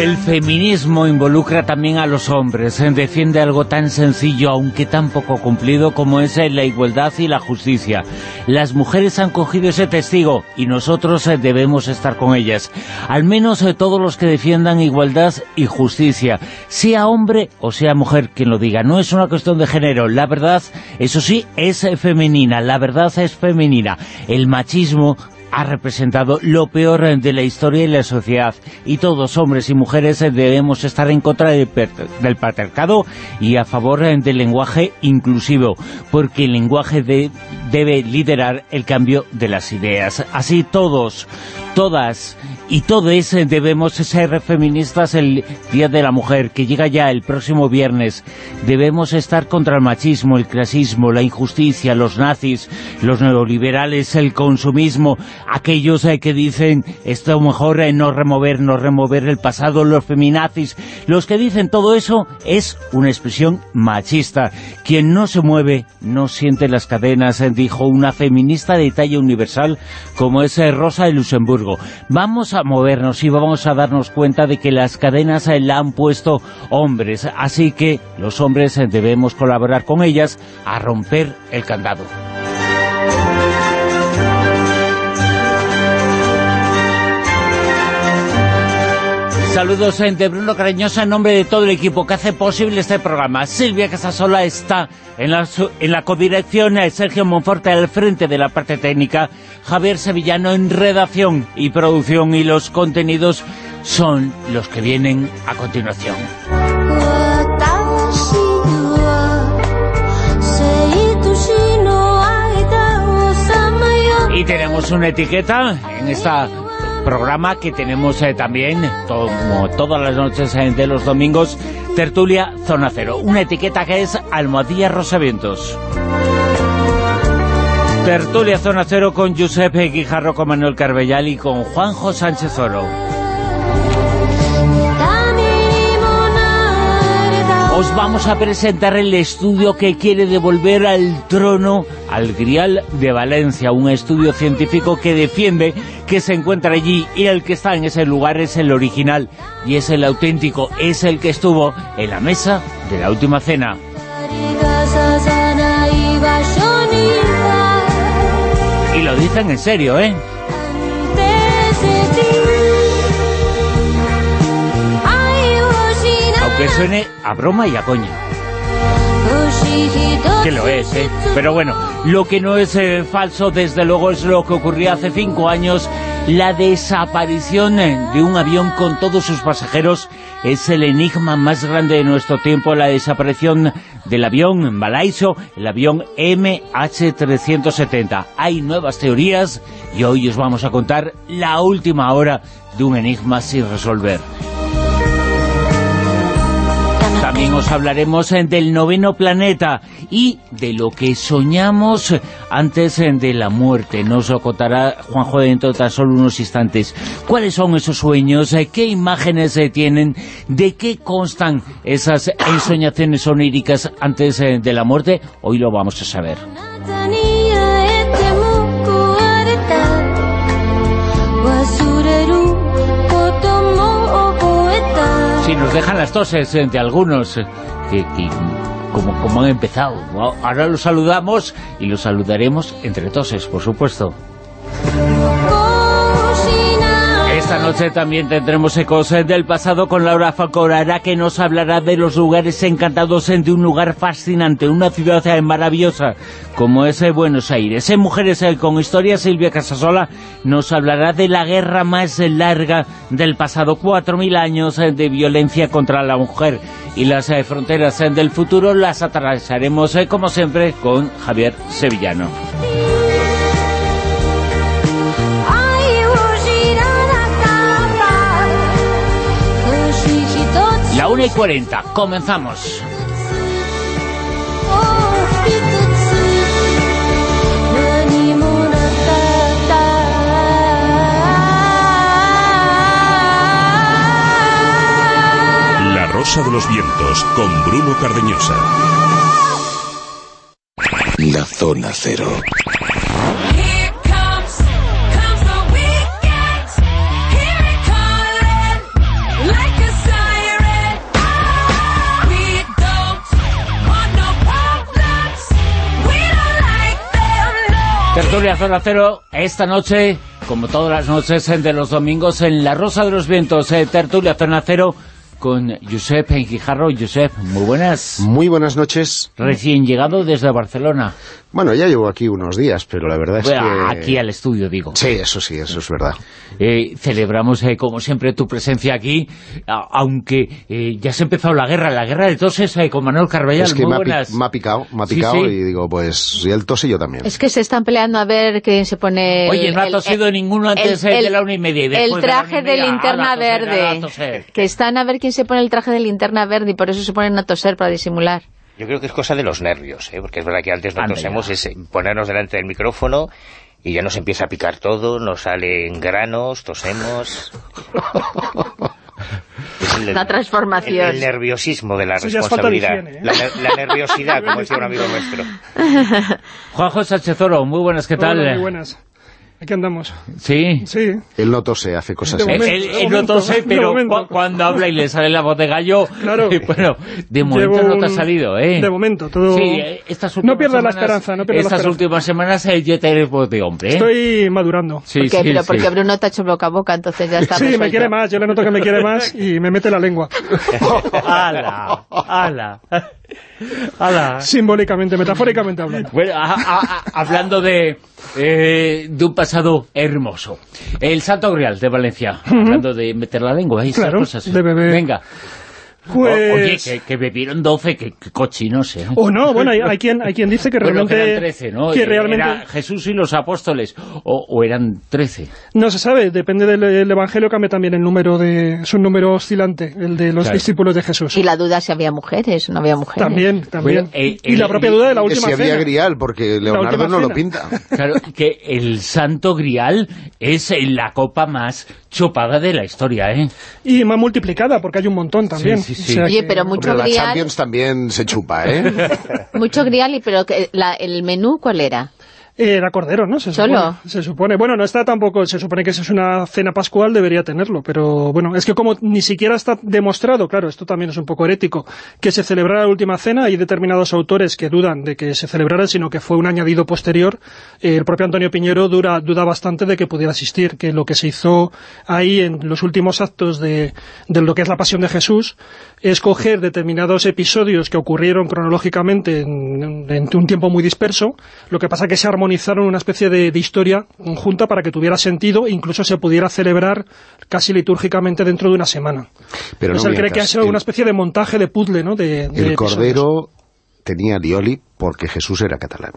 El feminismo involucra también a los hombres, ¿eh? defiende algo tan sencillo, aunque tan poco cumplido, como es eh, la igualdad y la justicia. Las mujeres han cogido ese testigo y nosotros eh, debemos estar con ellas. Al menos todos los que defiendan igualdad y justicia, sea hombre o sea mujer quien lo diga. No es una cuestión de género, la verdad, eso sí, es femenina, la verdad es femenina. El machismo ha representado lo peor de la historia y la sociedad y todos, hombres y mujeres, debemos estar en contra del patriarcado y a favor del lenguaje inclusivo, porque el lenguaje debe liderar el cambio de las ideas. Así todos, todas y todos debemos ser feministas el Día de la Mujer, que llega ya el próximo viernes. Debemos estar contra el machismo, el clasismo, la injusticia, los nazis, los neoliberales, el consumismo, aquellos eh, que dicen esto mejor eh, no remover, no remover el pasado, los feminazis. Los que dicen todo eso es una expresión machista. Quien no se mueve no siente las cadenas, eh, dijo una feminista de talla universal como es Rosa de Luxemburgo. Vamos a movernos y vamos a darnos cuenta de que las cadenas la han puesto hombres, así que los hombres debemos colaborar con ellas a romper el candado. Saludos de Bruno Cariñosa en nombre de todo el equipo que hace posible este programa. Silvia Casasola está en la, en la codirección, Sergio Monforte al frente de la parte técnica, Javier Sevillano en redacción y producción y los contenidos son los que vienen a continuación. Y tenemos una etiqueta en esta programa que tenemos eh, también, como todas las noches eh, de los domingos, Tertulia Zona Cero. Una etiqueta que es Almohadilla Rosavientos. Tertulia Zona Cero con Giuseppe Guijarro, con Manuel Carbellal y con Juanjo Sánchez Oro. Os vamos a presentar el estudio que quiere devolver al trono al Grial de Valencia, un estudio científico que defiende que se encuentra allí y el que está en ese lugar es el original y es el auténtico, es el que estuvo en la mesa de la última cena. Y lo dicen en serio, ¿eh? Que suene a broma y a coña. Que lo es, ¿eh? Pero bueno, lo que no es eh, falso, desde luego, es lo que ocurrió hace cinco años. La desaparición eh, de un avión con todos sus pasajeros es el enigma más grande de nuestro tiempo, la desaparición del avión Malaiso, el avión MH370. Hay nuevas teorías y hoy os vamos a contar la última hora de un enigma sin resolver. También os hablaremos eh, del noveno planeta y de lo que soñamos antes eh, de la muerte. Nos lo contará Juanjo dentro de tan solo unos instantes. ¿Cuáles son esos sueños? Eh, ¿Qué imágenes se tienen? ¿De qué constan esas ensoñaciones oníricas antes de la muerte? Hoy lo vamos a saber. Nos dejan las toses de algunos eh, que, como, como han empezado. Ahora los saludamos y los saludaremos entre toses, por supuesto. Esta noche también tendremos ecos eh, del pasado con Laura Facorara que nos hablará de los lugares encantados de un lugar fascinante, una ciudad eh, maravillosa como es Buenos Aires. En Mujeres eh, con Historia, Silvia Casasola nos hablará de la guerra más larga del pasado, 4.000 años de violencia contra la mujer y las fronteras del futuro las atravesaremos como siempre con Javier Sevillano. 1 y 40, comenzamos. La Rosa de los Vientos, con Bruno Cardeñosa. La Zona Cero. Tertulia Zona Cero, esta noche, como todas las noches de los domingos, en La Rosa de los Vientos, eh, Tertulia Zona Cero, con Josep Enquijarro. Josep, muy buenas. Muy buenas noches. Recién llegado desde Barcelona. Bueno, ya llevo aquí unos días, pero la verdad es Bueno, que... Aquí al estudio, digo. Sí, eso sí, eso es verdad. Eh, celebramos, eh, como siempre, tu presencia aquí, a- aunque eh, ya se ha empezado la guerra, la guerra de toses eh, con Manuel Carvallal. es que muy me ha, me ha picado, me ha Sí, picado sí. y digo, pues, y él tose yo también. Es que se están peleando a ver quién se pone... Oye, no ha el- tosido el- ninguno antes el- eh, de el- la una y media. y El de la traje de media, linterna verde. Que están a ver quién se pone el traje de linterna verde y por eso se ponen a toser para disimular. Yo creo que es cosa de los nervios, ¿eh? porque es verdad que antes no Anda tosemos, ya. es ponernos delante del micrófono y ya nos empieza a picar todo, nos salen granos, tosemos... Es el- La transformación. El, el nerviosismo de la Eso responsabilidad. higiene, ¿eh? la, ner- la nerviosidad, como decía un amigo nuestro. Juanjo Sánchez Oro, muy buenas, ¿qué tal? Hola, muy buenas. Aquí andamos. Sí. Sí. Él no tose, hace cosas así. momento. él- él no tose, pero cu- cuando habla y le sale la voz de gallo, Claro. bueno, de momento Llevo no te ha salido, ¿eh? de momento, todo- Sí, eh, estas No últimas pierdas la semanas- esperanza, no pierdas la Estas esperanza. últimas semanas eh, ya te eres voz de hombre, ¿eh? Estoy madurando. Sí, sí, Pero sí. porque Bruno te ha hecho boca a boca, entonces ya está Sí, me resuelto. quiere más, yo le noto que me quiere más y me mete la lengua. ¡Hala! ¡Hala! ¡Hala! Simbólicamente, metafóricamente hablando. Bueno, a- a- a- hablando de, eh, de un pasado hermoso. El Santo Grial de Valencia. Hablando de meter la lengua y esas Claro, cosas. de beber. Venga. O- Pues... oye, que, que bebieron 12, que, que cochinos, ¿eh? O no, bueno, hay, hay quien, hay quien dice que Bueno, que realmente... eran 13, ¿no? que Eh, realmente... Era Jesús y los apóstoles. O, o eran 13. No se sabe, depende del el Evangelio, cambia también el número de... Es un número oscilante, el de los Claro. discípulos de Jesús. Y la duda si había mujeres o no había mujeres. También, también. Bueno, eh, y la el- propia duda de la Que última si había grial, porque Leonardo no lo pinta. Claro, que el Santo Grial es la copa más chopada de la historia, ¿eh? Y más multiplicada, porque hay un montón también. Sí, sí, sí. O sea Oye, que- pero mucho Hombre, la grial, Champions también se chupa, ¿eh? mucho grial, y pero que la- el menú, ¿cuál era? Eh, Era cordero, ¿no? Se ¿Solo? supone, se supone. Bueno, no está tampoco, se supone que si es una cena pascual debería tenerlo, pero bueno, es que como ni siquiera está demostrado, claro, esto también es un poco herético, que se celebrara la última cena, hay determinados autores que dudan de que se celebrara, sino que fue un añadido posterior, Eh, el propio Antonio Piñero dura, duda bastante de que pudiera asistir, que lo que se hizo ahí en los últimos actos de, de lo que es la pasión de Jesús, es coger determinados episodios que ocurrieron cronológicamente en, en un tiempo muy disperso, lo que pasa que se armonizaron una especie de, de historia conjunta para que tuviera sentido e incluso se pudiera celebrar casi litúrgicamente dentro de una semana. Pero Pues no él cree que ha sido una especie de montaje de puzzle, ¿no? De, de El episodios. cordero tenía lioli porque Jesús era catalán.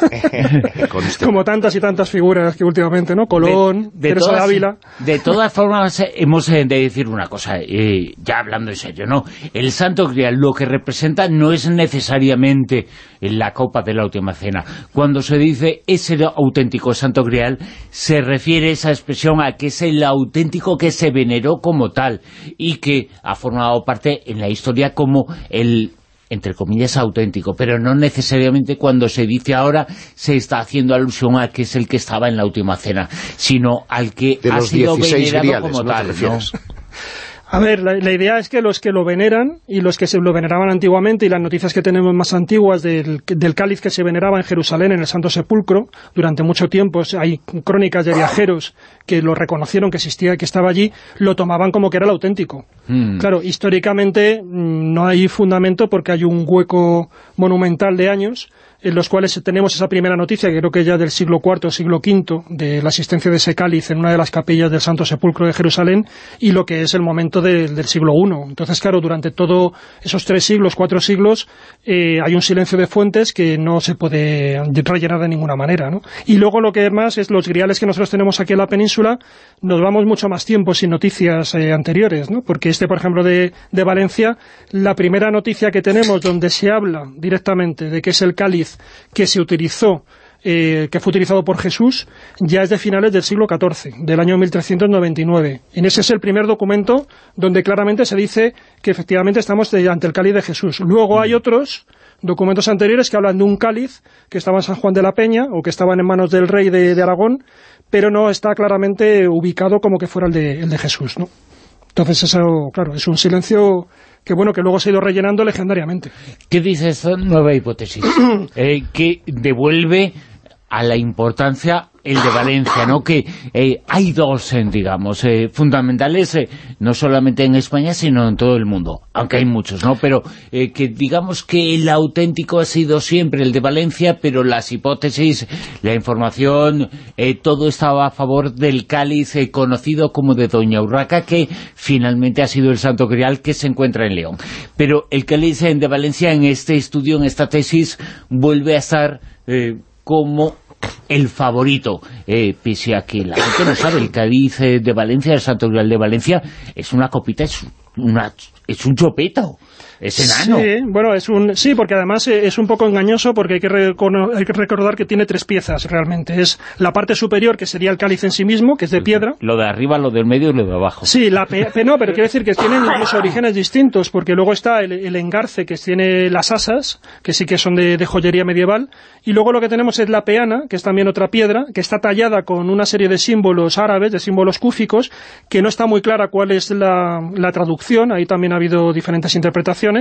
Como tantas y tantas figuras que últimamente, ¿no? Colón, Teresa de todas, Ávila. de todas formas, hemos eh, de decir una cosa, eh, ya hablando en serio, ¿no? El Santo Grial lo que representa no es necesariamente la copa de la última cena. Cuando se dice es el auténtico Santo Grial, se refiere esa expresión a que es el auténtico que se veneró como tal y que ha formado parte en la historia como el entre comillas, auténtico, pero no necesariamente cuando se dice ahora se está haciendo alusión a que es el que estaba en la última cena, sino al que De ha sido 16 venerado griales, como ¿no te tal, ¿no? A ver, la, la idea es que los que lo veneran y los que se lo veneraban antiguamente y las noticias que tenemos más antiguas del, del cáliz que se veneraba en Jerusalén, en el Santo Sepulcro, durante mucho tiempo hay crónicas de viajeros que lo reconocieron que existía, que estaba allí, lo tomaban como que era el auténtico. Mm. Claro, históricamente mm, no hay fundamento porque hay un hueco monumental de años en los cuales tenemos esa primera noticia, que creo que ya del siglo IV o siglo V, de la existencia de ese cáliz en una de las capillas del Santo Sepulcro de Jerusalén, y lo que es el momento de- del siglo I. Entonces, claro, durante todos esos tres siglos, cuatro siglos, eh, hay un silencio de fuentes que no se puede rellenar de ninguna manera, ¿no? Y luego lo que más es los griales que nosotros tenemos aquí en la península, nos vamos mucho más tiempo sin noticias eh, anteriores, ¿no? Porque este, por ejemplo, de Valencia, la primera noticia que tenemos donde se habla directamente de que es el cáliz que se utilizó eh, que fue utilizado por Jesús ya es de finales del siglo XIV, del año 1399. En ese es el primer documento donde claramente se dice que efectivamente estamos ante el cáliz de Jesús. Luego hay otros documentos anteriores que hablan de un cáliz que estaba en San Juan de la Peña o que estaban en manos del rey de, de Aragón, pero no está claramente ubicado como que fuera el de, el de Jesús, ¿no? Entonces eso, claro, es un silencio que bueno, que luego se ha ido rellenando legendariamente. ¿Qué dice esta nueva hipótesis? Eh, que devuelve a la importancia el de Valencia, ¿no? Que eh, hay dos, eh, digamos, eh, fundamentales, eh, no solamente en España, sino en todo el mundo, aunque hay muchos, ¿no? Pero que digamos que el auténtico ha sido siempre el de Valencia, pero las hipótesis, la información, todo estaba a favor del cáliz conocido como de Doña Urraca, que finalmente ha sido el Santo Grial que se encuentra en León. Pero el cáliz de Valencia en este estudio, en esta tesis, vuelve a estar como el favorito, eh, pese a que la gente no sabe, el cáliz eh, de Valencia, el Santo Grial de Valencia, es una copita, es, una, es un chopeto, es enano. Sí, bueno, es un, sí, porque además eh, es un poco engañoso porque hay que, hay que recordar que tiene tres piezas realmente. Es la parte superior, que sería el cáliz en sí mismo, que es de piedra. Lo de arriba, lo del medio y lo de abajo. Sí, la pe- no, pero quiero decir que tienen incluso orígenes distintos, porque luego está el, el engarce, que tiene las asas, que sí que son de, de joyería medieval, y luego lo que tenemos es la peana, que es también otra piedra, que está tallada con una serie de símbolos árabes, de símbolos cúficos, que no está muy clara cuál es la, la traducción, ahí también ha habido diferentes interpretaciones,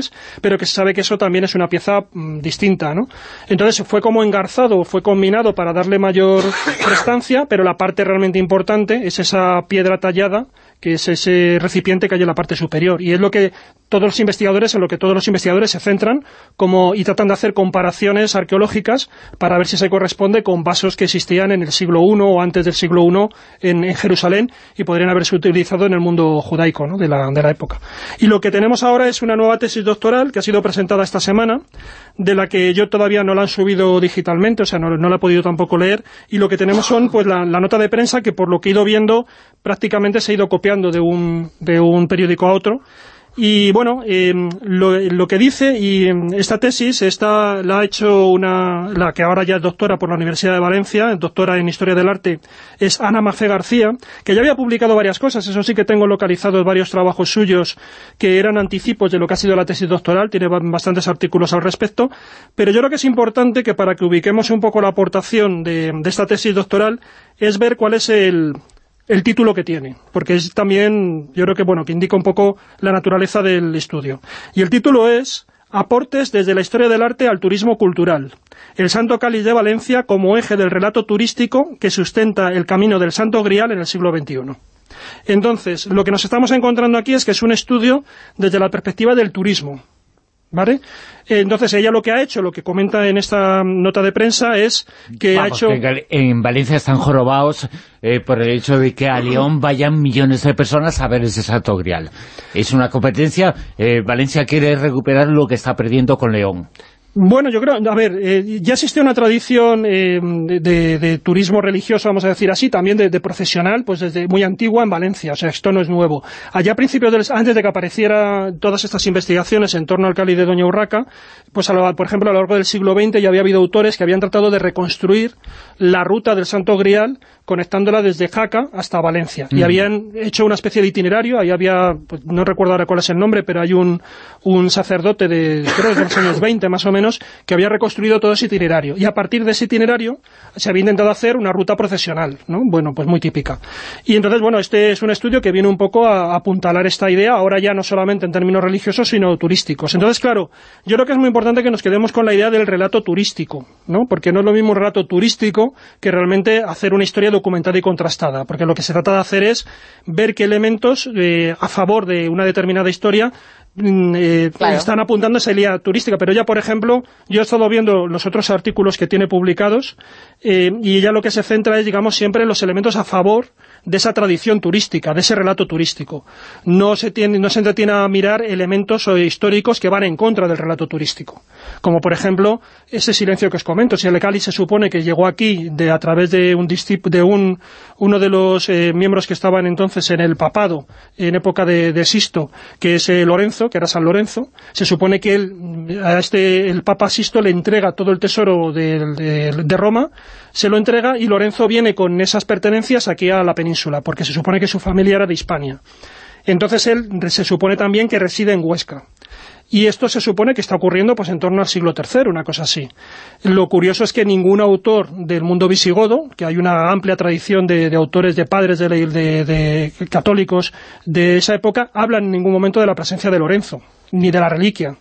pero que se sabe que eso también es una pieza mm, distinta, ¿no? Entonces fue como engarzado, fue combinado para darle mayor prestancia, pero la parte realmente importante es esa piedra tallada, que es ese recipiente que hay en la parte superior. Y es lo que todos los investigadores, en lo que todos los investigadores se centran como y tratan de hacer comparaciones arqueológicas para ver si se corresponde con vasos que existían en el siglo I o antes del siglo I en, Jerusalén y podrían haberse utilizado en el mundo judaico ¿no? de, la, de la época. Y lo que tenemos ahora es una nueva tesis doctoral que ha sido presentada esta semana, de la que yo todavía no la han subido digitalmente, o sea, no, no la he podido tampoco leer, y lo que tenemos son pues la nota de prensa que por lo que he ido viendo prácticamente se ha ido copiando de un, de un periódico a otro, y bueno, eh, lo, lo que dice, y eh, esta tesis esta la ha hecho una, la que ahora ya es doctora por la Universidad de Valencia, doctora en Historia del Arte, es Ana Mafé García, que ya había publicado varias cosas, eso sí que tengo localizados varios trabajos suyos que eran anticipos de lo que ha sido la tesis doctoral, tiene ba- bastantes artículos al respecto, pero yo creo que es importante que para que ubiquemos un poco la aportación de esta tesis doctoral, es ver cuál es el, el título que tiene, porque es también, yo creo que bueno, que indica un poco la naturaleza del estudio. Y el título es Aportes desde la historia del arte al turismo cultural. El Santo Cáliz de Valencia como eje del relato turístico que sustenta el camino del Santo Grial en el siglo XXI. Entonces, lo que nos estamos encontrando aquí es que es un estudio desde la perspectiva del turismo. ¿Vale? Entonces ella lo que ha hecho, lo que comenta en esta nota de prensa es que ha hecho... que en Valencia están jorobados eh, por el hecho de que a León vayan millones de personas a ver ese Santo Grial. Es una competencia, eh, Valencia quiere recuperar lo que está perdiendo con León. Bueno, yo creo, a ver, eh, ya existe una tradición eh, de, de- turismo religioso, vamos a decir así, también de, de profesional, pues desde muy antigua en Valencia, o sea, esto no es nuevo. Allá a principios del, antes de que aparecieran todas estas investigaciones en torno al Cali de Doña Urraca, pues a lo- por ejemplo a lo largo del siglo XX ya había habido autores que habían tratado de reconstruir la ruta del Santo Grial conectándola desde Jaca hasta Valencia. Y habían hecho una especie de itinerario, ahí había, pues, no recuerdo ahora cuál es el nombre, pero hay un, un sacerdote de, creo de los años 20 más o menos, que había reconstruido todo ese itinerario. Y a partir de ese itinerario se había intentado hacer una ruta procesional, ¿no? Bueno, pues muy típica. Y entonces, bueno, este es un estudio que viene un poco a, a apuntalar esta idea, ahora ya no solamente en términos religiosos, sino turísticos. Entonces, claro, yo creo que es muy importante que nos quedemos con la idea del relato turístico, ¿no? Porque no es lo mismo un relato turístico que realmente hacer una historia documentada y contrastada, porque lo que se trata de hacer es ver qué elementos eh, a favor de una determinada historia mm, eh, Claro. están apuntando a esa idea turística, pero ya, por ejemplo, yo he estado viendo los otros artículos que tiene publicados eh, y ella lo que se centra es, digamos, siempre en los elementos a favor de esa tradición turística, de ese relato turístico. No se, tiene, no se entretiene a mirar elementos históricos que van en contra del relato turístico. Como, por ejemplo, ese silencio que os comento. Si el Cali se supone que llegó aquí de, a través de, un, de un, uno de los eh, miembros que estaban entonces en el papado, en época de, de Sisto, que es eh, Lorenzo, que era San Lorenzo, se supone que a este, el Papa Sisto le entrega todo el tesoro de Roma, se lo entrega y Lorenzo viene con esas pertenencias aquí a la península, porque se supone que su familia era de Hispania. Entonces él se supone también que reside en Huesca. y esto se supone que está ocurriendo pues en torno al siglo III, una cosa así. Lo curioso es que ningún autor del mundo visigodo, que hay una amplia tradición de, autores, de padres de, de- católicos de esa época, hablan en ningún momento de la presencia de Lorenzo, ni de la reliquia.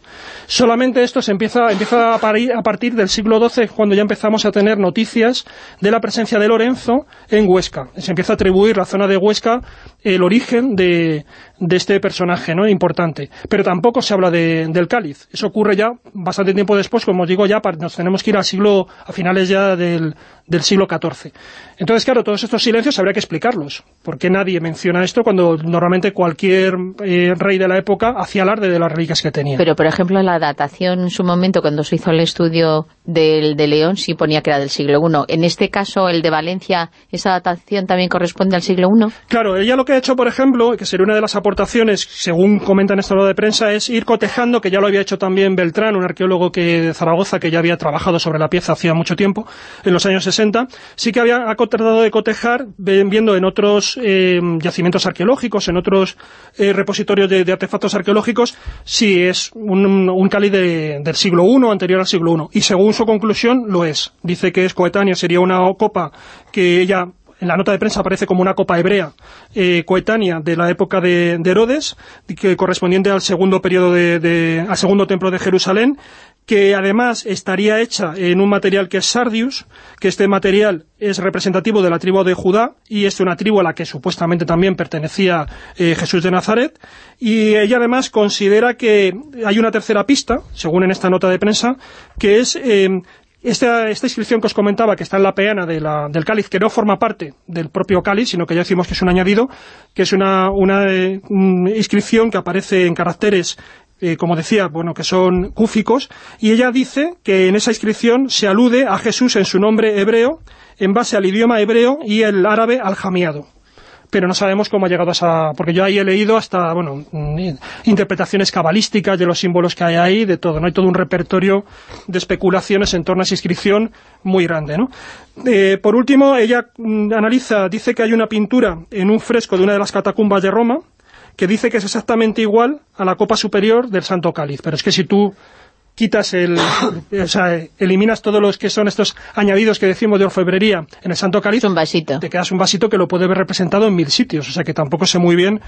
Solamente esto se empieza, empieza a, parir- a partir del siglo XII, cuando ya empezamos a tener noticias de la presencia de Lorenzo en Huesca. Se empieza a atribuir la zona de Huesca el origen de, de este personaje ¿no? importante. Pero tampoco se habla de- del cáliz. Eso ocurre ya bastante tiempo después, como os digo, ya nos tenemos que ir al siglo, a finales ya del, del siglo XIV. Entonces, claro, todos estos silencios habría que explicarlos. ¿Por qué nadie menciona esto cuando normalmente cualquier eh, rey de la época hacía alarde de las reliquias que tenía? Pero, por ejemplo, la datación en su momento, cuando se hizo el estudio del de León, sí ponía que era del siglo I. En este caso, el de Valencia, ¿esa datación también corresponde al siglo I? Claro, ella lo que ha hecho, por ejemplo, que sería una de las aportaciones, según comenta en esta rueda de prensa, es ir cotejando, que ya lo había hecho también Beltrán, un arqueólogo que, de Zaragoza, que ya había trabajado sobre la pieza hacía mucho tiempo, en los años 60, sí que había ha tratado de cotejar, viendo en otros eh, yacimientos arqueológicos, en otros eh, repositorios de, de artefactos arqueológicos, si es un, un del siglo I, anterior al siglo I. Y según su conclusión, lo es. Dice que es coetáneo, sería una copa que ella en la nota de prensa aparece como una copa hebrea eh, coetánea de la época de, de Herodes, que correspondiente al segundo periodo de- al segundo templo de Jerusalén, que además estaría hecha en un material que es sardius, que este material es representativo de la tribu de Judá, y es una tribu a la que supuestamente también pertenecía eh, Jesús de Nazaret, y ella además considera que hay una tercera pista, según en esta nota de prensa, que es eh, esta, esta inscripción que os comentaba, que está en la peana del cáliz, que no forma parte del propio cáliz, sino que ya decimos que es un añadido, que es una, una eh, inscripción que aparece en caracteres eh, como decía, bueno, que son cúficos, y ella dice que en esa inscripción se alude a Jesús en su nombre hebreo, en base al idioma hebreo y el árabe aljamiado pero no sabemos cómo ha llegado a esa... Porque yo ahí he leído hasta, bueno, mm, interpretaciones cabalísticas de los símbolos que hay ahí, de todo, ¿no? Hay todo un repertorio de especulaciones en torno a esa inscripción muy grande, ¿no? Eh, por último, ella mm, analiza, dice que hay una pintura en un fresco de una de las catacumbas de Roma, que dice que es exactamente igual a la copa superior del Santo Cáliz, pero es que si tú quitas el, o sea, eliminas todos los que son estos añadidos que decimos de orfebrería en el Santo Cáliz, Es un vasito. te quedas un vasito que lo puede ver representado en mil sitios, o sea que tampoco sé muy bien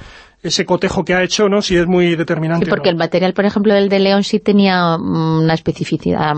ese cotejo que ha hecho, ¿no? Si es muy determinante. Sí, porque no. el material, por ejemplo, del de León sí tenía mm, una especificidad,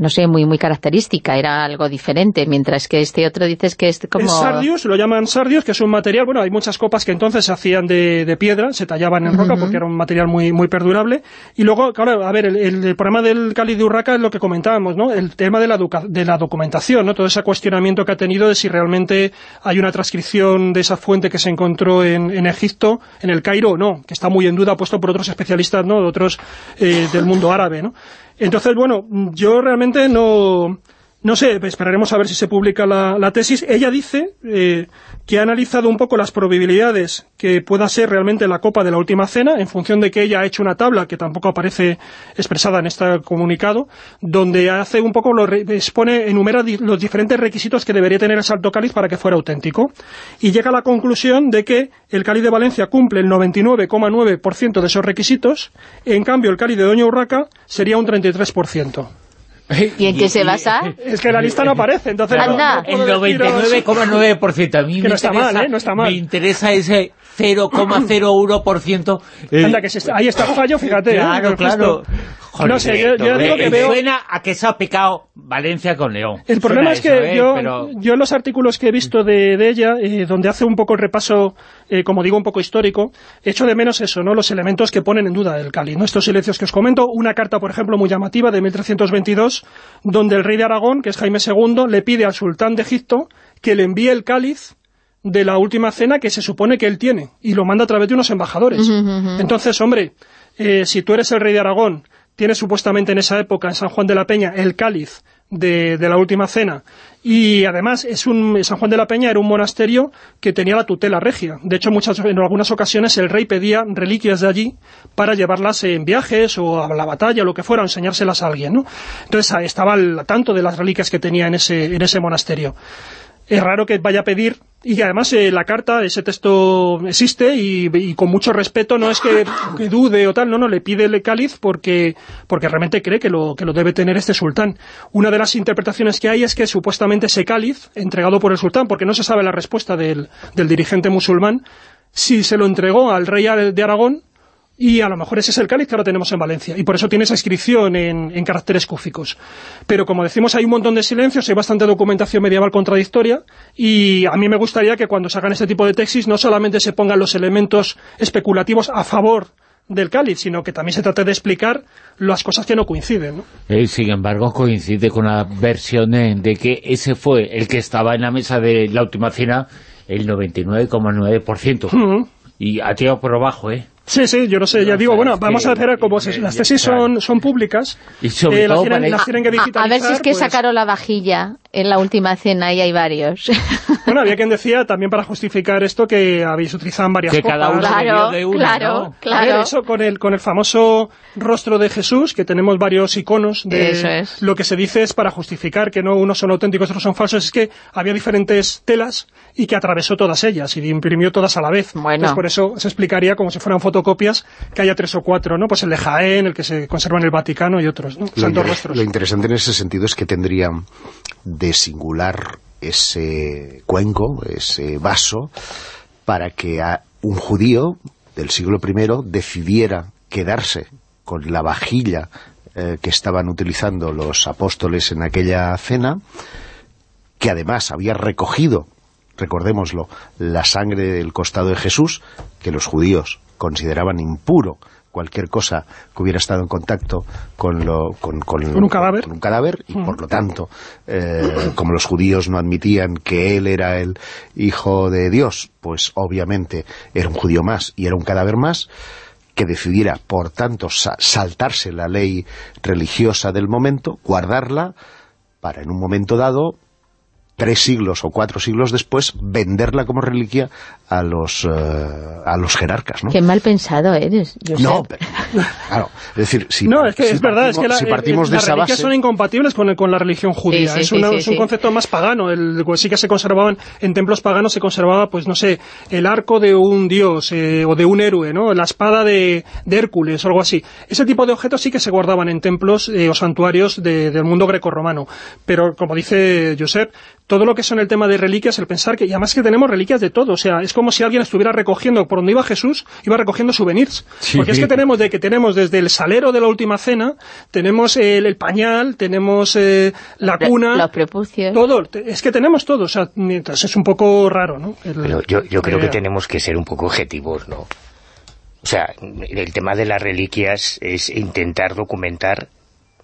no sé, muy muy característica, era algo diferente, mientras que este otro dices que es como... El sardius, lo llaman sardius, que es un material, bueno, hay muchas copas que entonces se hacían de, de piedra, se tallaban en roca porque era un material muy muy perdurable. Y luego, claro, a ver, el, el- el problema del cáliz de Urraca es lo que comentábamos, ¿no? El tema de la, de la documentación, ¿no? Todo ese cuestionamiento que ha tenido de si realmente hay una transcripción de esa fuente que se encontró en, en Egipto, en el Cairo o no, que está muy en duda puesto por otros especialistas, ¿no? De otros eh, del mundo árabe, ¿no? Entonces, bueno, yo realmente no... No sé, esperaremos a ver si se publica la, tesis. Ella dice eh, que ha analizado un poco las probabilidades que pueda ser realmente la copa de la última cena, en función de que ella ha hecho una tabla que tampoco aparece expresada en este comunicado, donde hace un poco, lo expone, enumera los diferentes requisitos que debería tener el Santo Cáliz para que fuera auténtico. Y llega a la conclusión de que el Cáliz de Valencia cumple el 99,9% de esos requisitos, en cambio el Cáliz de Doña Urraca sería un 33%. ¿Y en qué se basa? Es que la lista no aparece, entonces... no- Anda. no puedo El deciros- 99,9%. A mí Que me no está interesa, mal, ¿eh? No está mal. Me interesa ese 0,01%. eh, Anda, que se está- ahí está el fallo, fíjate. ¿eh? Claro, claro. Joder, No sé, yo- yo digo que eh, veo- Suena a que se ha picado Valencia con León. El problema Suena es que eso, ¿eh? yo, Pero- yo en los artículos que he visto de, de ella, eh, donde hace un poco el repaso, eh, como digo, un poco histórico, echo de menos eso, ¿no? Los elementos que ponen en duda el Cali, ¿no? Estos silencios que os comento, una carta, por ejemplo, muy llamativa de 1322, donde el rey de Aragón, que es Jaime II, le pide al sultán de Egipto que le envíe el cáliz de la última cena que se supone que él tiene, y lo manda a través de unos embajadores. Entonces, hombre, eh, si tú eres el rey de Aragón, tienes supuestamente en esa época, en San Juan de la Peña, el cáliz de, de la última cena, y además es un San Juan de la Peña era un monasterio que tenía la tutela regia. De hecho, muchas, en algunas ocasiones el rey pedía reliquias de allí para llevarlas en viajes o a la batalla o lo que fuera, o enseñárselas a alguien, ¿no? Entonces estaba al tanto de las reliquias que tenía en ese, en ese monasterio. Es raro que vaya a pedir y además eh, la carta, ese texto existe y, y con mucho respeto, no es que, que dude o tal, no, no, le pide el cáliz porque, porque realmente cree que lo, que lo debe tener este sultán. Una de las interpretaciones que hay es que supuestamente ese cáliz, entregado por el sultán, porque no se sabe la respuesta del, del dirigente musulmán, si se lo entregó al rey de Aragón, y a lo mejor ese es el cáliz que ahora tenemos en Valencia, y por eso tiene esa inscripción en, en caracteres cúficos. Pero como decimos, hay un montón de silencios, hay bastante documentación medieval contradictoria, y a mí me gustaría que cuando se hagan este tipo de textos no solamente se pongan los elementos especulativos a favor del cáliz, sino que también se trate de explicar las cosas que no coinciden, ¿no? Eh, sin embargo, coincide con la versión de que ese fue el que estaba en la mesa de la última cena, el 99,9%. Ujú. Y ha tirado por abajo, ¿eh? Sí, sí, yo no sé, ya No, digo, o sea, bueno, vamos que- a esperar, como se- las ya tesis son, son públicas, Y sobre eh, las, todo tienen, para- las tienen que A, digitalizar. a ver si es que pues, sacaron la vajilla en la última cena y hay varios. Bueno, había quien decía también para justificar esto que habéis utilizado varias Que copas. cada uno claro, de una, claro, ¿no? A ver, claro. eso con el, con el famoso rostro de Jesús, que tenemos varios iconos de Eso es. lo que se dice es para justificar que no unos son auténticos, otros son falsos, es que había diferentes telas y que atravesó todas ellas y imprimió todas a la vez. Bueno. Entonces, por eso se explicaría como si fueran fotocopias que haya tres o cuatro, ¿no? Pues el de Jaén, el que se conserva en el Vaticano y otros, ¿no? Lo, Santos inter- rostros. lo interesante en ese sentido es que tendrían de singular ese cuenco, ese vaso, para que a un judío del siglo I decidiera quedarse con la vajilla eh, que estaban utilizando los apóstoles en aquella cena, que además había recogido, recordémoslo, la sangre del costado de Jesús, que los judíos consideraban impuro cualquier cosa que hubiera estado en contacto con, lo, con, con- Con un cadáver. con un cadáver, y por lo tanto, eh, como los judíos no admitían que él era el hijo de Dios, pues obviamente era un judío más y era un cadáver más, que decidiera, por tanto, sa- saltarse la ley religiosa del momento, guardarla, para en un momento dado, tres siglos o cuatro siglos después, venderla como reliquia a los, eh, a los jerarcas, ¿no? Qué mal pensado eres, Josep. No, pero, claro, es decir, si, no, es que si es verdad, es que partimos- la- si eh, partimos eh, de las esa base, son incompatibles con, el- con la religión judía. Sí, sí, es, sí, una- sí, es un sí. concepto más pagano. El, pues sí que se conservaban, en templos paganos se conservaba, pues no sé, el arco de un dios eh, o de un héroe, ¿no? La espada de, de Hércules o algo así. Ese tipo de objetos sí que se guardaban en templos eh, o santuarios de- del mundo grecorromano. Pero, como dice Josep, todo lo que son el tema de reliquias, el pensar que, y además que tenemos reliquias de todo, o sea, es como si alguien estuviera recogiendo, por donde iba Jesús, iba recogiendo souvenirs. Sí. Porque es que tenemos de que tenemos desde el salero de la última cena, tenemos el, el pañal, tenemos eh, la cuna, Los prepucios. todo, es que tenemos todo, o sea, mientras es un poco raro, ¿no? El- Pero yo, yo creo que tenemos que ser un poco objetivos, ¿no? O sea, el tema de las reliquias es intentar documentar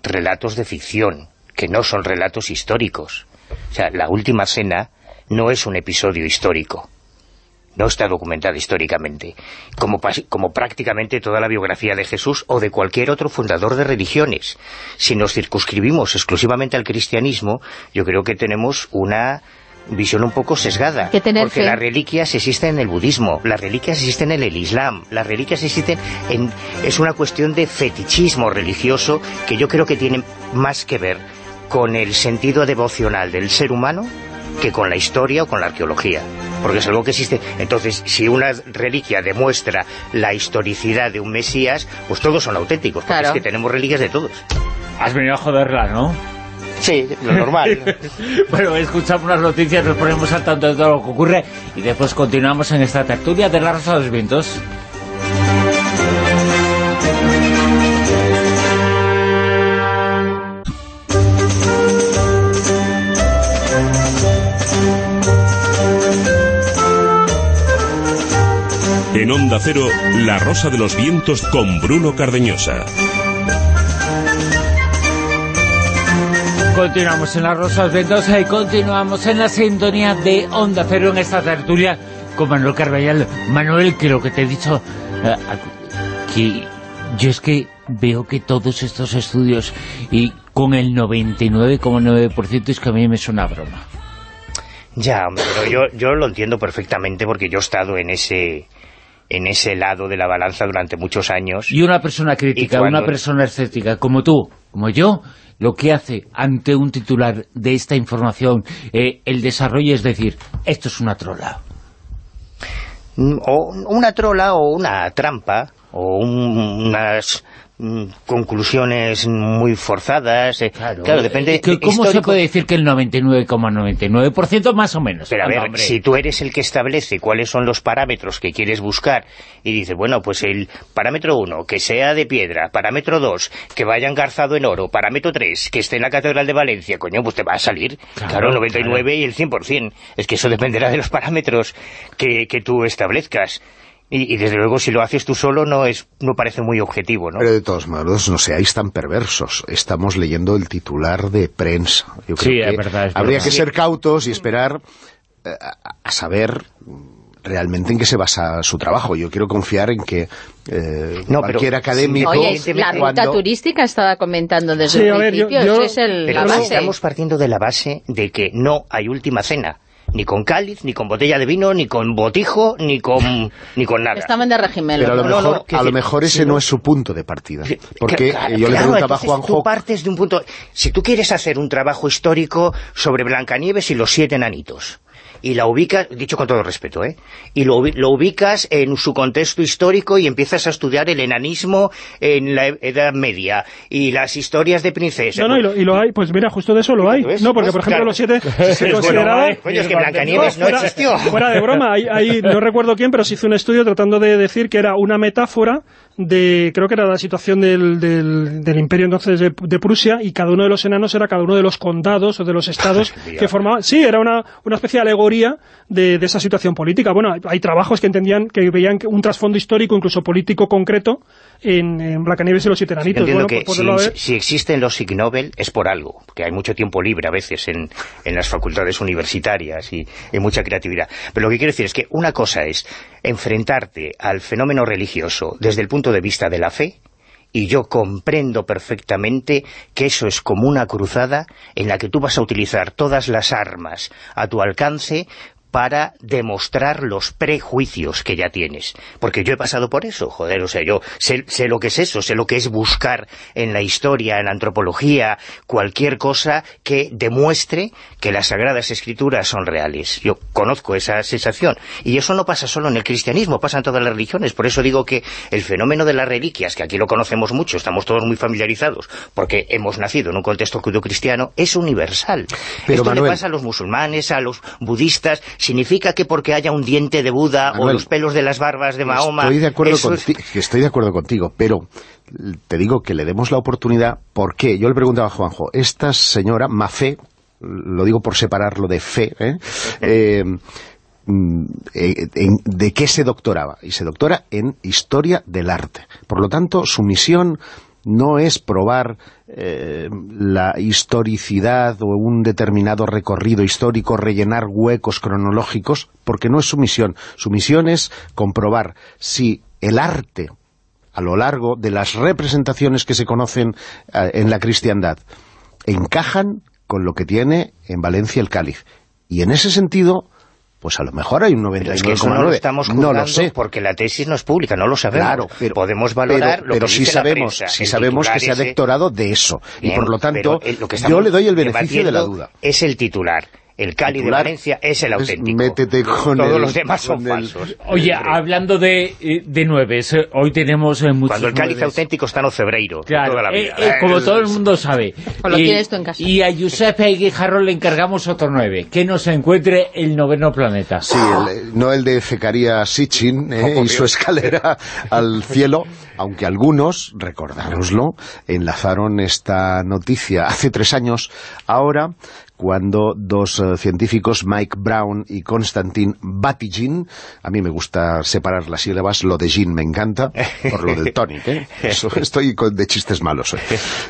relatos de ficción, que no son relatos históricos. O sea, la última cena no es un episodio histórico. No está documentada históricamente, como, prácticamente toda la biografía de Jesús o de cualquier otro fundador de religiones. Si nos circunscribimos exclusivamente al cristianismo, yo creo que tenemos una visión un poco sesgada. Que tener porque fe. las reliquias existen en el budismo, las reliquias existen en el islam, las reliquias existen en... Es una cuestión de fetichismo religioso que yo creo que tiene más que ver con el sentido devocional del ser humano que con la historia o con la arqueología, porque es algo que existe. Entonces, si una reliquia demuestra la historicidad de un Mesías, pues todos son auténticos, porque Claro. es que tenemos reliquias de todos. Has venido a joderla, ¿no? Sí, lo normal. Bueno, escuchamos las noticias, nos ponemos al tanto de todo lo que ocurre y después continuamos en esta tertulia de la Rosa de los Vientos. En Onda Cero, La Rosa de los Vientos con Bruno Cardeñosa. Continuamos en la Rosa de los Vientos y continuamos en la sintonía de Onda Cero en esta tertulia con Manuel Carballal. Manuel, que lo que te he dicho, eh, que yo es que veo que todos estos estudios y con el 99,9% es que a mí me suena broma. Ya, hombre, pero yo, yo lo entiendo perfectamente porque yo he estado en ese en ese lado de la balanza durante muchos años. Y una persona crítica, cuando- una persona escéptica, como tú, como yo, lo que hace ante un titular de esta información eh, el desarrollo es decir, esto es una trola. Mm, o una trola o una trampa o un- unas conclusiones muy forzadas eh, claro, depende Eh, ¿Cómo se histórico- puede decir que el 99,99% más o menos? Pero a ver, hombre. si tú eres el que establece cuáles son los parámetros que quieres buscar y dices, bueno, pues el parámetro 1, que sea de piedra, parámetro 2, que vaya engarzado en oro, parámetro 3, que esté en la Catedral de Valencia, coño, pues te va a salir, Claro, claro, el 99 y el 100%. Es que eso dependerá de los parámetros que, que tú establezcas. Y, y desde luego, si lo haces tú solo, no es no parece muy objetivo, ¿no? Pero de todos modos, no seáis tan perversos. Estamos leyendo el titular de prensa. Yo creo Sí, que es verdad, es habría verdad. que ser cautos y esperar eh, a, saber realmente en qué se basa su trabajo. Yo quiero confiar en que eh, No, pero- cualquier académico... Oye, la ruta cuando- turística estaba comentando desde Sí, el a ver, yo- principio, yo- es el, Pero la si base. estamos partiendo de la base de que no hay última cena. Ni con cáliz, ni con botella de vino, ni con botijo, ni con, ni con nada. Estaban de régimen. Pero a lo No, no, mejor, a lo mejor ese si no- no es su punto de partida. Porque Claro, yo le preguntaba a Juanjo... tú partes de un punto... Si tú quieres hacer un trabajo histórico sobre Blancanieves y los siete enanitos, y la ubicas, dicho con todo respeto, ¿eh? Y lo, lo ubicas en su contexto histórico y empiezas a estudiar el enanismo en la Edad Media y las historias de princesas. No, no, y lo, y lo hay, pues mira, justo de eso lo hay. ¿Ves? No, porque Pues, por ejemplo claro. los siete se Bueno, consideraba... vale. Coño, es que Blancanieves no fuera, existió. Fuera de broma, hay, hay- no recuerdo quién, pero se hizo un estudio tratando de decir que era una metáfora de, creo que era la situación del, del, del imperio entonces de, de Prusia, y cada uno de los enanos era cada uno de los condados o de los estados que formaban... Sí, era una, una especie de alegoría de, de esa situación política. Bueno, hay, trabajos que entendían, que veían que un trasfondo histórico, incluso político concreto, en, en Blancanieves y los siete Yo enanitos. entiendo Bueno, que por si, poderlo ver- si existen los Ig Nobel es por algo, porque hay mucho tiempo libre a veces en, en las facultades universitarias y, y mucha creatividad. Pero lo que quiero decir es que una cosa es enfrentarte al fenómeno religioso desde el punto de vista de la fe, y yo comprendo perfectamente que eso es como una cruzada en la que tú vas a utilizar todas las armas a tu alcance para demostrar los prejuicios que ya tienes. Porque yo he pasado por eso, joder, o sea, yo sé, sé lo que es eso, sé lo que es buscar en la historia, en la antropología, cualquier cosa que demuestre que las Sagradas Escrituras son reales. Yo conozco esa sensación. Y eso no pasa solo en el cristianismo, pasa en todas las religiones. Por eso digo que el fenómeno de las reliquias, que aquí lo conocemos mucho, estamos todos muy familiarizados, porque hemos nacido en un contexto judio-cristiano, es universal. Pero, Esto le Manuel- pasa a los musulmanes, a los budistas, significa que porque haya un diente de Buda o los pelos de las barbas de Mahoma... Estoy de acuerdo, eso es- conti- que estoy de acuerdo contigo, pero te digo que le demos la oportunidad. ¿Por qué? Yo le preguntaba a Juanjo, esta señora, Mafé, lo digo por separarlo de fe, ¿eh? Eh, mm, eh, ¿de qué se doctoraba? Y se doctora en Historia del Arte. Por lo tanto, su misión no es probar eh, la historicidad o un determinado recorrido histórico, rellenar huecos cronológicos, porque no es su misión. Su misión es comprobar si el arte, a lo largo de las representaciones que se conocen eh, en la cristiandad, encajan con lo que tiene en Valencia el cáliz. Y en ese sentido, pues a lo mejor hay un Pero es que eso no lo 99,9. estamos No juzgando lo sé. porque la tesis no es pública, no lo sabemos. Claro, pero, Podemos valorar pero, lo pero que sí dice la sabemos, prensa. sí sabemos que se ha doctorado de eso. y por lo tanto, pero, lo que yo le doy el beneficio de la duda. Es el titular. El Cali de Valencia es el es auténtico. métete con Todos el- los demás son el- falsos. Oye, hablando de, eh, de nueves, eh, hoy tenemos eh, muchos Cuando el cáliz nueves. auténtico está en Ocebreiro, Claro, toda la vida. eh, como todo el mundo sabe. O lo Y- tienes tú en casa. Y a Giuseppe Guijarro le encargamos otro nueve, que nos encuentre el noveno planeta. Sí, el- no el de Zecarías Sitchin eh, y su escalera al cielo, aunque algunos, recordároslo, enlazaron esta noticia hace tres años, ahora cuando dos eh, científicos, Mike Brown y Konstantin Batygin, a mí me gusta separar las sílabas, lo de gin me encanta, por lo del tonic, ¿eh? Eso, estoy con- de chistes malos hoy.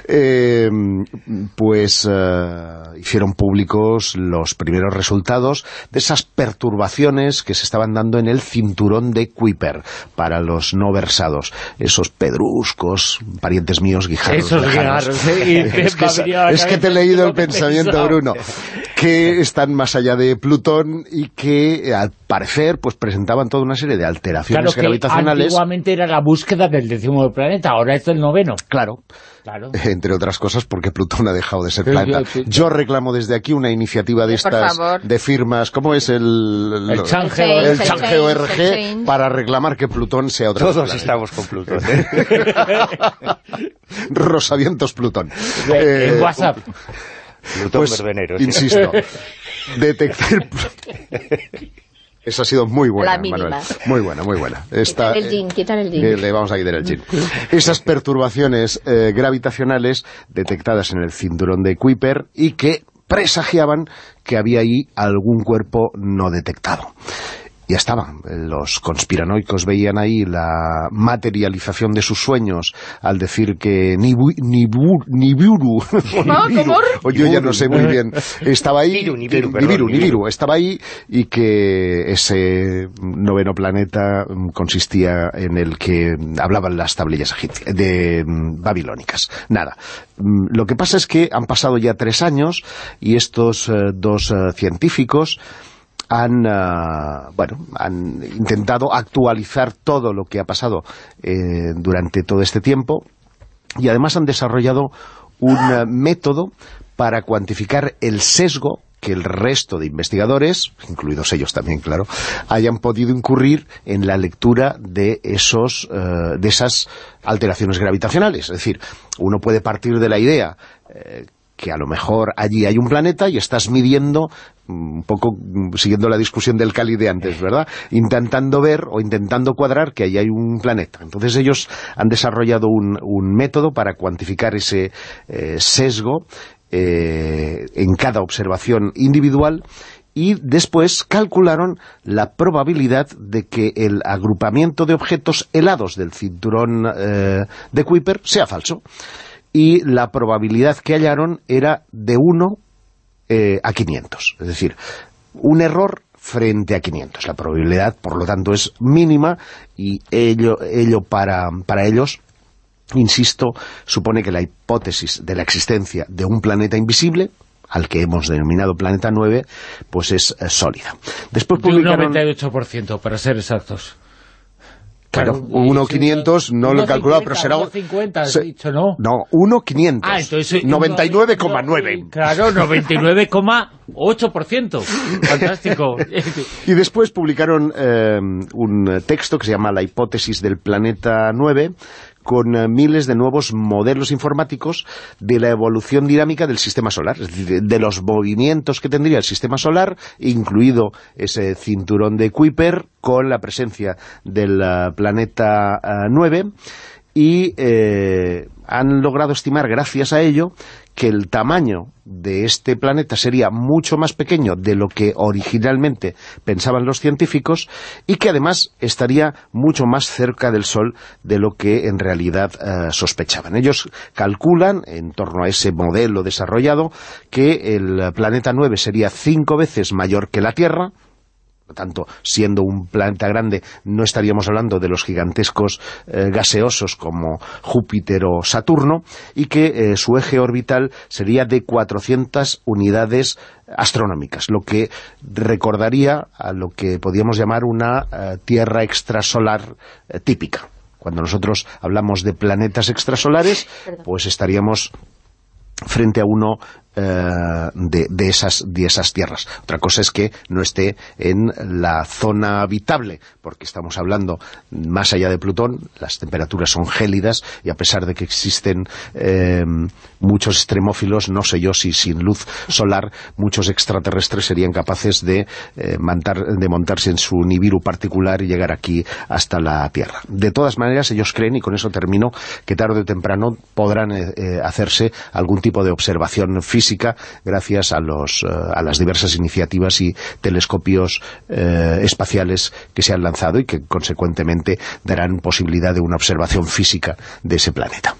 Eh, pues eh, hicieron públicos los primeros resultados de esas perturbaciones que se estaban dando en el cinturón de Kuiper para los no versados, esos pedruscos, parientes míos, guijarros Esos guijarros, ¿eh? Es, que, es que te he leído el pensamiento. Bruno. Que están más allá de Plutón y que, al parecer, pues presentaban toda una serie de Claro alteraciones que gravitacionales. antiguamente era la búsqueda del décimo planeta, ahora es el noveno. Claro, Claro. entre otras cosas porque Plutón ha dejado de ser Sí, planeta. sí, sí. Yo reclamo desde aquí una iniciativa de estas de firmas, ¿cómo es el El Change el El Change Change, ORG el Change. para reclamar que Plutón sea otro Todos planeta. estamos con Plutón. ¿eh? Rosavientos Plutón. en Eh, WhatsApp. Plutón pues, verbenero. sí. insisto, detectar... Eso ha sido muy buena, La mínima. Manuel. Muy buena, muy buena. Esta, Quitar el gin, quitar el gin. eh, le vamos a quitar el gin. Esas perturbaciones eh, gravitacionales detectadas en el cinturón de Kuiper y que presagiaban que había ahí algún cuerpo no detectado. Ya estaban. Los conspiranoicos veían ahí la materialización de sus sueños al decir que Nibu, Nibu- Nibiru, Ah, Nibiru, o yo ya no sé muy bien, estaba ahí, Nibiru, Nibiru, perdón, Nibiru, Nibiru. Nibiru, estaba ahí y que ese noveno planeta mm, consistía en el que hablaban las tablillas de mm, babilónicas. Nada. Mm, Lo que pasa es que han pasado ya tres años y estos eh, dos eh, científicos han, ah, bueno, han intentado actualizar todo lo que ha pasado eh, durante todo este tiempo y además han desarrollado un eh, método para cuantificar el sesgo que el resto de investigadores, incluidos ellos también, claro, hayan podido incurrir en la lectura de esos eh, de esas alteraciones gravitacionales. Es decir, uno puede partir de la idea eh, que a lo mejor allí hay un planeta y estás midiendo mm, un poco mm, siguiendo la discusión del Cali de antes, ¿verdad? Intentando ver o intentando cuadrar que allí hay un planeta. Entonces ellos han desarrollado un, un método para cuantificar ese eh, sesgo eh, en cada observación individual y después calcularon la probabilidad de que el agrupamiento de objetos helados del cinturón eh, de Kuiper sea falso y la probabilidad que hallaron era de 1 eh, a 500. Es decir, un error frente a 500. La probabilidad, por lo tanto, es mínima y ello, ello para, para ellos, insisto, supone que la hipótesis de la existencia de un planeta invisible al que hemos denominado Planeta 9, pues es eh, sólida. Después De un publicaron... 98%, para ser exactos. Claro, y 1.500 no lo he 1.50, calculado, pero será... 1.50 has se- dicho, ¿no? No, 1.500. Ah, entonces... 99,9. Claro, 99,8%. Fantástico. Y después publicaron eh, un texto que se llama La hipótesis del planeta 9 con eh, miles de nuevos modelos informáticos de la evolución dinámica del sistema solar, es decir, de, los movimientos que tendría el sistema solar, incluido ese cinturón de Kuiper con la presencia del eh, planeta eh, 9 y han logrado estimar, gracias a ello, que el tamaño de este planeta sería mucho más pequeño de lo que originalmente pensaban los científicos y que además estaría mucho más cerca del Sol de lo que en realidad eh, sospechaban. Ellos calculan, en torno a ese modelo desarrollado, que el planeta 9 sería cinco veces mayor que la Tierra, por tanto, siendo un planeta grande, no estaríamos hablando de los gigantescos eh, gaseosos como Júpiter o Saturno, y que eh, su eje orbital sería de 400 unidades astronómicas, lo que recordaría a lo que podíamos llamar una eh, Tierra extrasolar típica. Cuando nosotros hablamos de planetas extrasolares, pues estaríamos frente a uno eh, de, esas, de esas tierras. Otra cosa es que no esté en la zona habitable, porque estamos hablando más allá de Plutón, las temperaturas son gélidas y a pesar de que existen eh, muchos extremófilos, no sé yo si sin luz solar, muchos extraterrestres serían capaces de, eh, de montarse en su Nibiru particular y llegar aquí hasta la Tierra. De todas maneras, ellos creen, y con eso termino, que tarde o temprano podrán hacerse algún tipo de observación física gracias a, los, eh, a las diversas iniciativas y telescopios eh, espaciales que se han lanzado y que consecuentemente darán posibilidad de una observación física de ese planeta.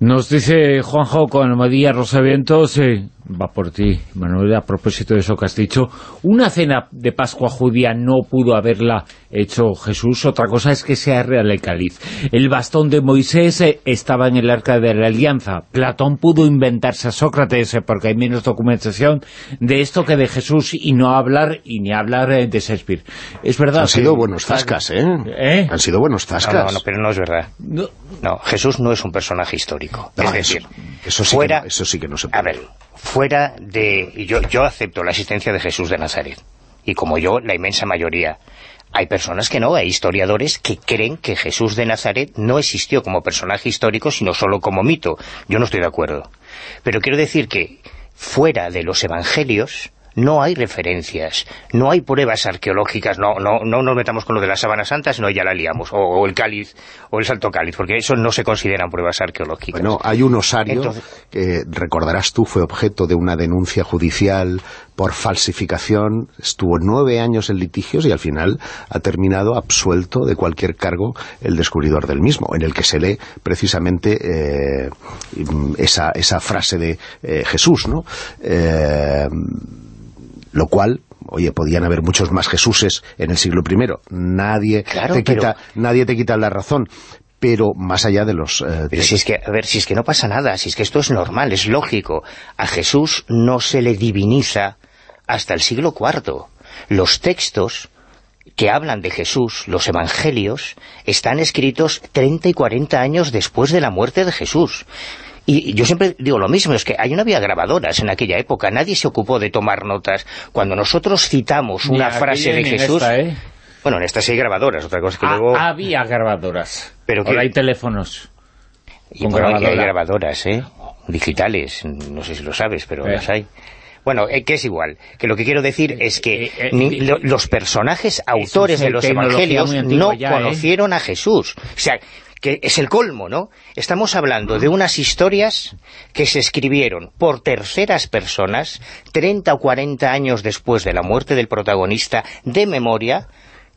Nos dice Juanjo con Almadía Rosavientos, eh, va por ti, Manuel, a propósito de eso que has dicho. Una cena de Pascua judía no pudo haberla hecho Jesús, otra cosa es que sea real el cáliz. El bastón de Moisés eh, estaba en el arca de la alianza. Platón pudo inventarse a Sócrates eh, porque hay menos documentación de esto que de Jesús y no hablar y ni hablar eh, de Shakespeare. Es verdad. Han sido que- buenos zascas, ¿eh? ¿Eh? Han sido buenos No, no, zascas. no, pero no es verdad. No, No, Jesús no es un personaje histórico. No, es eso- decir, eso sí que fuera, no- eso sí que no se puede. A ver, fuera de... Yo, yo acepto la existencia de Jesús de Nazaret. Y como yo, la inmensa mayoría. Hay personas que no, hay historiadores que creen que Jesús de Nazaret no existió como personaje histórico, sino solo como mito. Yo no estoy de acuerdo. Pero quiero decir que fuera de los evangelios no hay referencias, no hay pruebas arqueológicas, no, no, no nos metamos con lo de la sábana santa, sino ya la liamos, o, o el cáliz, o el salto cáliz, porque eso no se consideran pruebas arqueológicas. Bueno, hay un osario Entonces- que, recordarás tú, fue objeto de una denuncia judicial por falsificación, estuvo nueve años en litigios y al final ha terminado absuelto de cualquier cargo el descubridor del mismo, en el que se lee precisamente eh, esa, esa frase de eh, Jesús, ¿no? Eh, lo cual oye, podían haber muchos más Jesuses en el siglo I, nadie, Claro, te, pero- quita, nadie te quita la razón, pero más allá de los... eh, Pero de- si es que, a ver, si es que no pasa nada, si es que esto es normal, es lógico. A Jesús no se le diviniza hasta el siglo IV. Los textos que hablan de Jesús, los evangelios, están escritos 30 y 40 años después de la muerte de Jesús. Y yo siempre digo lo mismo, es que ahí no había grabadoras en aquella época, nadie se ocupó de tomar notas. Cuando nosotros citamos una frase de Jesús... esta, ¿eh? Bueno, en estas hay grabadoras, otra cosa que Ah, luego... Había grabadoras. Pero que- Ahora hay teléfonos. Y con bueno, y hay grabadora. grabadoras, ¿eh? Digitales, no sé si lo sabes, pero Eh. las hay. Bueno, eh, que es igual. Que lo que quiero decir es que ni- lo- los personajes autores es de los evangelios no ya, conocieron a Jesús. O sea, que es el colmo, ¿no? Estamos hablando de unas historias que se escribieron por terceras personas 30 o 40 años después de la muerte del protagonista de memoria,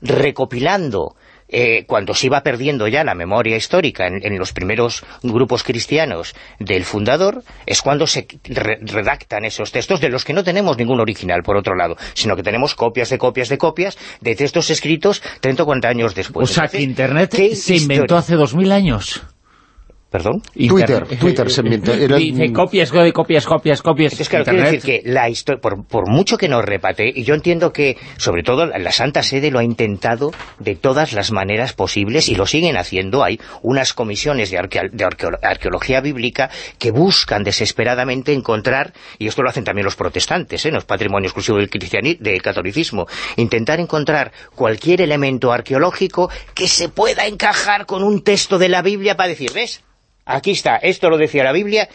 recopilando eh, cuando se iba perdiendo ya la memoria histórica en, en los primeros grupos cristianos del fundador, es cuando se re- redactan esos textos de los que no tenemos ningún original, por otro lado, sino que tenemos copias de copias de copias de textos escritos 30 o 40 años después. o sea, Entonces, que Internet ¿qué se inventó historia? hace dos mil años. ¿Perdón? Twitter, Twitter se inventó. Era- Dice copias, copias, copias, copias. Entonces, claro, Internet. quiero decir que la historia, por, por mucho que nos repate, y yo entiendo que, sobre todo, la Santa Sede lo ha intentado de todas las maneras posibles, y lo siguen haciendo. Hay unas comisiones de, arquea- de arqueo- arqueología bíblica que buscan desesperadamente encontrar, y esto lo hacen también los protestantes, ¿eh? no es patrimonio exclusivo del, cristiani- del catolicismo, intentar encontrar cualquier elemento arqueológico que se pueda encajar con un texto de la Biblia para decir, ¿ves? Aquí está, esto lo decía la Biblia,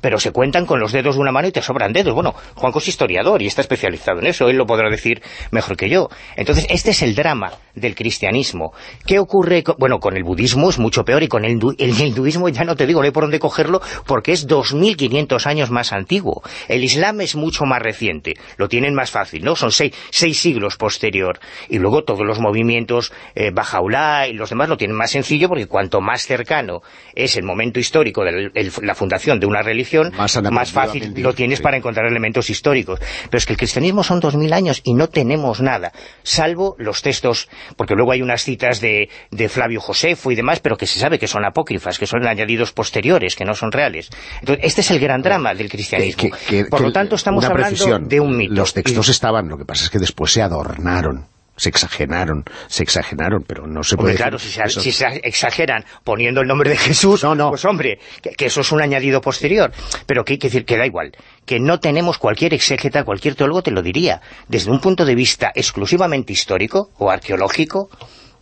pero se cuentan con los dedos de una mano y te sobran dedos. Bueno, Juanco es historiador y está especializado en eso, él lo podrá decir mejor que yo. Entonces, este es el drama del cristianismo. ¿Qué ocurre? co- Bueno, con el budismo es mucho peor y con el hinduismo ya no te digo, no hay por dónde cogerlo porque es 2.500 años más antiguo. El islam es mucho más reciente, lo tienen más fácil, ¿no? Son seis, seis siglos posterior. Y luego todos los movimientos eh, Bajaulá y los demás lo tienen más sencillo porque cuanto más cercano es el momento histórico de la fundación de una religión, Más han más, fácil lo tienes sí. para encontrar elementos históricos. Pero es que el cristianismo son dos mil años y no tenemos nada, salvo los textos, porque luego hay unas citas de, de Flavio Josefo y demás, pero que se sabe que son apócrifas, que son añadidos posteriores, que no son reales. Entonces, este es el gran drama del cristianismo. que- que- Por que lo tanto, estamos hablando precisión, de un mito. Los textos Y- estaban, lo que pasa es que después se adornaron, se exageraron, se exageraron, pero no se Hombre, puede claro, si se, eso. si se exageran poniendo el nombre de Jesús, No, no. pues hombre, que, que eso es un añadido posterior. Pero que hay que decir que da igual, que no tenemos cualquier exégeta, cualquier teólogo te lo diría. Desde un punto de vista exclusivamente histórico o arqueológico,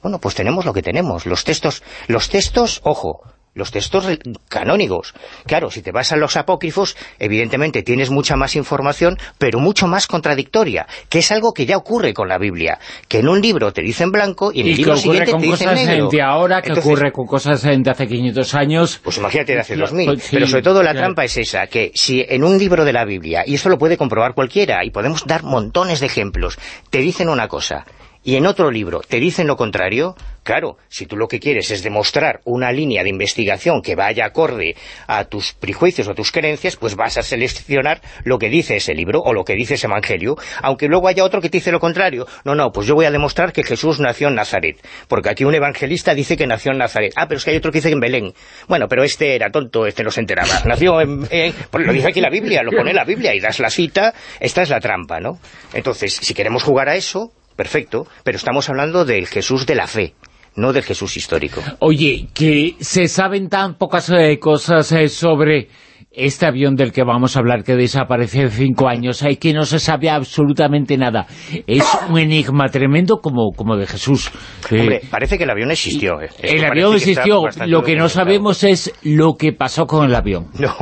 bueno, pues tenemos lo que tenemos. Los textos, los textos, ojo, los textos canónigos. Claro, si te vas a los apócrifos, evidentemente tienes mucha más información, pero mucho más contradictoria, que es algo que ya ocurre con la Biblia, que en un libro te dice en blanco y en el Y libro siguiente con te dice en cosas negro. de ahora, que Entonces, ocurre con cosas de hace 500 años. Pues imagínate de hace Claro, 2000. pues sí, Pero sobre todo la claro. trampa es esa, que si en un libro de la Biblia, y esto lo puede comprobar cualquiera, y podemos dar montones de ejemplos, te dicen una cosa, y en otro libro te dicen lo contrario, claro, si tú lo que quieres es demostrar una línea de investigación que vaya acorde a tus prejuicios o a tus creencias, pues vas a seleccionar lo que dice ese libro o lo que dice ese evangelio, aunque luego haya otro que te dice lo contrario. No, no, pues yo voy a demostrar que Jesús nació en Nazaret, porque aquí un evangelista dice que nació en Nazaret. Ah, pero es que hay otro que dice que en Belén. Bueno, pero este era tonto, este no se enteraba. Nació en... en- pues lo dice aquí la Biblia, lo pone la Biblia y das la cita, esta es la trampa, ¿no? Entonces, si queremos jugar a eso, perfecto, pero estamos hablando del Jesús de la fe, no del Jesús histórico. Oye, que se saben tan pocas eh, cosas eh, sobre este avión del que vamos a hablar que desapareció hace cinco años, eh, que no se sabe absolutamente nada. Es un enigma tremendo como, como de Jesús. Eh, Hombre, parece que el avión existió. ¿eh? El avión existió, lo que no sabemos es lo que pasó con el avión. No,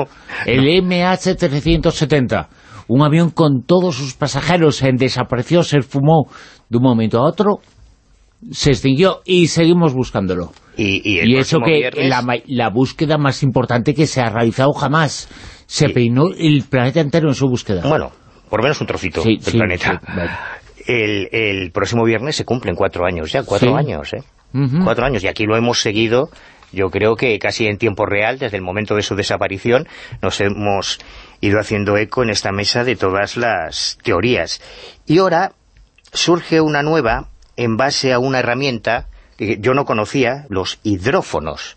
El MH370, un avión con todos sus pasajeros, en desapareció, se esfumó de un momento a otro, se extinguió y seguimos buscándolo. y, y eso que viernes- la, la búsqueda más importante que se ha realizado jamás. Se peinó el planeta entero en su búsqueda. Bueno, por lo menos un trocito Sí, del sí, planeta. sí, vale. el, el próximo viernes se cumplen cuatro años ya, cuatro años, ¿eh? Cuatro años, y aquí lo hemos seguido, yo creo que casi en tiempo real, desde el momento de su desaparición, nos hemos ido haciendo eco en esta mesa de todas las teorías. Y ahora surge una nueva en base a una herramienta que yo no conocía, los hidrófonos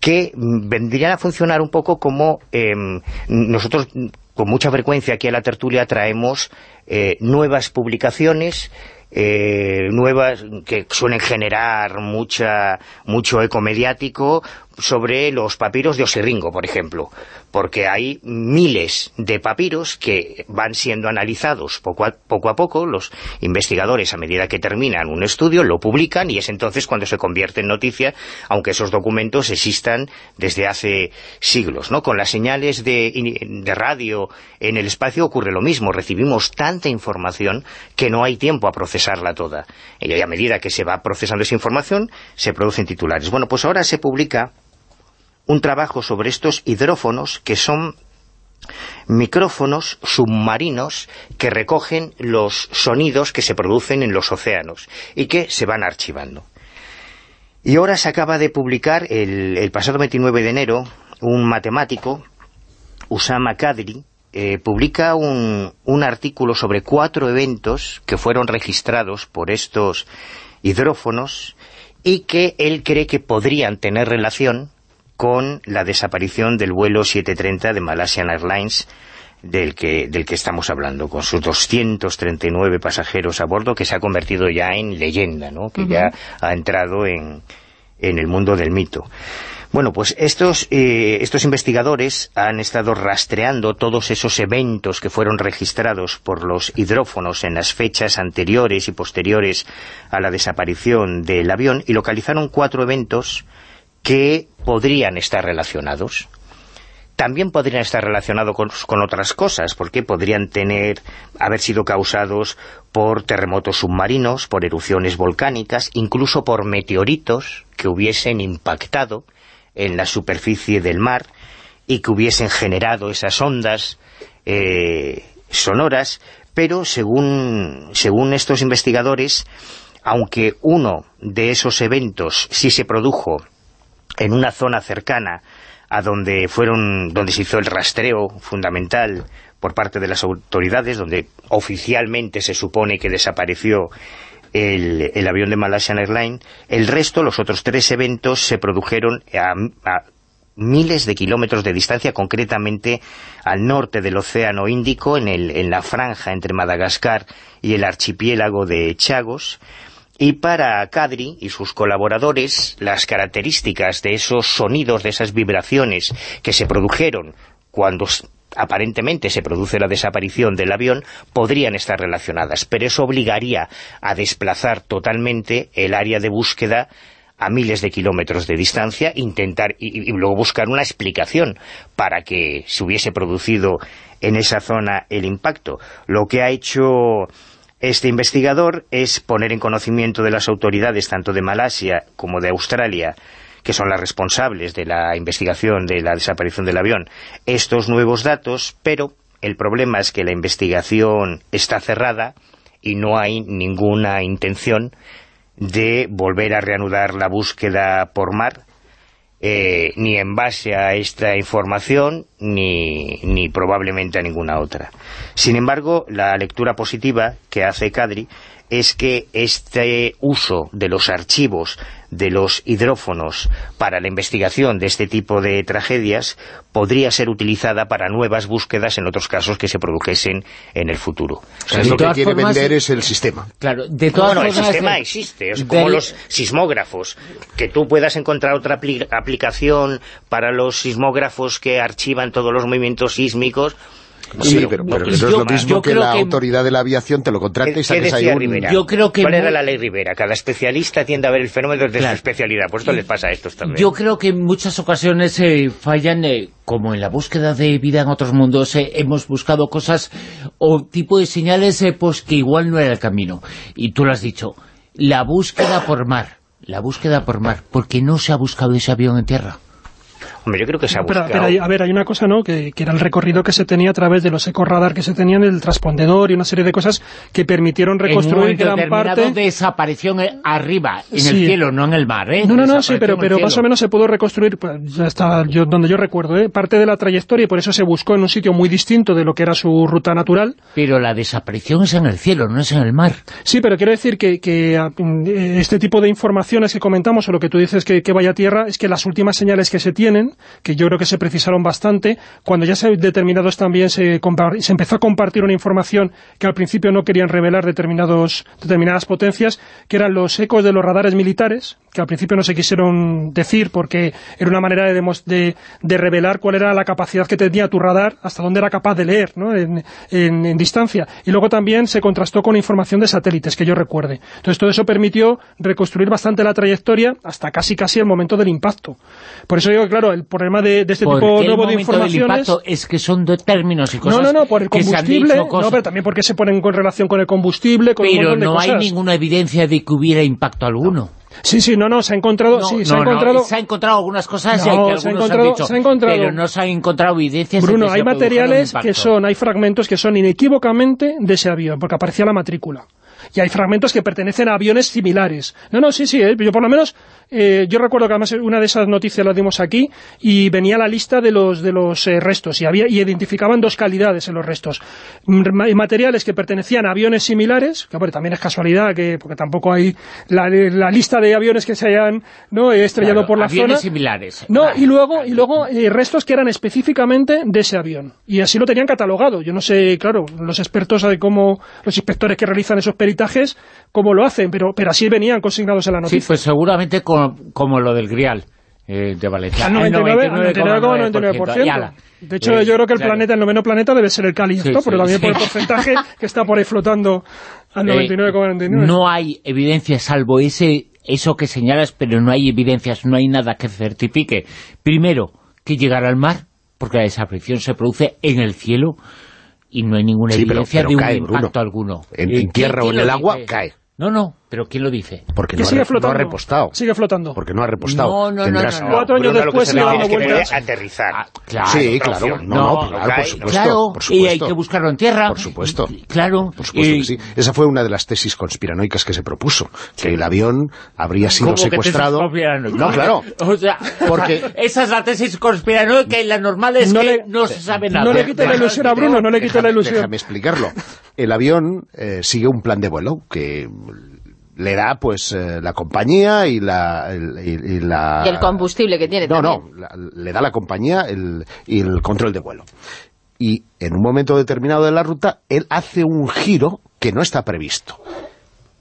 que vendrían a funcionar un poco como em, nosotros con mucha frecuencia aquí a la tertulia traemos eh, nuevas publicaciones eh, nuevas que suelen generar mucha mucho eco mediático sobre los papiros de Osirringo, por ejemplo, porque hay miles de papiros que van siendo analizados poco a, poco a poco, los investigadores a medida que terminan un estudio lo publican y es entonces cuando se convierte en noticia, aunque esos documentos existan desde hace siglos, ¿no? Con las señales de, de radio en el espacio ocurre lo mismo, recibimos tanta información que no hay tiempo a procesarla toda. Y a medida que se va procesando esa información, se producen titulares. Bueno, pues ahora se publica un trabajo sobre estos hidrófonos que son micrófonos submarinos que recogen los sonidos que se producen en los océanos y que se van archivando. Y ahora se acaba de publicar el, pasado 29 de enero un matemático, Usama Kadri, eh, publica un, un artículo sobre cuatro eventos que fueron registrados por estos hidrófonos y que él cree que podrían tener relación con la desaparición del vuelo 730 de Malaysian Airlines del que, del que estamos hablando, con sus 239 pasajeros a bordo, que se ha convertido ya en leyenda, ¿no? que ya ha entrado en, en el mundo del mito. Bueno, pues estos, eh, estos investigadores han estado rastreando todos esos eventos que fueron registrados por los hidrófonos en las fechas anteriores y posteriores a la desaparición del avión y localizaron cuatro eventos que podrían estar relacionados. También podrían estar relacionados con, otras cosas, porque podrían tener, haber sido causados por terremotos submarinos, por erupciones volcánicas, incluso por meteoritos que hubiesen impactado en la superficie del mar y que hubiesen generado esas ondas eh, sonoras, pero según, según estos investigadores, aunque uno de esos eventos sí se produjo en una zona cercana a donde fueron donde se hizo el rastreo fundamental por parte de las autoridades, donde oficialmente se supone que desapareció el, avión de Malaysian Airlines, el resto, los otros tres eventos, se produjeron a, a miles de kilómetros de distancia, concretamente al norte del Océano Índico, en, el, en la franja entre Madagascar y el archipiélago de Chagos, y para Kadri y sus colaboradores, las características de esos sonidos, de esas vibraciones que se produjeron cuando aparentemente se produce la desaparición del avión, podrían estar relacionadas, pero eso obligaría a desplazar totalmente el área de búsqueda a miles de kilómetros de distancia, intentar y, y luego buscar una explicación para que se hubiese producido en esa zona el impacto. Lo que ha hecho este investigador es poner en conocimiento de las autoridades tanto de Malasia como de Australia que son las responsables de la investigación de la desaparición del avión, estos nuevos datos, pero el problema es que la investigación está cerrada y no hay ninguna intención de volver a reanudar la búsqueda por mar, eh, ni en base a esta información, ni, ni probablemente a ninguna otra. Sin embargo, la lectura positiva que hace Cadri es que este uso de los archivos de los hidrófonos para la investigación de este tipo de tragedias podría ser utilizada para nuevas búsquedas en otros casos que se produjesen en el futuro. O sea, O sea, es lo que quiere formas- vender es el sistema. Claro, de todas bueno, el sistema eh, existe, es del- como los sismógrafos, que tú puedas encontrar otra apli- aplicación para los sismógrafos que archivan todos los movimientos sísmicos. Sí, pero, pero yo- eso es lo mismo que creo la que- autoridad de la aviación te lo contrata ¿Qué, y saques ahí un... Rivera? Yo creo que ¿Cuál era la ley Rivera? Cada especialista tiende a ver el fenómeno desde Claro. su especialidad. Por esto les pasa a estos también. Yo creo que en muchas ocasiones eh, fallan, eh, como en la búsqueda de vida en otros mundos, eh, hemos buscado cosas o tipo de señales eh, pues que igual no era el camino. Y tú lo has dicho, la búsqueda por mar, la búsqueda por mar, porque no se ha buscado ese avión en tierra. Hombre, yo creo que se ha Pero, buscado... pero hay- a ver, hay una cosa, ¿no?, que, que era el recorrido que se tenía a través de los ecoradar que se tenían, el transpondedor y una serie de cosas que permitieron en un reconstruir momento gran parte... desapareció en- arriba, en el cielo, no en el mar, ¿eh? No, no, no, sí, pero, en pero más o menos se pudo reconstruir, pues, ya está, yo, donde yo recuerdo, ¿eh? parte de la trayectoria y por eso se buscó en un sitio muy distinto de lo que era su ruta natural. Pero la desaparición es en el cielo, no es en el mar. Sí, pero quiero decir que, que, a- eh, este tipo de informaciones que comentamos, o lo que tú dices que, que vaya a tierra, es que las últimas señales que se tienen, que yo creo que se precisaron bastante, cuando ya se determinados también se, se empezó a compartir una información que al principio no querían revelar determinados, determinadas potencias, que eran los ecos de los radares militares, que al principio no se quisieron decir porque era una manera de, de, de revelar cuál era la capacidad que tenía tu radar, hasta dónde era capaz de leer ¿no? en, distancia. Y luego también se contrastó con información de satélites, que yo recuerde. Entonces todo eso permitió reconstruir bastante la trayectoria hasta casi casi el momento del impacto. Por eso digo que, claro, problema de, de este Porque tipo el nuevo de del informaciones... impacto es que son de términos y No, cosas no, no, por el se combustible, no, pero también porque se ponen con relación con el combustible, con un Pero de no hay ninguna evidencia de que hubiera impacto alguno. Sí, sí, no, no, se ha encontrado, No, sí, se no, ha no, encontrado... se ha encontrado algunas cosas No, y hay que se ha algunos encontrado- han dicho, se ha encontrado- pero no se han encontrado evidencias de Bruno, que se hay materiales que son, hay fragmentos que son inequívocamente de ese avión, porque aparecía la matrícula. Y hay fragmentos que pertenecen a aviones similares. No, no, sí, sí, eh, yo por lo menos, eh, yo recuerdo que además una de esas noticias las dimos aquí, y venía la lista de los de los eh, restos, y había y identificaban dos calidades en los restos. Ma- Materiales que pertenecían a aviones similares, que bueno, también es casualidad, que porque tampoco hay la, la lista de aviones que se hayan ¿no? estrellado Claro, por la aviones zona. similares. No, y luego, y luego eh, restos que eran específicamente de ese avión. Y así lo tenían catalogado. Yo no sé, claro, los expertos de cómo, los inspectores que realizan esos peritajes, cómo lo hacen, pero, pero así venían consignados en la Sí, noticia. pues seguramente como, como lo del Grial eh, de Valencia. al 99, al 99,99%. Y ala. De hecho, Eh, yo creo que el claro. planeta, el noveno planeta debe ser el Cali, Sí, ¿no? sí, Pero también por el porcentaje que está por ahí flotando al Eh, 99,99. no hay evidencia salvo ese eso que señalas, pero no hay evidencias, no hay nada que certifique. Primero, que llegar al mar, porque la desaparición se produce en el cielo y no hay ninguna pero- evidencia pero de un cae, impacto Bruno. alguno. En- Eh, en tierra o en el agua, dice? cae. No, no, pero ¿quién lo dice? Porque Que no, ha, no repostado. Sigue flotando. Porque no ha repostado. No, no, no, Tendrás- no, no. Cuatro años Bruno, lo que después se es que vueltas. aterrizar. Ah, claro. Sí, claro. No, No, no, no claro, por supuesto. Claro, por y supuesto. hay que buscarlo en tierra. Por supuesto. Claro. Por supuesto y- que sí. Esa fue una de las tesis conspiranoicas que se propuso, que el avión habría sido ¿Cómo que tesis secuestrado. No, claro. O sea, Porque- esa es la tesis conspiranoica y la normal es No que le- no se sabe nada. no le quite la ilusión a Bruno, no le quite la ilusión. Déjame explicarlo. El avión eh, sigue un plan de vuelo que le da pues eh, la compañía y la, el- y, y la... Y el combustible que tiene No, también. no, la- le da la compañía el, y el control de vuelo. Y en un momento determinado de la ruta, él hace un giro que no está previsto.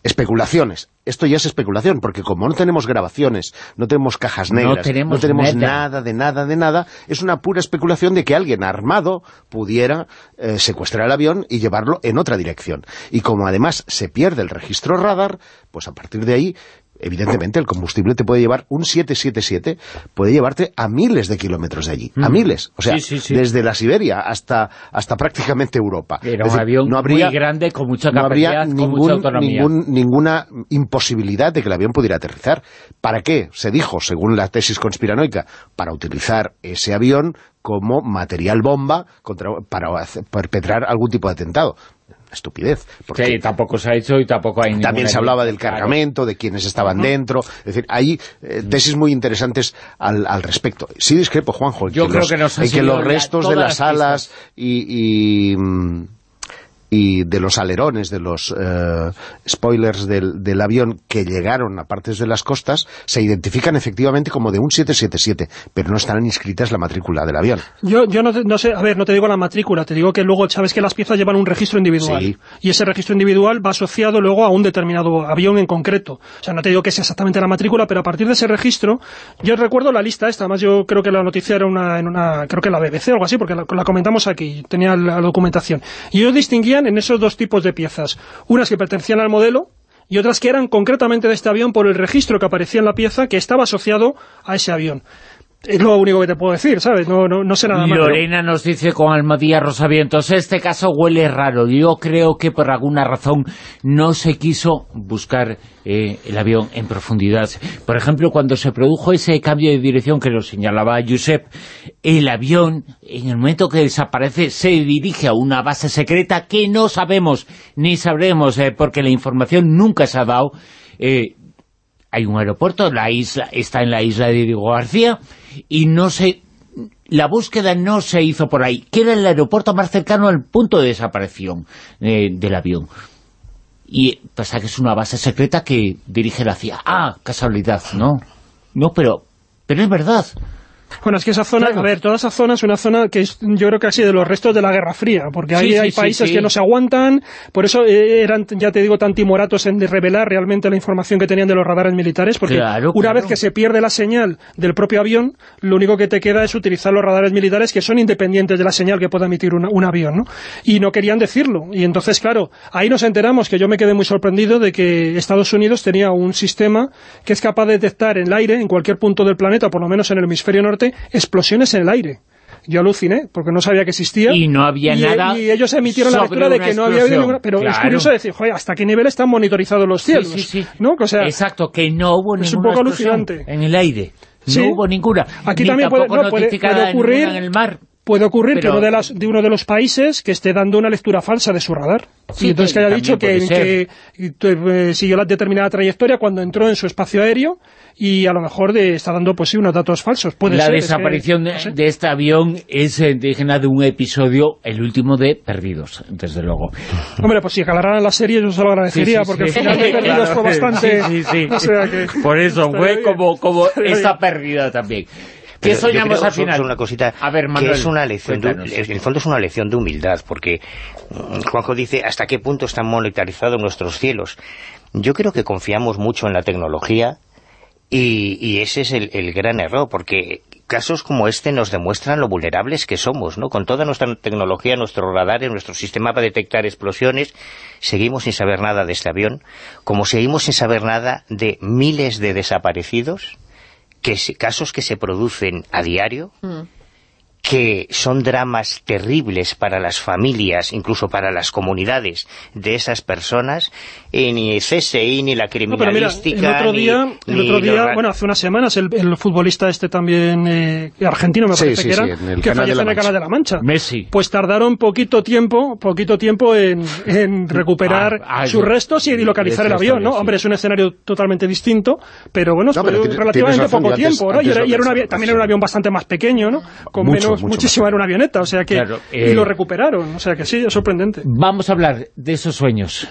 Especulaciones. Esto ya es especulación, porque como no tenemos grabaciones, no tenemos cajas No negras, tenemos nada. nada. de nada, de nada, es una pura especulación de que alguien armado pudiera eh, secuestrar el avión y llevarlo en otra dirección. Y como además se pierde el registro radar, pues a partir de ahí evidentemente el combustible te puede llevar un 777, puede llevarte a miles de kilómetros de allí, a miles, o sea, Mm. Sí, sí, sí. desde la Siberia hasta, hasta prácticamente Europa. Era un decir, avión no habría, muy grande, con mucha no habría capacidad, con mucha autonomía. ningún- ninguna imposibilidad de que el avión pudiera aterrizar. ¿Para qué? Se dijo, según la tesis conspiranoica, para utilizar ese avión como material bomba contra, para perpetrar algún tipo de atentado. Estupidez. Porque Sí, tampoco se ha hecho y tampoco hay también se hablaba del cargamento, de quienes estaban dentro. Es decir, hay eh, tesis muy interesantes al, al respecto. Sí discrepo, Juanjo, Yo que, creo los, que nos ha en que los restos de las las alas y... y, mm, y de los alerones, de los eh, spoilers del, del avión que llegaron a partes de las costas, se identifican efectivamente como de un 777, pero no están inscritas la matrícula del avión. Yo, yo no, te- no sé, a ver, no te digo la matrícula, te digo que luego sabes que las piezas llevan un registro individual. Sí. Y ese registro individual va asociado luego a un determinado avión en concreto. O sea, no te digo que sea exactamente la matrícula, pero a partir de ese registro, yo recuerdo la lista esta, además yo creo que la noticia era una, en una, creo que la BBC o algo así, porque la, la comentamos aquí, tenía la, documentación. Y ellos distinguían en esos dos tipos de piezas, unas que pertenecían al modelo, y otras que eran concretamente de este avión por el registro que aparecía en la pieza que estaba asociado a ese avión. Es lo único que te puedo decir, ¿sabes? No, no, sé nada más. Lorena nos dice con Almadía Rosavientos, este caso huele raro. Yo creo que por alguna razón no se quiso buscar eh, el avión en profundidad. Por ejemplo, cuando se produjo ese cambio de dirección que lo señalaba Josep, el avión, en el momento que desaparece, se dirige a una base secreta que no sabemos ni sabremos, eh, porque la información nunca se ha dado. Eh, hay un aeropuerto, la isla está en la isla de Diego García, y no se la búsqueda no se hizo por ahí, que era el aeropuerto más cercano al punto de desaparición eh, del avión. Y pasa que es una base secreta que dirige la CIA. Ah, casualidad, ¿no? No, pero, pero es verdad. Bueno, es que esa zona, Claro. a ver, toda esa zona es una zona que es, yo creo que así de los restos de la Guerra Fría, porque ahí Sí, hay sí, países sí. que no se aguantan, por eso eh, eran, ya te digo, tan timoratos en revelar realmente la información que tenían de los radares militares, porque Claro, una claro. vez que se pierde la señal del propio avión, lo único que te queda es utilizar los radares militares que son independientes de la señal que pueda emitir una- un avión, ¿no? Y no querían decirlo, y entonces, claro, ahí nos enteramos que yo me quedé muy sorprendido de que Estados Unidos tenía un sistema que es capaz de detectar en el aire, en cualquier punto del planeta, por lo menos en el hemisferio norte, explosiones en el aire. Yo aluciné, porque no sabía que existía. Y no había y, nada Y ellos emitieron la lectura de que no había habido ninguna... Pero es curioso decir, joder, ¿hasta qué nivel están monitorizados los cielos? sí, sí. ¿No? O sea, Exacto, que no hubo es ninguna un poco explosión alucinante. en el aire. No hubo ninguna. Aquí Ni también puede- no, puede- ocurrir- en el mar. Puede ocurrir Pero- que uno de, las, de uno de los países que esté dando una lectura falsa de su radar. Sí, y entonces que haya dicho que, eh, siguió la determinada trayectoria cuando entró en su espacio aéreo y a lo mejor de, está dando pues sí unos datos falsos. Puede la ser, es que- desaparición de, no sé. de este avión es eh, digna de un episodio, el último de Perdidos, desde luego. Hombre, pues si aclararan la serie yo se lo agradecería Sí, sí, porque el final de Perdidos fue bastante... sí, sí, sí. o sea Por eso fue como, como esta pérdida también. ¿Qué soñamos creo, al final? una cosita, A ver, Manuel, que es una lección, de, en el fondo es una lección de humildad, porque mm, Juanjo dice hasta qué punto están monetarizados nuestros cielos. Yo creo que confiamos mucho en la tecnología y, y ese es el, el gran error, porque casos como este nos demuestran lo vulnerables que somos, ¿no? Con toda nuestra tecnología, nuestros radares, nuestro sistema para detectar explosiones, seguimos sin saber nada de este avión, como seguimos sin saber nada de miles de desaparecidos, que casos que se producen a diario, Mm. Que son dramas terribles para las familias, incluso para las comunidades de esas personas, y ni CSI, ni la No, pero mira, criminalística, el otro ni- día, el ni otro los día bueno, hace unas semanas, el, el futbolista este también eh, argentino, me Sí, parece sí, que era, sí, en el que falleció la en el Canal de la Mancha. Messi. Pues tardaron poquito tiempo, poquito tiempo en, en recuperar Ah, ah, sus restos y localizar el avión, ¿no? sí. Hombre, es un escenario totalmente distinto, pero bueno, No, pero relativamente razón, poco y antes- tiempo, ¿no? Y era, y era también era un avión bastante más pequeño, ¿no? Con Mucho, menos, mucho muchísima más era una avioneta, o sea que... Claro, y eh, lo recuperaron, o sea que sí, es sorprendente. Vamos a hablar de esos sueños.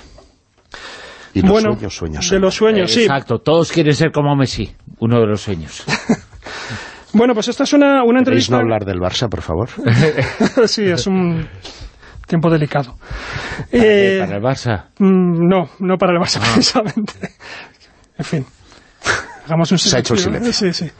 Y los bueno, sueños, sueños. de los sueños, sí. Exacto, todos quieren ser como Messi, uno de los sueños. Bueno, pues esta es una, una ¿Queréis entrevista... no hablar del Barça, por favor? sí, es un tiempo delicado. Para, Eh, para el Barça. mm, no, no para el Barça Ah. precisamente. En fin, hagamos un Se ha hecho el silencio. silencio. Sí, sí.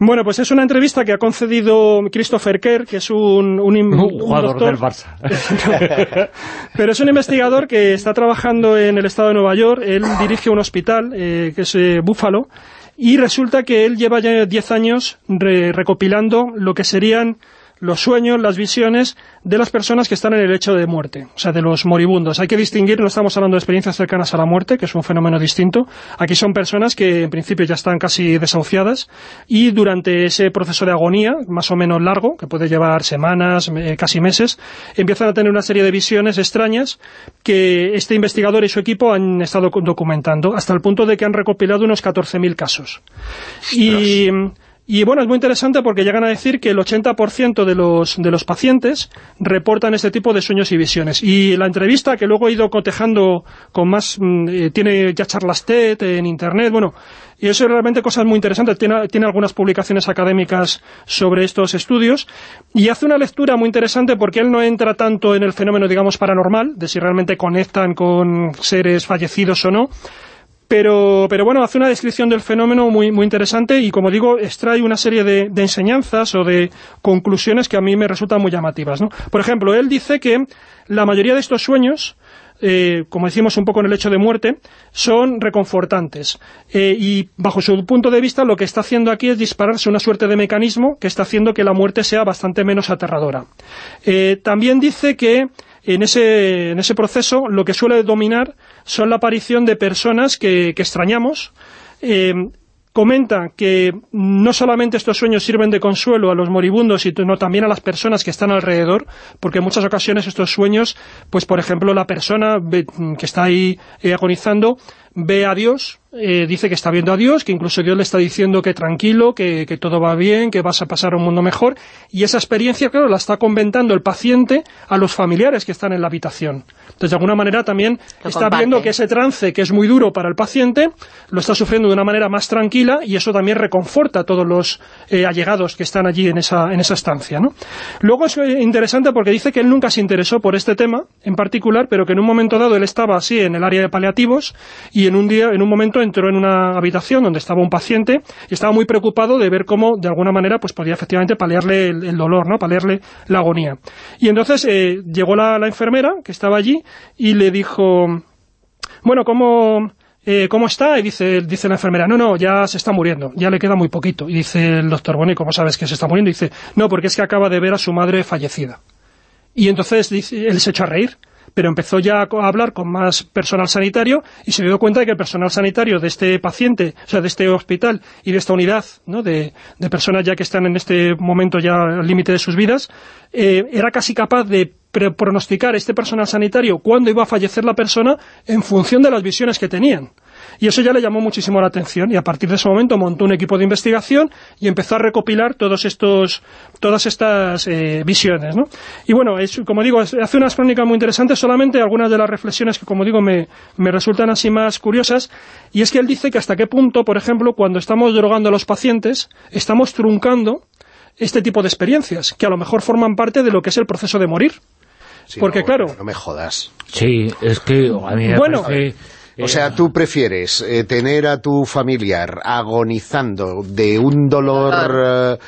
Bueno, pues es una entrevista que ha concedido Christopher Kerr, que es un, un, Un un jugador doctor- del Barça. pero es un investigador que está trabajando en el estado de Nueva York. Él dirige un hospital, eh, que es eh, Buffalo, y resulta que él lleva ya 10 años re- recopilando lo que serían los sueños, las visiones de las personas que están en el hecho de muerte, o sea, de los moribundos. Hay que distinguir, no estamos hablando de experiencias cercanas a la muerte, que es un fenómeno distinto. Aquí son personas que en principio ya están casi desahuciadas y durante ese proceso de agonía, más o menos largo, que puede llevar semanas, eh, casi meses, empiezan a tener una serie de visiones extrañas que este investigador y su equipo han estado documentando, hasta el punto de que han recopilado unos 14.000 casos. Y... Y bueno, es muy interesante porque llegan a decir que el 80% de los, de los pacientes reportan este tipo de sueños y visiones. Y la entrevista, que luego he ido cotejando con más... mm, eh, tiene ya charlas TED en Internet, bueno... Y eso es realmente cosas muy interesantes. Tiene, tiene algunas publicaciones académicas sobre estos estudios. Y hace una lectura muy interesante porque él no entra tanto en el fenómeno, digamos, paranormal, de si realmente conectan con seres fallecidos o no, pero, pero bueno, hace una descripción del fenómeno muy, muy interesante y, como digo, extrae una serie de, de enseñanzas o de conclusiones que a mí me resultan muy llamativas. ¿no? Por ejemplo, él dice que la mayoría de estos sueños, eh, como decimos un poco en el hecho de muerte, son reconfortantes. Eh, y bajo su punto de vista, lo que está haciendo aquí es dispararse una suerte de mecanismo que está haciendo que la muerte sea bastante menos aterradora. Eh, también dice que en ese, proceso lo que suele dominar son la aparición de personas que, extrañamos. Eh, comenta que no solamente estos sueños sirven de consuelo a los moribundos, sino también a las personas que están alrededor, porque en muchas ocasiones estos sueños, pues por ejemplo la persona que está ahí eh, agonizando, ve a Dios, eh, dice que está viendo a Dios, que incluso Dios le está diciendo que tranquilo, que, que todo va bien, que vas a pasar a un mundo mejor, y esa experiencia, claro, la está conventando el paciente a los familiares que están en la habitación. Entonces, de alguna manera también Lo está comparte. viendo que ese trance, que es muy duro para el paciente, lo está sufriendo de una manera más tranquila, y eso también reconforta a todos los eh, allegados que están allí en esa, en esa estancia, ¿no? Luego es eh, interesante porque dice que él nunca se interesó por este tema en particular, pero que en un momento dado él estaba así en el área de paliativos y en un día, en un momento entró en una habitación donde estaba un paciente y estaba muy preocupado de ver cómo de alguna manera pues podía efectivamente paliarle el, dolor, ¿no? paliarle la agonía. Y entonces eh, llegó la, la enfermera que estaba allí y le dijo, bueno, ¿cómo, eh, ¿cómo está? Y dice, dice la enfermera, no, no, ya se está muriendo, ya le queda muy poquito. Y dice el doctor, bueno, ¿y cómo sabes que se está muriendo? Y dice, no, porque es que acaba de ver a su madre fallecida. Y entonces dice, él se echó a reír, pero empezó ya a hablar con más personal sanitario y se dio cuenta de que el personal sanitario de este paciente, o sea, de este hospital y de esta unidad, ¿no? de, personas ya que están en este momento ya al límite de sus vidas, eh, era casi capaz de pronosticar este personal sanitario cuándo iba a fallecer la persona en función de las visiones que tenían. Y eso ya le llamó muchísimo la atención y a partir de ese momento montó un equipo de investigación y empezó a recopilar todos estos, todas estas eh, visiones. ¿no? Y bueno, es, como digo, es- hace unas crónicas muy interesantes, solamente algunas de las reflexiones que, como digo, me, me resultan así más curiosas, y es que él dice que hasta qué punto, por ejemplo, cuando estamos drogando a los pacientes, estamos truncando este tipo de experiencias, que a lo mejor forman parte de lo que es el proceso de morir. Sí, Porque, no, claro- No me jodas. Sí, es que a mí me Bueno, parece... O sea, tú prefieres eh, tener a tu familiar agonizando de un dolor... eh,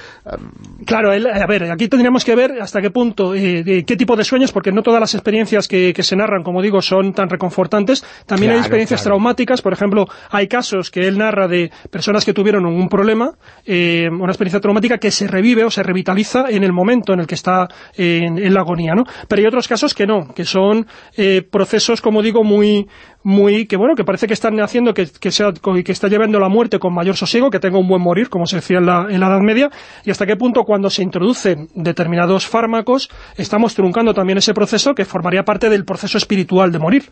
Claro, él- a ver, aquí tendríamos que ver hasta qué punto, eh, de qué tipo de sueños, porque no todas las experiencias que, que se narran, como digo, son tan reconfortantes. También hay experiencias claro. traumáticas, por ejemplo, hay casos que él narra de personas que tuvieron un problema, eh, una experiencia traumática que se revive o se revitaliza en el momento en el que está eh, en, en la agonía, ¿no? Pero hay otros casos que no, que son eh, procesos, como digo, muy muy que bueno que parece que están haciendo que, que sea que está llevando la muerte con mayor sosiego que tenga un buen morir como se decía en la, en la Edad Media. Y hasta qué punto cuando se introducen determinados fármacos estamos truncando también ese proceso que formaría parte del proceso espiritual de morir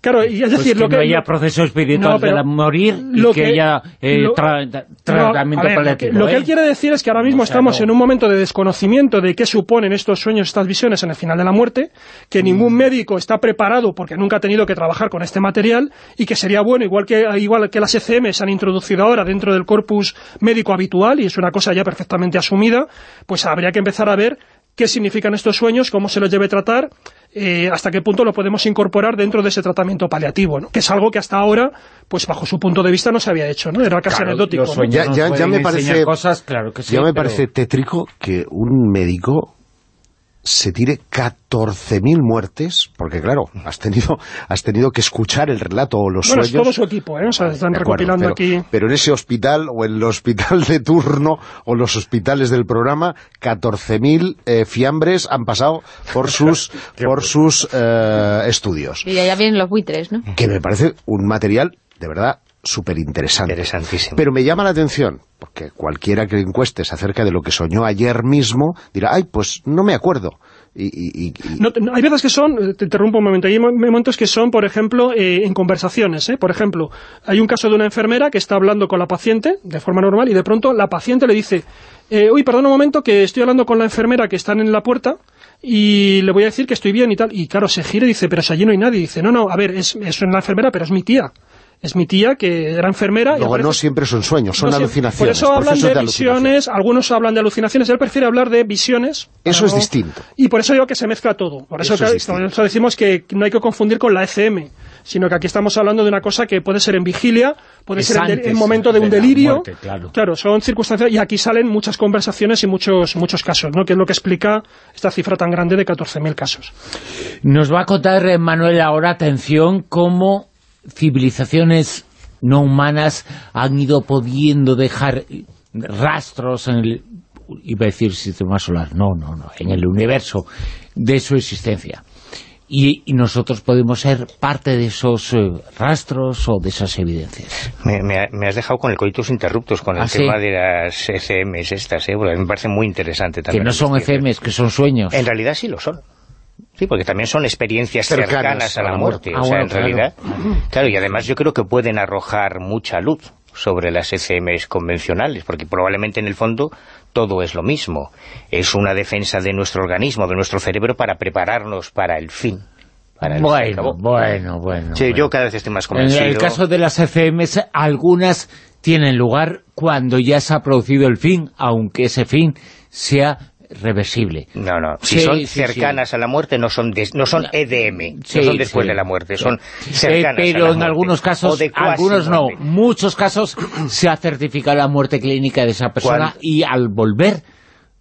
Claro, y es Pues decir, que lo que no haya proceso espiritual No, morir y lo que, que- haya eh, lo- tra- tratamiento ver, lo que- paliativo. Lo que ¿eh? él quiere decir es que ahora mismo O sea, estamos no. en un momento de desconocimiento de qué suponen estos sueños, estas visiones en el final de la muerte, que Mm. ningún médico está preparado porque nunca ha tenido que trabajar con este material y que sería bueno, igual que igual que las ECM se han introducido ahora dentro del corpus médico habitual y es una cosa ya perfectamente asumida, pues habría que empezar a ver qué significan estos sueños, cómo se los debe tratar, eh, hasta qué punto lo podemos incorporar dentro de ese tratamiento paliativo, ¿no? que es algo que hasta ahora, pues bajo su punto de vista no se había hecho, ¿no? era casi Claro, anecdótico. Ya- me parece- cosas, claro que sí, ya me pero- parece tétrico que un médico se tire 14.000 muertes, porque claro, has tenido has tenido que escuchar el relato o los Bueno, es sueños... todo su equipo, ¿eh? O sea, están acuerdo, recopilando pero, aquí... pero en ese hospital, o en el hospital de turno, o los hospitales del programa, 14.000 eh, fiambres han pasado por sus por sus eh, estudios. Y ya vienen los buitres, ¿no? Que me parece un material, de verdad, súper interesante. Interesantísimo. Pero me llama la atención, porque cualquiera que encuestes acerca de lo que soñó ayer mismo, dirá, ay, pues no me acuerdo. Y, y- No, no, hay veces que son, eh, te interrumpo un momento, hay mo- momentos que son, por ejemplo, eh, en conversaciones. ¿eh? Por ejemplo, hay un caso de una enfermera que está hablando con la paciente de forma normal y de pronto la paciente le dice, eh, uy, perdona un momento que estoy hablando con la enfermera que están en la puerta y le voy a decir que estoy bien y tal. Y claro, se gira y dice, pero si allí no hay nadie. Y dice, no, no, a ver, es, es una enfermera, pero es mi tía. Es mi tía que era enfermera. y luego aparece- no siempre son sueños, son no siempre- alucinaciones. Por eso hablan de, visiones, algunos hablan de alucinaciones, él prefiere hablar de visiones. Eso es distinto. Y por eso digo que se mezcla todo. Por eso, Eso es que- distinto. por eso decimos que no hay que confundir con la ECM, sino que aquí estamos hablando de una cosa que puede ser en vigilia, puede Es ser en, en momento de un de delirio. muerte, claro. son circunstancias, y aquí salen muchas conversaciones y muchos muchos casos, ¿no? que es lo que explica esta cifra tan grande de 14.000 casos. Nos va a contar eh, Manuel ahora, atención, cómo civilizaciones no humanas han ido pudiendo dejar rastros en el, iba a decir sistema solar, no, no, no, en el universo de su existencia. Y, y nosotros podemos ser parte de esos eh, rastros o de esas evidencias. Me, me me has dejado con el coitus interruptus, con el ¿Ah, sí? tema de las ECMs estas, ¿eh? Porque me parece muy interesante Que también. no son. ECMs, que son sueños. En realidad sí lo son. Sí, porque también son experiencias Cercanas cercanas, a la muerte. Ah, o sea, bueno, en claro. realidad... Claro, y además yo creo que pueden arrojar mucha luz sobre las ECMs convencionales, porque probablemente en el fondo todo es lo mismo. Es una defensa de nuestro organismo, de nuestro cerebro, para prepararnos para el fin. Para el Bueno, bueno, bueno. Sí, bueno. yo cada vez estoy más En convencido. el caso de las ECMs, algunas tienen lugar cuando ya se ha producido el fin, aunque ese fin sea reversible. No, no. Si Sí, son sí, cercanas a la muerte, no son des- no son EDM, no son después de la muerte, son Eh, cercanas a la pero en muerte. algunos casos, algunos no, muerte. muchos casos se ha certificado la muerte clínica de esa persona ¿Cuál? y al volver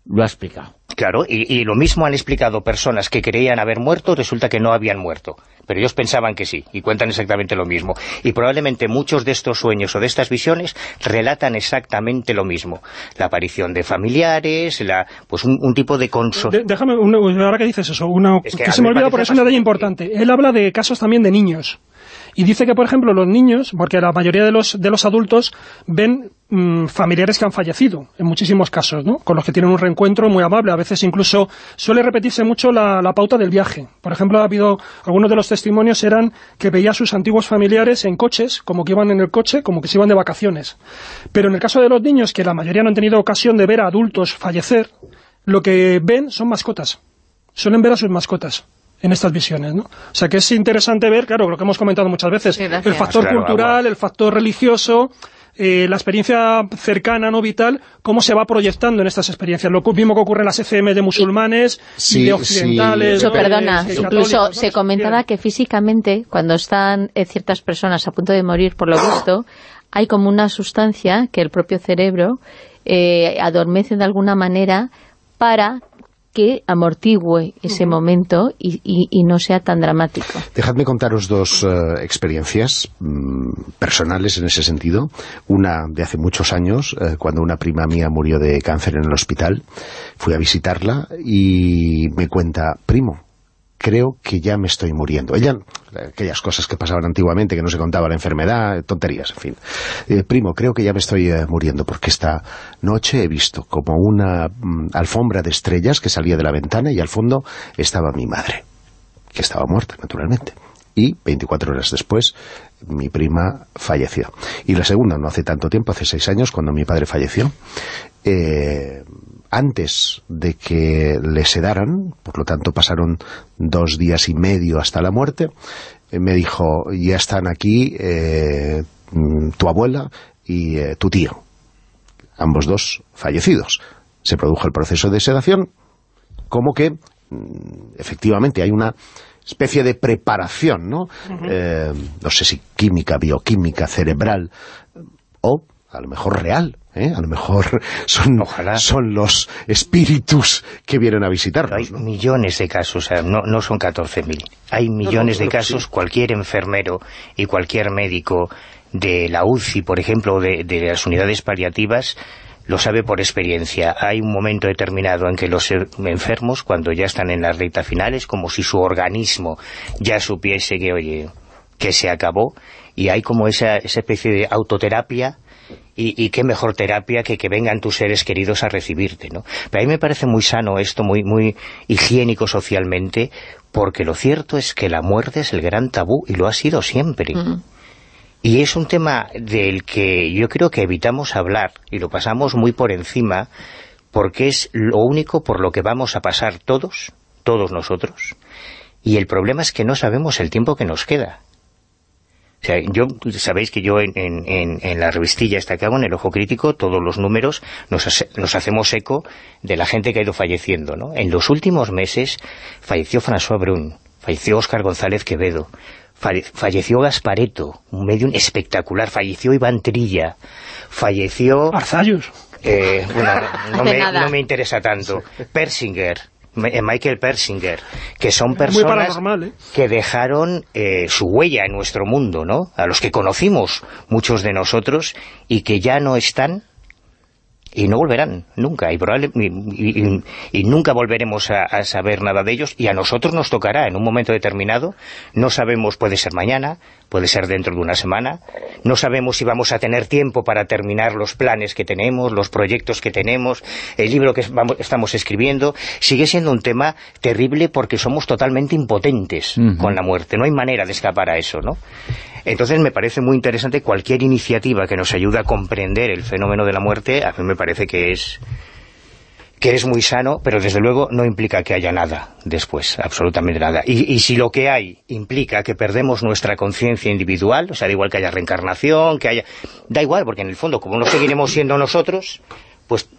lo ha explicado. Claro, y, y lo mismo han explicado personas que creían haber muerto, resulta que no habían muerto. Pero ellos pensaban que sí, y cuentan exactamente lo mismo. Y probablemente muchos de estos sueños o de estas visiones relatan exactamente lo mismo. La aparición de familiares, la, pues un, un tipo de conso... De- déjame, una- ahora que dices eso, una, Es que, que se me olvida parece porque es un detalle importante. Él habla de casos también de niños. Y dice que, por ejemplo, los niños, porque la mayoría de los, de los adultos ven mm, familiares que han fallecido, en muchísimos casos, ¿no? Con los que tienen un reencuentro muy amable. A veces incluso suele repetirse mucho la, la pauta del viaje. Por ejemplo, ha habido, algunos de los testimonios eran que veía a sus antiguos familiares en coches, como que iban en el coche, como que se iban de vacaciones. Pero en el caso de los niños, que la mayoría no han tenido ocasión de ver a adultos fallecer, lo que ven son mascotas. Suelen ver a sus mascotas en estas visiones, ¿no? O sea que es interesante ver, claro, lo que hemos comentado muchas veces, Sí, el factor Claro, cultural, vamos. el factor religioso, eh, la experiencia cercana, no vital, cómo se va proyectando en estas experiencias. Lo mismo que ocurre en las FM de musulmanes, Sí, de occidentales... sí. Incluso, perdona, de incluso se comentaba que físicamente, cuando están eh, ciertas personas a punto de morir, por lo visto, hay como una sustancia que el propio cerebro eh, adormece de alguna manera para que amortigüe ese momento y, y- y no sea tan dramático. Dejadme contaros dos eh, experiencias mm, personales en ese sentido. Una de hace muchos años, eh, cuando una prima mía murió de cáncer en el hospital. Fui a visitarla y me cuenta, primo, creo que ya me estoy muriendo. Ella, aquellas cosas que pasaban antiguamente, que no se contaba la enfermedad, tonterías, en fin. Eh, primo, creo que ya me estoy eh, muriendo, porque esta noche he visto como una mm, alfombra de estrellas que salía de la ventana y al fondo estaba mi madre, que estaba muerta, naturalmente. Y 24 horas después, mi prima falleció. Y la segunda, no hace tanto tiempo, hace seis años, cuando mi padre falleció, eh, antes de que le sedaran, por lo tanto pasaron dos días y medio hasta la muerte, eh, me dijo, ya están aquí eh, mm, tu abuela y eh, tu tío, ambos dos fallecidos. Se produjo el proceso de sedación, como que mm, efectivamente hay una especie de preparación, ¿no? Eh, no sé si química, bioquímica, cerebral, o a lo mejor real, ¿eh? a lo mejor son, Ojalá. son los espíritus que vienen a Hay visitarnos. ¿no? millones de casos, o sea, no, no son 14.000. Hay millones de casos, sí. cualquier enfermero y cualquier médico de la UCI, por ejemplo, o de, de las unidades paliativas, lo sabe por experiencia. Hay un momento determinado en que los enfermos, cuando ya están en la recta final, es como si su organismo ya supiese que, oye, que se acabó, y hay como esa, esa especie de autoterapia y, y qué mejor terapia que que vengan tus seres queridos a recibirte, ¿no? Pero a mí me parece muy sano esto, muy, muy higiénico socialmente, porque lo cierto es que la muerte es el gran tabú y lo ha sido siempre. Y es un tema del que yo creo que evitamos hablar y lo pasamos muy por encima porque es lo único por lo que vamos a pasar todos, todos nosotros, y el problema es que no sabemos el tiempo que nos queda. O sea, yo, sabéis que yo en, en- en- en la revistilla esta que hago, en el Ojo Crítico, todos los números nos, hace- nos hacemos eco de la gente que ha ido falleciendo, ¿no? En los últimos meses falleció François Brun, falleció Óscar González Quevedo, falle- falleció Gaspareto, un medium espectacular, falleció Iván Trilla, falleció... Arzayus. Eh, bueno, no, me, no me interesa tanto. Persinger, Michael Persinger, que son personas ¿eh? que dejaron eh, su huella en nuestro mundo, ¿no? A los que conocimos muchos de nosotros y que ya no están y no volverán nunca y, probable, y, y- y- y nunca volveremos a, a saber nada de ellos y a nosotros nos tocará en un momento determinado no sabemos, puede ser mañana puede ser dentro de una semana. No sabemos si vamos a tener tiempo para terminar los planes que tenemos, los proyectos que tenemos el libro que vamos- estamos escribiendo. Sigue siendo un tema terrible porque somos totalmente impotentes con la muerte, no hay manera de escapar a eso, ¿no? Entonces me parece muy interesante cualquier iniciativa que nos ayude a comprender el fenómeno de la muerte, a mí me parece que es que es muy sano, pero desde luego no implica que haya nada después, absolutamente nada. Y, y si lo que hay implica que perdemos nuestra conciencia individual, o sea, da igual que haya reencarnación, que haya... Da igual, porque en el fondo, como no seguiremos siendo nosotros, pues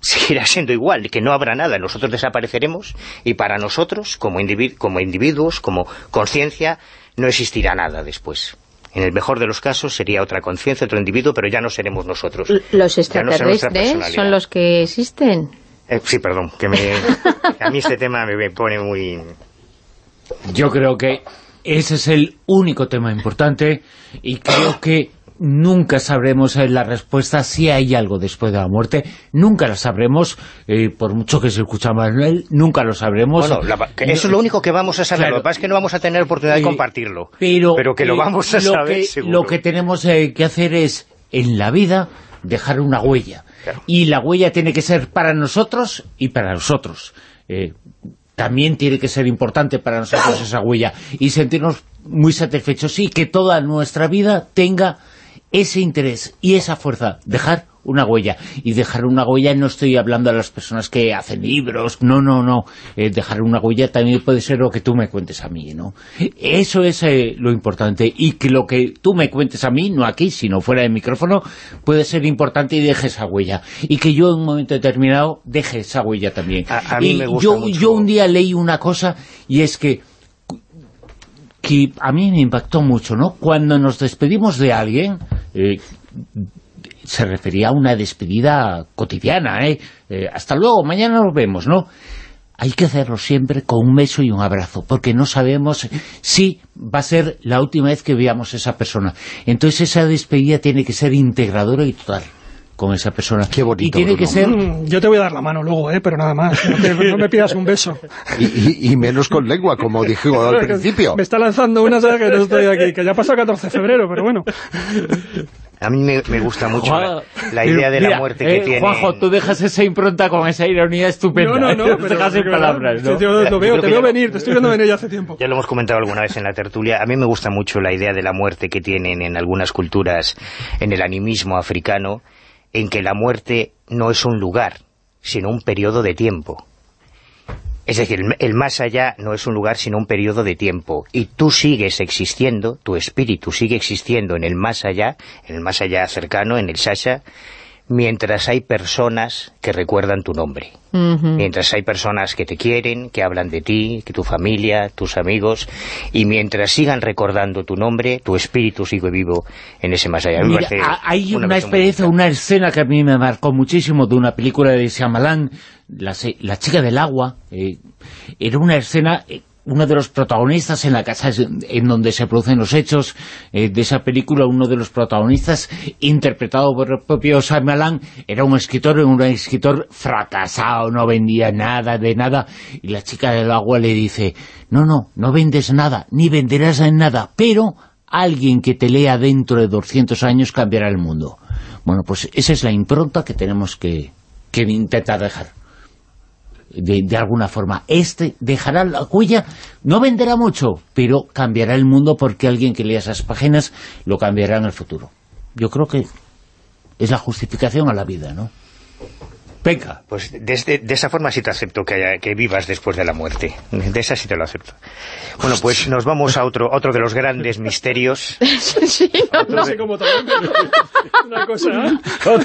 seguirá siendo igual, que no habrá nada, nosotros desapareceremos y para nosotros, como, individu- como individuos, como conciencia, no existirá nada después. En el mejor de los casos sería otra conciencia, otro individuo, pero ya no seremos nosotros. Los no extraterrestres son los que existen. Eh, sí, perdón, que me, a mí este tema me, pone muy... Yo creo que ese es el único tema importante y creo que nunca sabremos eh, la respuesta si hay algo después de la muerte. Nunca la sabremos, eh, por mucho que se escucha Manuel, nunca lo sabremos. Bueno, la- que eso es lo único que vamos a saber, Claro. lo que pasa es que no vamos a tener oportunidad de compartirlo. Pero, que lo vamos a lo saber que, seguro. Lo que tenemos eh, que hacer es, en la vida, dejar una huella. Claro. Y la huella tiene que ser para nosotros y para nosotros. Eh, también tiene que ser importante para nosotros esa huella y sentirnos muy satisfechos y que toda nuestra vida tenga ese interés y esa fuerza, dejar una huella. Y dejar una huella no estoy hablando a las personas que hacen libros, no, no, no. Eh, dejar una huella también puede ser lo que tú me cuentes a mí, ¿no? Eso es eh, lo importante. Y que lo que tú me cuentes a mí, no aquí, sino fuera del micrófono, puede ser importante y deje esa huella. Y que yo en un momento determinado deje esa huella también. A- a mí y me gusta yo, mucho. yo un día leí una cosa y es que que a mí me impactó mucho, ¿no? Cuando nos despedimos de alguien, eh, se refería a una despedida cotidiana, ¿eh? Eh, Hasta luego, mañana nos vemos, ¿no? Hay que hacerlo siempre con un beso y un abrazo, porque no sabemos si va a ser la última vez que veamos a esa persona. Entonces esa despedida tiene que ser integradora y total con esa persona. Qué bonito, Y tiene que Bruno. ser... Mm, Yo te voy a dar la mano luego, ¿eh? pero nada más. No, te- no me pidas un beso. Y, y- y menos con lengua, como dije al principio. Me está lanzando una saga que no estoy aquí, que ya pasó el 14 de febrero, pero bueno. A mí me, me gusta mucho la, Juan- la idea de la Mira, muerte que eh, tiene... Juanjo, tú dejas esa impronta con esa ironía estupenda. No, no, no. Te pero- dejas sin pero- palabras, ¿no? Sí, yo lo veo, te que veo ya- venir, te estoy viendo venir ya hace tiempo. Ya lo hemos comentado alguna vez en la tertulia. A mí me gusta mucho la idea de la muerte que tienen en algunas culturas, en el animismo africano, en que la muerte no es un lugar, sino un periodo de tiempo. Es decir, el, más allá no es un lugar, sino un periodo de tiempo. Y tú sigues existiendo, tu espíritu sigue existiendo en el más allá, en el más allá cercano, en el Sasha, mientras hay personas que recuerdan tu nombre. Mientras hay personas que te quieren, que hablan de ti, que tu familia, tus amigos, y mientras sigan recordando tu nombre, tu espíritu sigue vivo en ese más allá. Mira, hay una, experiencia, una escena que a mí me marcó muchísimo de una película de Shyamalan, La, la chica del agua. eh, era una escena, eh, uno de los protagonistas en la casa en donde se producen los hechos eh, de esa película, uno de los protagonistas, interpretado por el propio Shyamalan, era un escritor, un escritor fracasado, no vendía nada de nada, y la chica del agua le dice, no, no, no vendes nada, ni venderás nada, pero alguien que te lea dentro de 200 años cambiará el mundo. Bueno, pues esa es la impronta que tenemos que, que intentar dejar. De, de alguna forma. Este dejará la huella, no venderá mucho, pero cambiará el mundo porque alguien que lea esas páginas lo cambiará en el futuro. Yo creo que es la justificación a la vida, ¿no? Venga. Pues desde, de esa forma sí te acepto que, haya- que vivas después de la muerte. De esa sí te lo acepto. Bueno, pues nos vamos a otro otro de los grandes misterios. Sí, no, No sé cómo también, una cosa...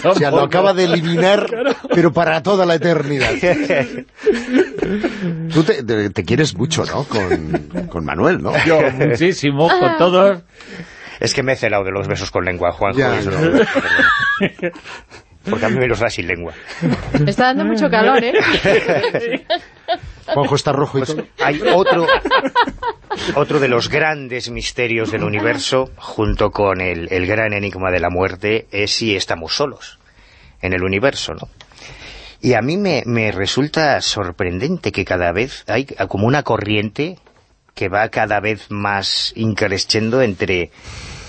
O sea, lo acaba de eliminar, pero para toda la eternidad. Tú te, te- te quieres mucho, ¿no? Con, con Manuel, ¿no? Yo muchísimo, con todos. Es que me he celado de los besos con lengua, Juanjo. Ya, Porque a mí me los da sin lengua. Me está dando mucho calor, ¿eh? Juanjo está rojo y todo. Hay otro, otro de los grandes misterios del universo, junto con el, el gran enigma de la muerte, es si estamos solos en el universo, ¿no? Y a mí me, me resulta sorprendente que cada vez hay como una corriente que va cada vez más increciendo entre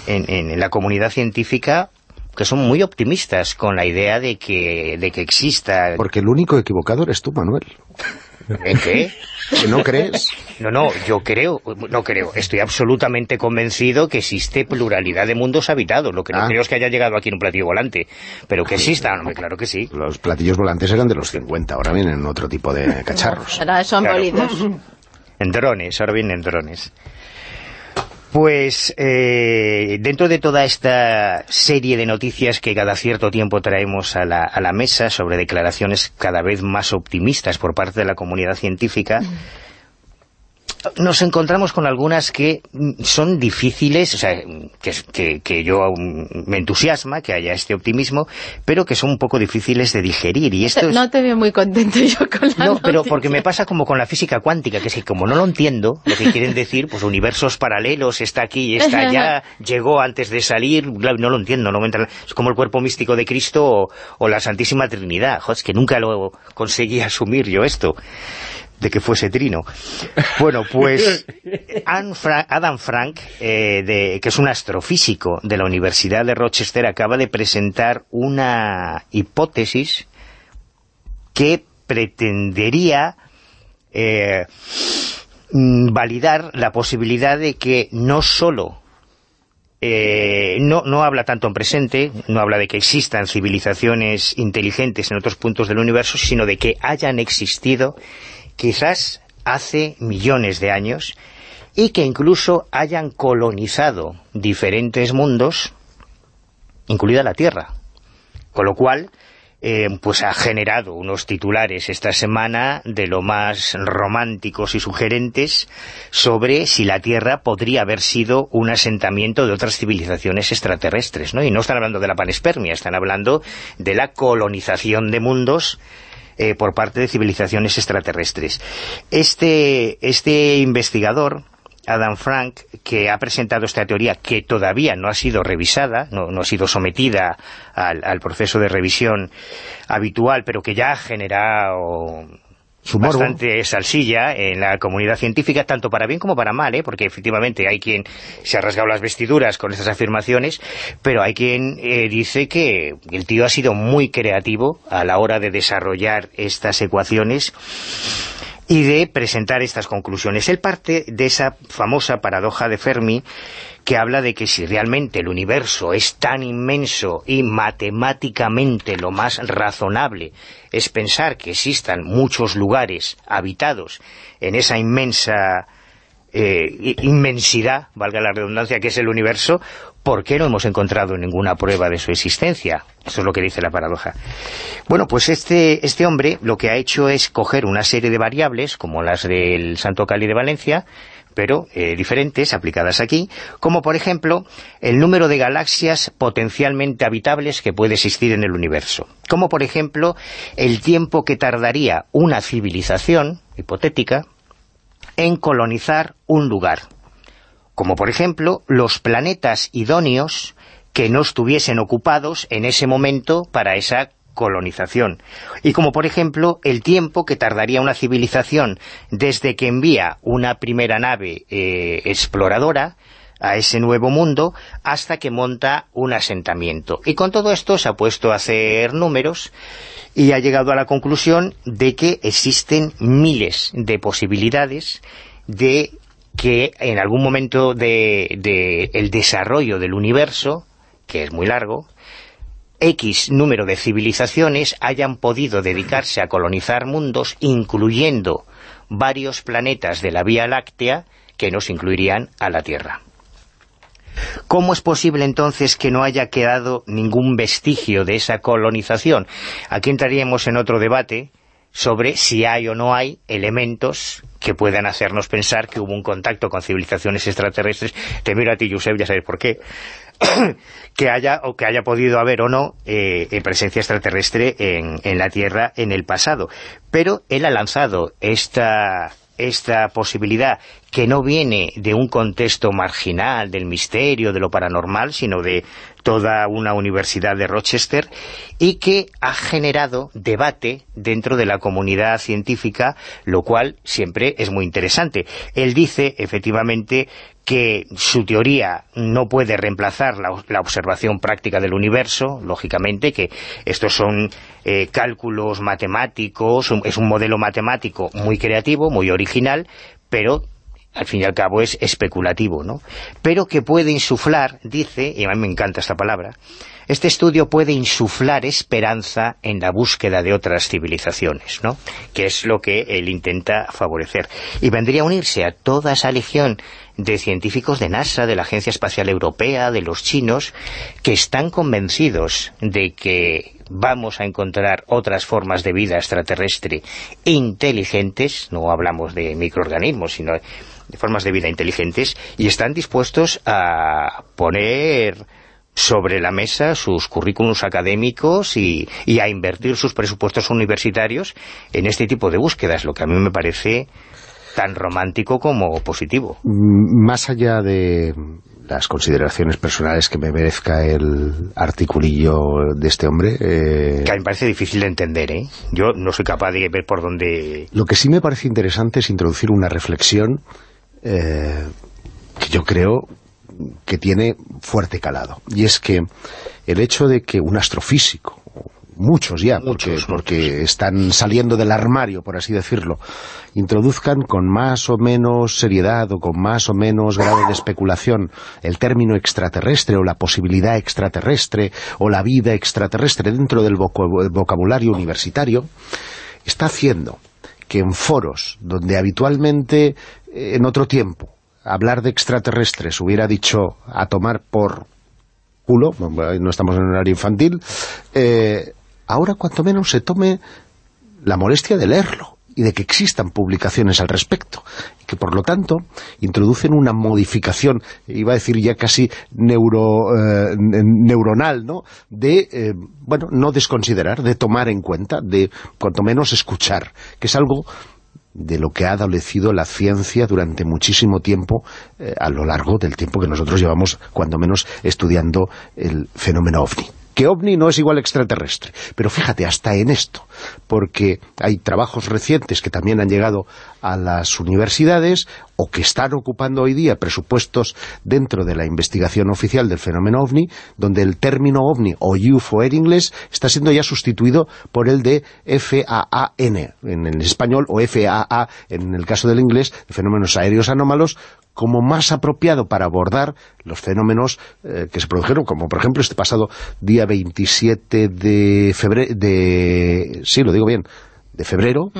en, en la comunidad científica que son muy optimistas con la idea de que, de que exista... Porque el único equivocado eres tú, Manuel. ¿En qué? ¿Que no crees? No, no, yo creo, no creo, estoy absolutamente convencido que existe pluralidad de mundos habitados. Lo que no Ah. creo es que haya llegado aquí en un platillo volante, pero que exista, claro que sí. Los platillos volantes eran de los 50, ahora vienen en otro tipo de cacharros. Ahora son Claro. bolidos. En drones, ahora vienen drones. Pues eh, dentro de toda esta serie de noticias que cada cierto tiempo traemos a la, a la mesa sobre declaraciones cada vez más optimistas por parte de la comunidad científica, nos encontramos con algunas que mm, son difíciles, o sea, que, que, que yo mm, me entusiasma que haya este optimismo, pero que son un poco difíciles de digerir. Y esto es... No te veo muy contento yo con la No, pero porque me pasa como con la física cuántica, que es que como no lo entiendo, lo que quieren decir, pues universos paralelos, está aquí y está allá, llegó antes de salir, no lo entiendo, no me entra- es como el cuerpo místico de Cristo o, o la Santísima Trinidad, Joder, es que nunca lo conseguí asumir yo esto, de que fuese trino. Bueno, pues Fra- Adam Frank, eh, de- que es un astrofísico de la Universidad de Rochester, acaba de presentar una hipótesis que pretendería eh, mm, validar la posibilidad de que no solo eh, no, no habla tanto en presente, no habla de que existan civilizaciones inteligentes en otros puntos del universo, sino de que hayan existido quizás hace millones de años y que incluso hayan colonizado diferentes mundos, incluida la Tierra. Con lo cual, eh, pues ha generado unos titulares esta semana de lo más románticos y sugerentes sobre si la Tierra podría haber sido un asentamiento de otras civilizaciones extraterrestres, ¿no? Y no están hablando de la panespermia, están hablando de la colonización de mundos eh, por parte de civilizaciones extraterrestres. Este, este investigador, Adam Frank, que ha presentado esta teoría que todavía no ha sido revisada, no, no ha sido sometida al, al proceso de revisión habitual, pero que ya ha generado Su bastante salsilla en la comunidad científica, tanto para bien como para mal, ¿eh? porque efectivamente hay quien se ha rasgado las vestiduras con estas afirmaciones, pero hay quien eh, dice que el tío ha sido muy creativo a la hora de desarrollar estas ecuaciones y de presentar estas conclusiones. Él parte de esa famosa paradoja de Fermi que habla de que si realmente el universo es tan inmenso y matemáticamente lo más razonable es pensar que existan muchos lugares habitados en esa inmensa eh, inmensidad, valga la redundancia, que es el universo, ¿por qué no hemos encontrado ninguna prueba de su existencia? Eso es lo que dice la paradoja. Bueno, pues este, este hombre lo que ha hecho es coger una serie de variables, como las del Santo Cali de Valencia, pero eh, diferentes, aplicadas aquí, como por ejemplo el número de galaxias potencialmente habitables que puede existir en el universo. Como por ejemplo el tiempo que tardaría una civilización hipotética en colonizar un lugar. Como por ejemplo los planetas idóneos que no estuviesen ocupados en ese momento para esa colonización. Y como por ejemplo el tiempo que tardaría una civilización desde que envía una primera nave eh, exploradora a ese nuevo mundo hasta que monta un asentamiento. Y con todo esto se ha puesto a hacer números y ha llegado a la conclusión de que existen miles de posibilidades de que en algún momento de, de el desarrollo del universo, que es muy largo, X número de civilizaciones hayan podido dedicarse a colonizar mundos, incluyendo varios planetas de la Vía Láctea que nos incluirían a la Tierra. ¿Cómo es posible entonces que no haya quedado ningún vestigio de esa colonización? Aquí entraríamos en otro debate sobre si hay o no hay elementos que puedan hacernos pensar que hubo un contacto con civilizaciones extraterrestres. Te miro a ti, Josep, ya sabes por qué. que haya o que haya podido haber o no eh, eh, presencia extraterrestre en, en la Tierra en el pasado. Pero él ha lanzado esta esta posibilidad que no viene de un contexto marginal, del misterio, de lo paranormal, sino de toda una universidad de Rochester, y que ha generado debate dentro de la comunidad científica, lo cual siempre es muy interesante. Él dice, efectivamente, que su teoría no puede reemplazar la, observación práctica del universo, lógicamente, que estos son eh, cálculos matemáticos, es un modelo matemático muy creativo, muy original, pero al fin y al cabo es especulativo, ¿no? Pero que puede insuflar, dice, y a mí me encanta esta palabra, este estudio puede insuflar esperanza en la búsqueda de otras civilizaciones, ¿no? Que es lo que él intenta favorecer. Y vendría a unirse a toda esa legión de científicos de NASA, de la Agencia Espacial Europea, de los chinos, que están convencidos de que vamos a encontrar otras formas de vida extraterrestre inteligentes, no hablamos de microorganismos, sino de formas de vida inteligentes, y están dispuestos a poner sobre la mesa sus currículums académicos y, y a invertir sus presupuestos universitarios en este tipo de búsquedas, lo que a mí me parece tan romántico como positivo. Mm, Más allá de las consideraciones personales que me merezca el articulillo de este hombre, eh, Que a mí me parece difícil de entender, ¿eh? Yo no soy capaz de ver por dónde... lo que sí me parece interesante es introducir una reflexión eh, que yo creo que tiene fuerte calado. Y es que el hecho de que un astrofísico, muchos ya, porque, Muchos, porque están saliendo del armario, por así decirlo, introduzcan con más o menos seriedad o con más o menos grado de especulación el término extraterrestre o la posibilidad extraterrestre o la vida extraterrestre dentro del vocabulario universitario, está haciendo que en foros donde habitualmente en otro tiempo hablar de extraterrestres hubiera dicho a tomar por culo, no estamos en un horario infantil, eh, ahora cuanto menos se tome la molestia de leerlo y de que existan publicaciones al respecto y que por lo tanto introducen una modificación, iba a decir ya casi neuro, eh, ne- neuronal, ¿no? De, eh, bueno, no desconsiderar, de tomar en cuenta, de cuanto menos escuchar, que es algo de lo que ha adolecido la ciencia durante muchísimo tiempo eh, a lo largo del tiempo que nosotros llevamos, cuando menos, estudiando el fenómeno OVNI. Que OVNI no es igual extraterrestre, pero fíjate, hasta en esto, porque hay trabajos recientes que también han llegado a las universidades o que están ocupando hoy día presupuestos dentro de la investigación oficial del fenómeno OVNI, donde el término OVNI o UFO en inglés está siendo ya sustituido por el de FAAN en el español o FAA en el caso del inglés, fenómenos aéreos anómalos, como más apropiado para abordar los fenómenos eh, que se produjeron, como por ejemplo este pasado día 27 de febrero, de, sí, lo digo bien, de febrero,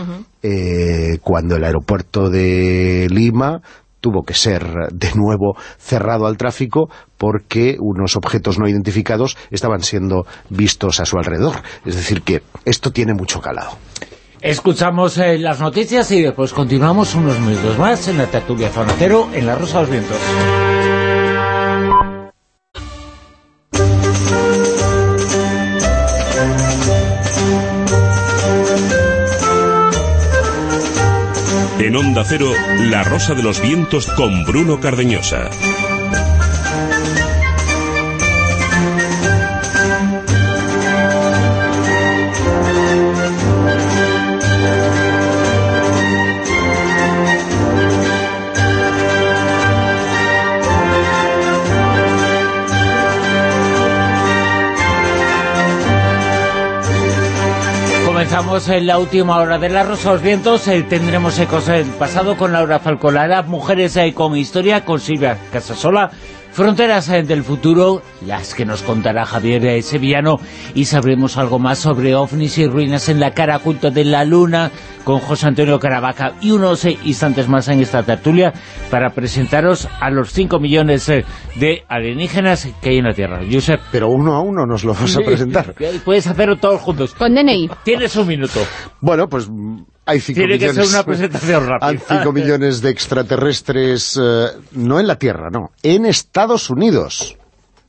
eh, cuando el aeropuerto de Lima tuvo que ser de nuevo cerrado al tráfico porque unos objetos no identificados estaban siendo vistos a su alrededor. Es decir, que esto tiene mucho calado. Escuchamos eh, las noticias y después continuamos unos minutos más en la tertulia Zona Cero en La Rosa de los Vientos. En Onda Cero, La Rosa de los Vientos con Bruno Cardeñosa. Comenzamos en la última hora de La Rosa los Vientos. eh, tendremos ecos del pasado con Laura Falcolara, Mujeres eh, con Historia, con Silvia Casasola, Fronteras eh, del Futuro, las que nos contará Javier eh, Sevillano, y sabremos algo más sobre ovnis y ruinas en la cara oculta de la luna, con José Antonio Caravaca, y unos instantes más en esta tertulia para presentaros a los 5 millones eh, de alienígenas que hay en la Tierra. Josep, Pero uno a uno nos lo vas a presentar. puedes hacerlo todos juntos. Con DNI. Tienes un minuto. Bueno, pues hay cinco Tiene que millones... ser una presentación rápida. Hay 5 millones de extraterrestres, eh, no en la Tierra, no, en Estados Unidos.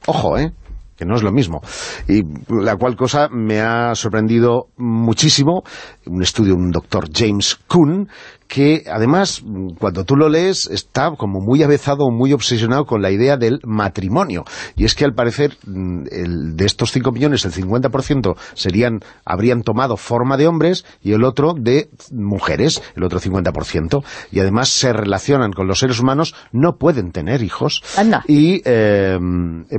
Ojo, ¿eh? que no es lo mismo. Y la cual cosa me ha sorprendido muchísimo, un estudio de un doctor James Kuhn, que además, cuando tú lo lees, está como muy avezado, muy obsesionado con la idea del matrimonio. Y es que al parecer, mm, el- de estos 5 millones, el 50% serían, habrían tomado forma de hombres y el otro de mujeres, el otro 50%. Y además se relacionan con los seres humanos, no pueden tener hijos. Anda. Y, eh,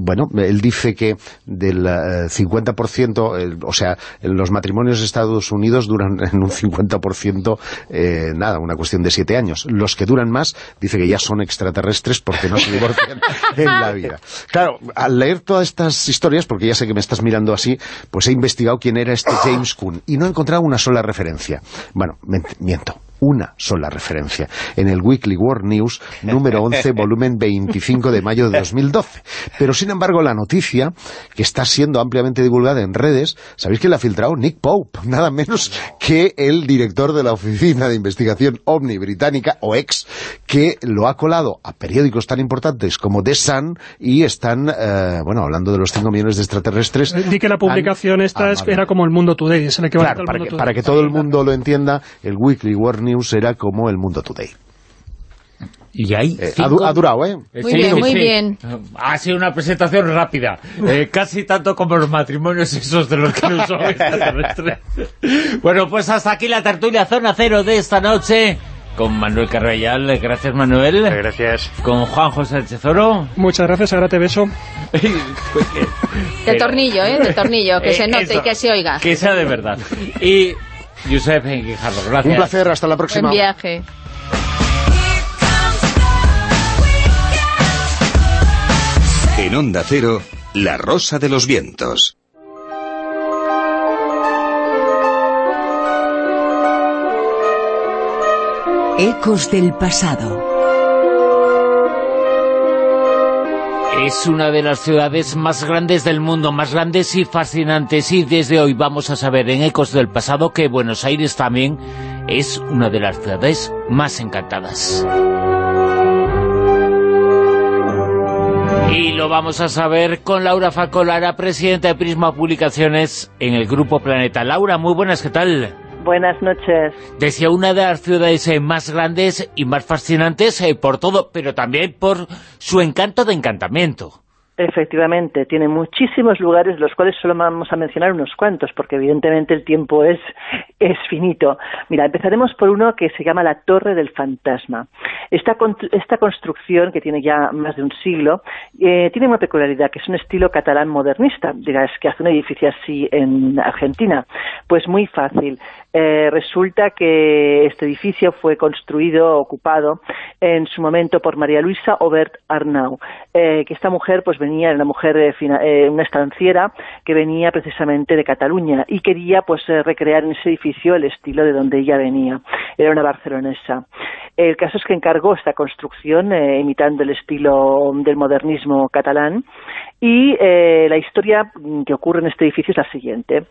bueno, él dice que del eh, 50%, el- o sea, los matrimonios de Estados Unidos duran en un 50%, eh, nada, una cuestión de siete años. Los que duran más, dice que ya son extraterrestres porque no se divorcian en la vida. Claro, al leer todas estas historias, porque ya sé que me estás mirando así, pues he investigado quién era este James Kuhn y no he encontrado una sola referencia. Bueno, miento una sola referencia en el Weekly World News número 11, volumen 25 de mayo de 2012. Pero sin embargo la noticia, que está siendo ampliamente divulgada en redes, sabéis que la ha filtrado Nick Pope, nada menos que el director de la Oficina de Investigación OVNI británica, o ex, que lo ha colado a periódicos tan importantes como The Sun y están, eh, bueno, hablando de los 5 millones de extraterrestres. Di que la publicación han- esta es- Ah, era como el Mundo Today, es el equivalente Claro, al para Mundo que, Today. para que todo el mundo lo entienda, el Weekly World News era como el Mundo Today. Y hay Eh, ha, cinco- du- ha durado, ¿eh? Muy bien, muy bien. Ha sido una presentación rápida. Eh, casi tanto como los matrimonios esos de los que no son bueno, pues hasta aquí la tertulia Zona Cero de esta noche. Con Manuel Carvallal. Gracias, Manuel. Gracias. Con Juan José Chezoro. Muchas gracias, ahora te beso. De tornillo, ¿eh? De tornillo, que Eh, se note eso, y que se oiga. Que sea de verdad. Y Josep Guijarro, gracias. Un placer, hasta la próxima. Buen viaje. En Onda Cero, La Rosa de los Vientos. Ecos del pasado. Es una de las ciudades más grandes del mundo, más grandes y fascinantes. Y desde hoy vamos a saber en Ecos del Pasado que Buenos Aires también es una de las ciudades más encantadas. Y lo vamos a saber con Laura Falcolara, presidenta de Prisma Publicaciones en el Grupo Planeta. Laura, muy buenas, ¿qué tal? Buenas noches. Decía una de las ciudades eh, más grandes y más fascinantes eh, por todo, pero también por su encanto de encantamiento. Efectivamente, tiene muchísimos lugares, los cuales solo vamos a mencionar unos cuantos, porque evidentemente el tiempo es, es finito. Mira, empezaremos por uno que se llama la Torre del Fantasma. Esta, esta construcción, que tiene ya más de un siglo, eh, tiene una peculiaridad, que es un estilo catalán modernista. Dirás, que hace un edificio así en Argentina? Pues muy fácil. Eh, resulta que este edificio fue construido, ocupado en su momento por María Luisa Obert Arnau, eh, que esta mujer pues venía, era una mujer, eh, eh, una estanciera que venía precisamente de Cataluña y quería pues eh, recrear en ese edificio el estilo de donde ella venía. Era una barcelonesa. El caso es que encargó esta construcción imitando el estilo del modernismo catalán y la historia que ocurre en este edificio es la siguiente.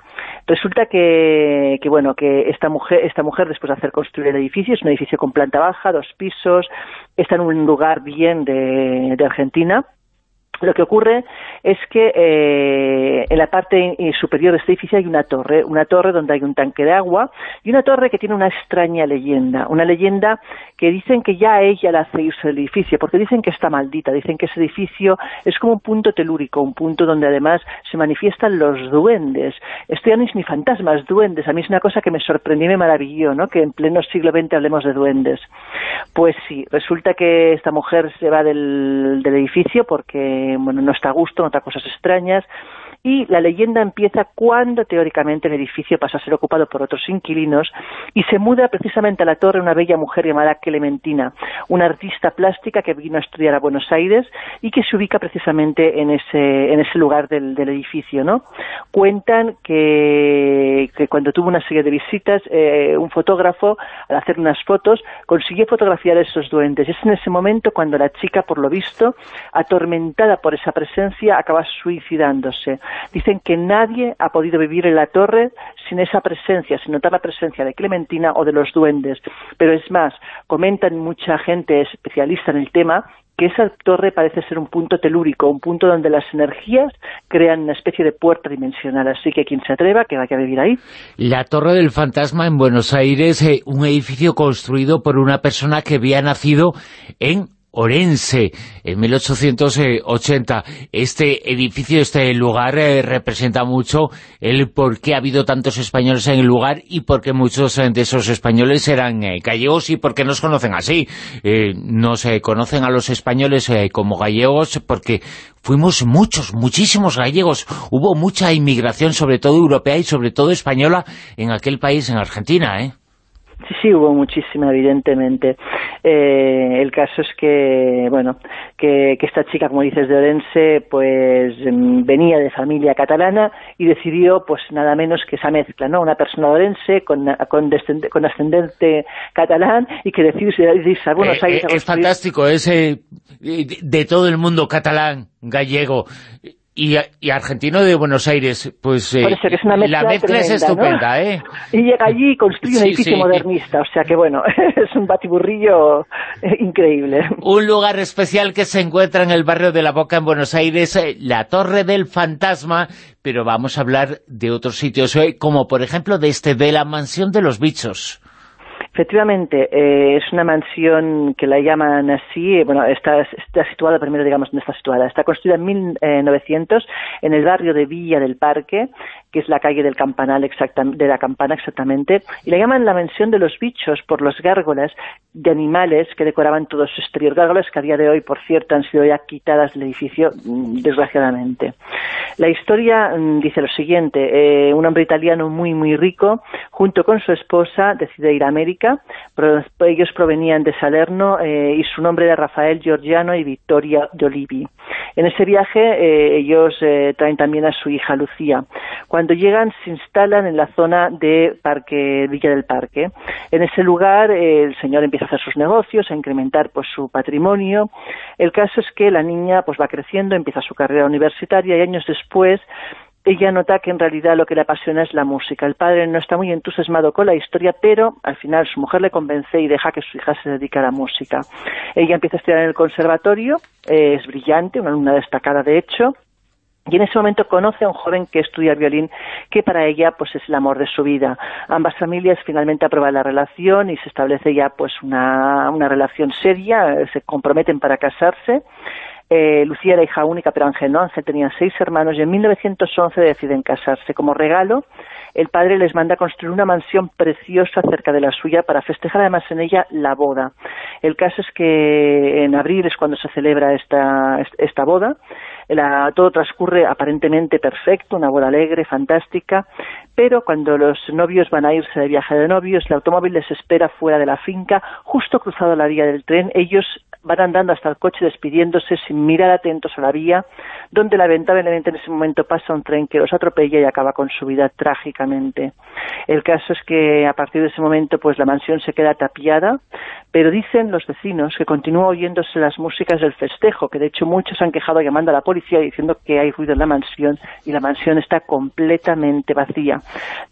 Resulta que, que, bueno, que esta mujer, esta mujer después de hacer construir el edificio, es un edificio con planta baja, dos pisos, está en un lugar bien de Argentina, lo que ocurre es que eh, en la parte eh, superior de este edificio hay una torre, una torre donde hay un tanque de agua y una torre que tiene una extraña leyenda, una leyenda que dicen que ya ella la hace irse del edificio, porque dicen que está maldita, dicen que ese edificio es como un punto telúrico, un punto donde además se manifiestan los duendes. Esto ya no es ni fantasmas, duendes. A mí es una cosa que me sorprendió y me maravilló, ¿no? Que en pleno siglo XX hablemos de duendes. Pues sí, resulta que esta mujer se va del edificio porque, bueno, no está a gusto, nota cosas extrañas, y la leyenda empieza cuando teóricamente el edificio pasa a ser ocupado por otros inquilinos y se muda precisamente a la torre una bella mujer llamada Clementina, una artista plástica que vino a estudiar a Buenos Aires y que se ubica precisamente en ese, en ese lugar del, del edificio, ¿no? Cuentan que, que cuando tuvo una serie de visitas, eh, un fotógrafo, al hacer unas fotos, consiguió fotografiar esos duendes. Es en ese momento cuando la chica, por lo visto, atormentada por esa presencia, acaba suicidándose. Dicen que nadie ha podido vivir en la torre sin esa presencia, sin notar la presencia de Clementina o de los duendes. Pero es más, comentan mucha gente especialista en el tema que esa torre parece ser un punto telúrico, un punto donde las energías crean una especie de puerta dimensional. Así que quien se atreva, que vaya a vivir ahí. La Torre del Fantasma en Buenos Aires, eh, un edificio construido por una persona que había nacido en Orense, en 1880. Este edificio, este lugar, eh, representa mucho el por qué ha habido tantos españoles en el lugar y por qué muchos eh, de esos españoles eran eh, gallegos y por qué nos conocen así. Eh, nos eh, conocen a los españoles eh, como gallegos porque fuimos muchos, muchísimos gallegos. Hubo mucha inmigración, sobre todo europea y sobre todo española, en aquel país, en Argentina, ¿eh? Sí, sí, hubo muchísima, evidentemente. Eh, el caso es que, bueno, que, que esta chica, como dices, de Orense, pues mm, venía de familia catalana y decidió, pues nada menos que esa mezcla, ¿no? Una persona de Orense con, con, con ascendente catalán y que decide irse a Buenos Eh, Aires eh, a es fantástico, es de, de todo el mundo catalán, gallego y, y argentino de Buenos Aires. Pues eh, eso es una mezcla la mezcla es estupenda, ¿eh? Y llega allí y construye un Sí, edificio sí. modernista, o sea que bueno, es un batiburrillo eh, increíble. Un lugar especial que se encuentra en el barrio de La Boca, en Buenos Aires, eh, la Torre del Fantasma, pero vamos a hablar de otros sitios, eh, como por ejemplo de este, de la Mansión de los Bichos. Efectivamente, eh, es una mansión que la llaman así, eh, bueno, está, está situada, primero digamos dónde está situada, está construida en 1900 en el barrio de Villa del Parque, que es la calle del campanal de la campana exactamente, y la llaman la mansión de los bichos por los gárgolas de animales que decoraban todo su exterior, gárgolas que a día de hoy, por cierto, han sido ya quitadas del edificio, mm, desgraciadamente. La historia mm, dice lo siguiente, eh, un hombre italiano muy, muy rico, junto con su esposa, decide ir a América, pero ellos provenían de Salerno eh, y su nombre era Rafael Giorgiano y Victoria de Olivi. En ese viaje eh, ellos eh, traen también a su hija Lucía. Cuando llegan se instalan en la zona de Parque Villa del Parque. En ese lugar eh, el señor empieza a hacer sus negocios, a incrementar pues su patrimonio. El caso es que la niña pues va creciendo, empieza su carrera universitaria y años después ella nota que en realidad lo que le apasiona es la música. El padre no está muy entusiasmado con la historia, pero al final su mujer le convence y deja que su hija se dedique a la música. Ella empieza a estudiar en el conservatorio, eh, es brillante, una alumna destacada de hecho, y en ese momento conoce a un joven que estudia violín, que para ella pues es el amor de su vida. Ambas familias finalmente aprueban la relación y se establece ya pues una, una relación seria, eh, se comprometen para casarse. Eh, Lucía era hija única, pero Ángel no. Ángel tenía seis hermanos y en 1911 deciden casarse. Como regalo, el padre les manda construir una mansión preciosa cerca de la suya para festejar además en ella la boda. El caso es que en abril es cuando se celebra esta, esta boda. La- todo transcurre aparentemente perfecto, una boda alegre, fantástica, pero cuando los novios van a irse de viaje de novios, el automóvil les espera fuera de la finca, justo cruzado la vía del tren, ellos van andando hasta el coche despidiéndose sin mirar atentos a la vía, donde lamentablemente en ese momento pasa un tren que los atropella y acaba con su vida trágicamente. El caso es que a partir de ese momento pues la mansión se queda tapiada, pero dicen los vecinos que continúa oyéndose las músicas del festejo, que de hecho muchos han quejado llamando a la policía diciendo que hay ruido en la mansión y la mansión está completamente vacía.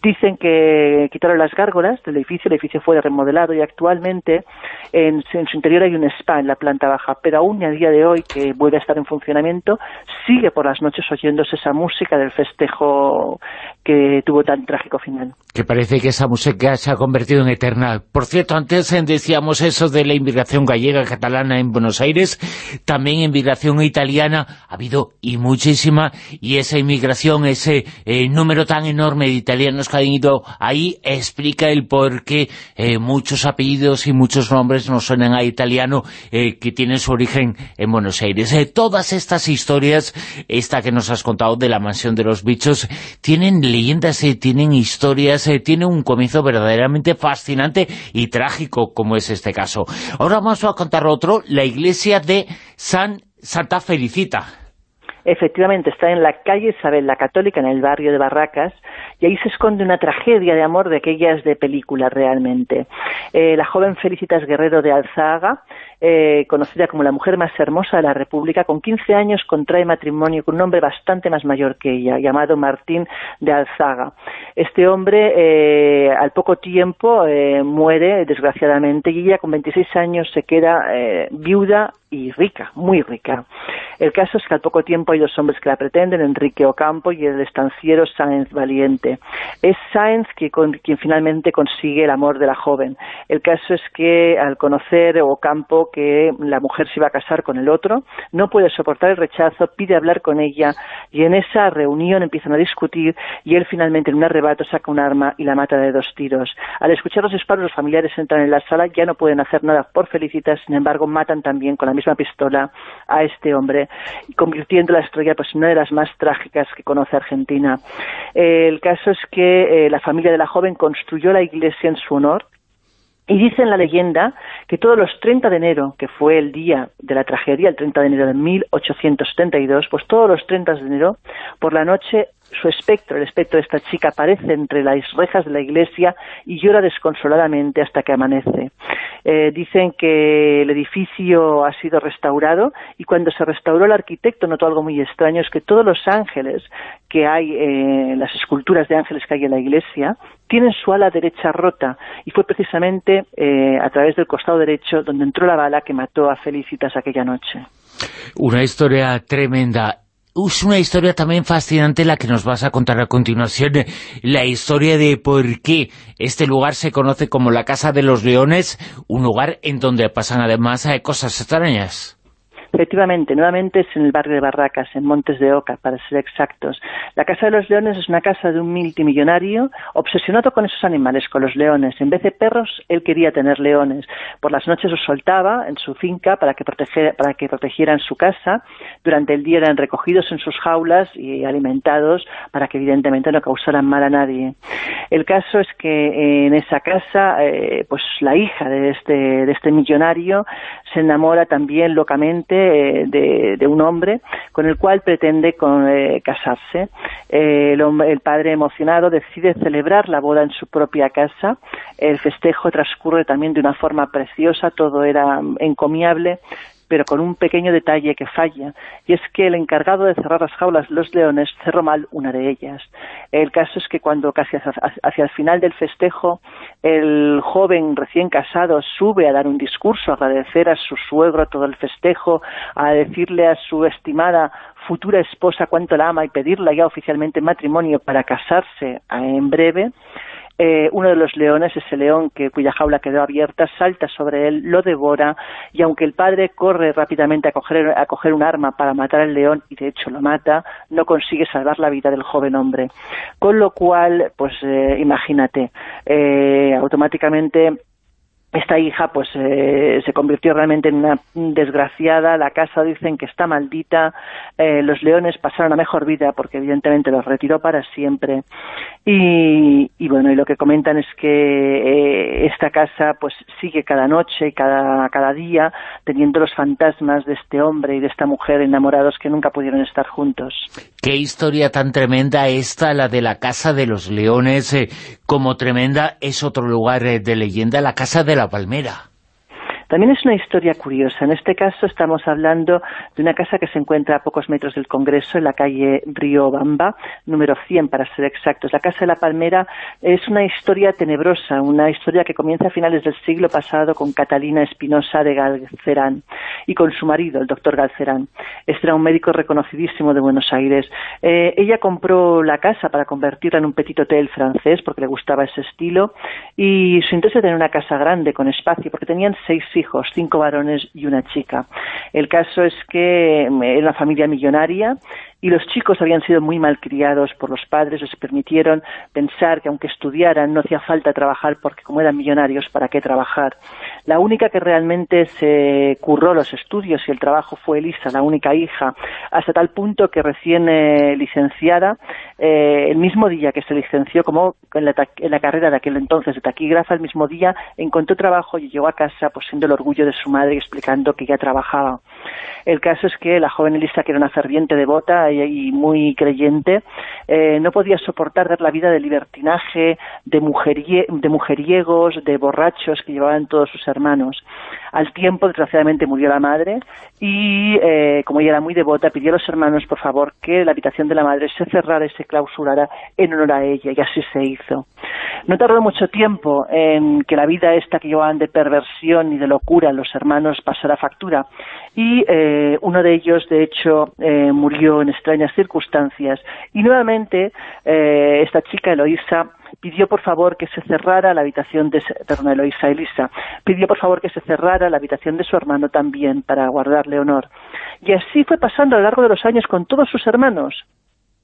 Dicen que quitaron las gárgolas del edificio, el edificio fue remodelado y actualmente en, en su interior hay un spa planta baja, pero aún a día de hoy, que vuelve a estar en funcionamiento, sigue por las noches oyéndose esa música del festejo que tuvo tan trágico final. que parece que esa música se ha convertido en eterna. Por cierto, antes eh, decíamos eso de la inmigración gallega catalana en Buenos Aires, también inmigración italiana ha habido y muchísima, y esa inmigración, ese eh, número tan enorme de italianos que han ido ahí, explica el por qué eh, muchos apellidos y muchos nombres no suenan a italiano, que tienen su origen en Buenos Aires. Eh, todas estas historias, esta que nos has contado de la mansión de los bichos, tienen leyendas, eh, tienen historias, eh, tienen un comienzo verdaderamente fascinante y trágico, como es este caso. Ahora vamos a contar otro, la iglesia de San Santa Felicita. Efectivamente, está en la calle Isabel la Católica, en el barrio de Barracas, y ahí se esconde una tragedia de amor de aquellas de película realmente. La joven Felicitas Guerrero de Alzaga, eh, conocida como la mujer más hermosa de la República, con 15 años contrae matrimonio con un hombre bastante más mayor que ella, llamado Martín de Alzaga. Este hombre, eh, al poco tiempo, eh, muere, desgraciadamente, y ella con 26 años se queda eh, viuda y rica, muy rica. El caso es que al poco tiempo hay dos hombres que la pretenden, Enrique Ocampo y el estanciero Sáenz Valiente. Es Sáenz que con- quien finalmente consigue el amor de la joven. El caso es que al conocer Ocampo que la mujer se iba a casar con el otro, no puede soportar el rechazo, pide hablar con ella y en esa reunión empiezan a discutir y él finalmente en un arrebato saca un arma y la mata de dos tiros. Al escuchar los disparos los familiares entran en la sala, ya no pueden hacer nada por Felicitas, sin embargo matan también con la misma pistola a este hombre, convirtiendo la historia pues, en una de las más trágicas que conoce Argentina. Eh, el caso es que eh, la familia de la joven construyó la iglesia en su honor, y dice en la leyenda que todos los 30 de enero, que fue el día de la tragedia, el 30 de enero de 1872, pues todos los 30 de enero, por la noche, su espectro, el espectro de esta chica, aparece entre las rejas de la iglesia y llora desconsoladamente hasta que amanece. Eh, dicen que el edificio ha sido restaurado y cuando se restauró el arquitecto notó algo muy extraño, es que todos los ángeles que hay, eh, las esculturas de ángeles que hay en la iglesia, tienen su ala derecha rota y fue precisamente eh, a través del costado derecho donde entró la bala que mató a Felicitas aquella noche. Una historia tremenda. Es una historia también fascinante la que nos vas a contar a continuación, eh, la historia de por qué este lugar se conoce como la Casa de los Leones, un lugar en donde pasan además eh, cosas extrañas. Efectivamente, nuevamente es en el barrio de Barracas, en Montes de Oca, para ser exactos. La Casa de los Leones es una casa de un multimillonario obsesionado con esos animales, con los leones. En vez de perros, él quería tener leones. Por las noches los soltaba en su finca para que, protege- para que protegieran su casa. Durante el día eran recogidos en sus jaulas y alimentados para que evidentemente no causaran mal a nadie. El caso es que en esa casa, eh, pues la hija de este, de este millonario se enamora también locamente eh, de, un hombre con el cual pretende con, eh, casarse. Eh, el padre emocionado decide celebrar la boda en su propia casa. El festejo transcurre también de una forma preciosa, todo era encomiable pero con un pequeño detalle que falla, y es que el encargado de cerrar las jaulas los leones cerró mal una de ellas. El caso es que cuando casi hacia, el final del festejo, el joven recién casado sube a dar un discurso, a agradecer a su suegro todo el festejo, a decirle a su estimada futura esposa cuánto la ama y pedirla ya oficialmente en matrimonio para casarse en breve, eh, uno de los leones, ese león que, cuya jaula quedó abierta, salta sobre él, lo devora y aunque el padre corre rápidamente a coger, a coger un arma para matar al león y de hecho lo mata, no consigue salvar la vida del joven hombre. Con lo cual, pues eh, imagínate, eh, automáticamente esta hija pues eh, se convirtió realmente en una desgraciada, la casa dicen que está maldita, eh, los leones pasaron a mejor vida porque evidentemente los retiró para siempre y, y bueno, y lo que comentan es que eh, esta casa pues sigue cada noche, cada, cada día teniendo los fantasmas de este hombre y de esta mujer enamorados que nunca pudieron estar juntos. Qué historia tan tremenda esta, la de la Casa de los Leones, eh, como tremenda es otro lugar eh, de leyenda, la Casa de la Palmera. También es una historia curiosa. En este caso estamos hablando de una casa que se encuentra a pocos metros del Congreso, en la calle Riobamba, número 100 para ser exactos. La Casa de la Palmera es una historia tenebrosa, una historia que comienza a finales del siglo pasado con Catalina Espinosa de Galcerán y con su marido, el doctor Galcerán. Este era un médico reconocidísimo de Buenos Aires. Eh, ella compró la casa para convertirla en un petit hotel francés porque le gustaba ese estilo y su interés era tener una casa grande con espacio porque tenían seis hijos, cinco varones y una chica. El caso es que mm, era una familia millonaria y los chicos habían sido muy malcriados por los padres, les permitieron pensar que aunque estudiaran no hacía falta trabajar porque como eran millonarios, ¿para qué trabajar? La única que realmente se curró los estudios y el trabajo fue Elisa, la única hija, hasta tal punto que recién eh, licenciada, eh, el mismo día que se licenció como en la, en la carrera de aquel entonces de taquígrafa, el mismo día encontró trabajo y llegó a casa pues siendo el orgullo de su madre y explicando que ya trabajaba. El caso es que la joven Elisa, que era una ferviente devota y, muy creyente, eh, no podía soportar ver la vida de libertinaje, de, mujerie- de mujeriegos, de borrachos que llevaban todos sus hermanos. Al tiempo, desgraciadamente, murió la madre y, eh, como ella era muy devota, pidió a los hermanos, por favor, que la habitación de la madre se cerrara y se clausurara en honor a ella, y así se hizo. No tardó mucho tiempo en que la vida esta que llevaban de perversión y de locura los hermanos pasara factura, y eh, uno de ellos, de hecho, eh, murió en extrañas circunstancias, y nuevamente eh, esta chica, Eloísa, pidió por favor que se cerrara la habitación de, Eloísa, Elisa, pidió por favor que se cerrara la habitación de su hermano también para guardarle honor. Y así fue pasando a lo largo de los años con todos sus hermanos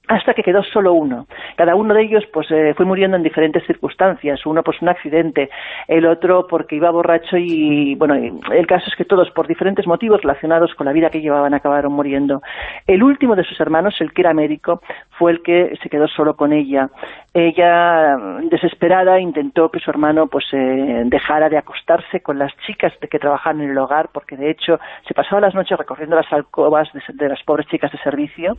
hasta que quedó solo uno. Cada uno de ellos pues eh, fue muriendo en diferentes circunstancias, uno pues un accidente, el otro porque iba borracho y bueno, el caso es que todos por diferentes motivos relacionados con la vida que llevaban acabaron muriendo. El último de sus hermanos, el que era médico, fue el que se quedó solo con ella. Ella, desesperada, intentó que su hermano pues eh, dejara de acostarse con las chicas de que trabajaban en el hogar, porque de hecho se pasaba las noches recorriendo las alcobas de, de las pobres chicas de servicio,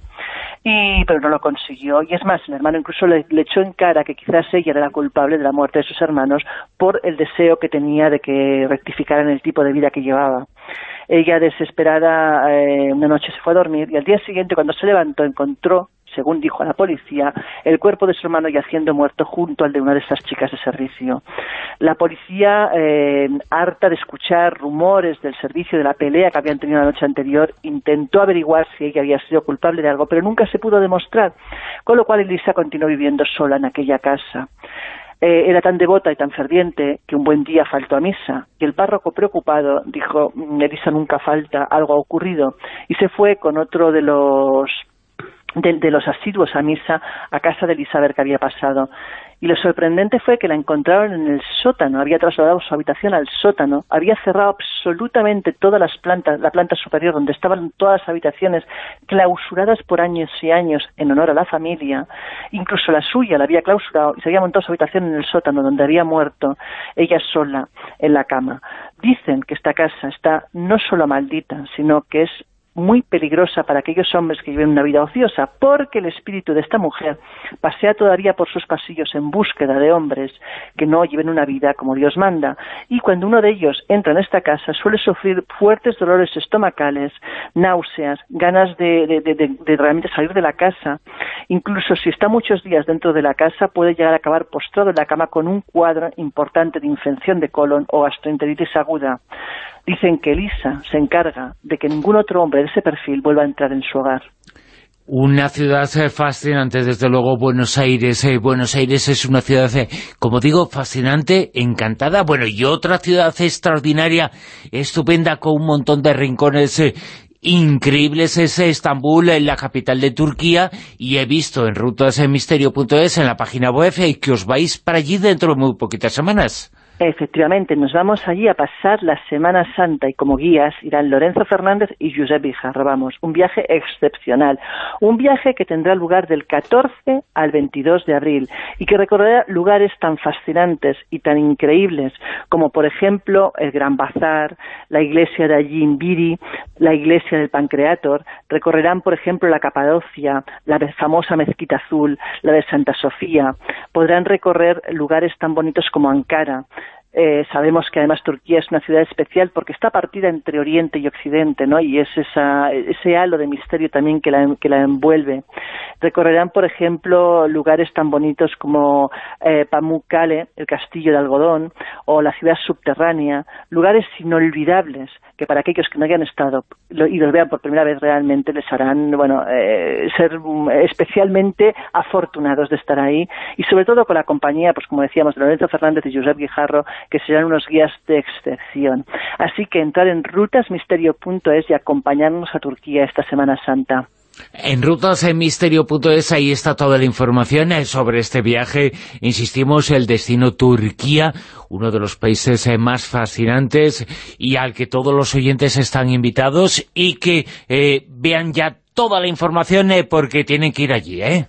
y pero no lo consiguió. Y es más, el hermano incluso le, echó en cara que quizás ella era la culpable de la muerte de sus hermanos por el deseo que tenía de que rectificaran el tipo de vida que llevaba. Ella, desesperada, eh, una noche se fue a dormir y al día siguiente, cuando se levantó, encontró según dijo a la policía, el cuerpo de su hermano yaciendo muerto junto al de una de esas chicas de servicio. La policía, eh, harta de escuchar rumores del servicio de la pelea que habían tenido la noche anterior, intentó averiguar si ella había sido culpable de algo, pero nunca se pudo demostrar, con lo cual Elisa continuó viviendo sola en aquella casa. Eh, era tan devota y tan ferviente que un buen día faltó a misa y el párroco preocupado dijo, "Mm, Elisa nunca falta, algo ha ocurrido y se fue con otro de los de, de los asiduos a misa a casa de ver qué había pasado. Y lo sorprendente fue que la encontraron en el sótano, había trasladado su habitación al sótano, había cerrado absolutamente todas las plantas, la planta superior donde estaban todas las habitaciones clausuradas por años y años en honor a la familia, incluso la suya la había clausurado y se había montado su habitación en el sótano donde había muerto ella sola en la cama. Dicen que esta casa está no solo maldita, sino que es muy peligrosa para aquellos hombres que viven una vida ociosa, porque el espíritu de esta mujer pasea todavía por sus pasillos en búsqueda de hombres que no lleven una vida como Dios manda. Y cuando uno de ellos entra en esta casa suele sufrir fuertes dolores estomacales, náuseas, ganas de, de, de, de realmente salir de la casa. Incluso si está muchos días dentro de la casa puede llegar a acabar postrado en la cama con un cuadro importante de infección de colon o gastroenteritis aguda. Dicen que Elisa se encarga de que ningún otro hombre de ese perfil vuelva a entrar en su hogar. Una ciudad eh, fascinante, desde luego, Buenos Aires. eh, Buenos Aires es una ciudad, eh, como digo, fascinante, encantada. Bueno, y otra ciudad extraordinaria, estupenda, con un montón de rincones eh, increíbles, es Estambul, la capital de Turquía, y he visto en rutasemisterio.es, en la página web, que os vais para allí dentro de muy poquitas semanas. Efectivamente, nos vamos allí a pasar la Semana Santa y como guías irán Lorenzo Fernández y Josep Bijarro. Vamos, un viaje excepcional. Un viaje que tendrá lugar del 14 al 22 de abril y que recorrerá lugares tan fascinantes y tan increíbles como, por ejemplo, el Gran Bazar, la iglesia de Ayimbiri, la iglesia del Pancreator. Recorrerán, por ejemplo, la Capadocia, la famosa Mezquita Azul, la de Santa Sofía. Podrán recorrer lugares tan bonitos como Ankara, eh, sabemos que además Turquía es una ciudad especial porque está partida entre Oriente y Occidente, ¿no? Y es esa, ese halo de misterio también que la, envuelve. Recorrerán, por ejemplo, lugares tan bonitos como eh, Pamukkale, el castillo de algodón, o la ciudad subterránea, lugares inolvidables que para aquellos que no hayan estado y los vean por primera vez realmente les harán, bueno, eh, ser mm, especialmente afortunados de estar ahí y sobre todo con la compañía, pues como decíamos, de Lorenzo Fernández y Josep Guijarro, que serán unos guías de excepción. Así que entrar en rutasmisterio.es y acompañarnos a Turquía esta Semana Santa. En rutasenmisterio.es ahí está toda la información eh, sobre este viaje. Insistimos, el destino Turquía, uno de los países eh, más fascinantes y al que todos los oyentes están invitados y que eh, vean ya toda la información eh, porque tienen que ir allí, ¿eh?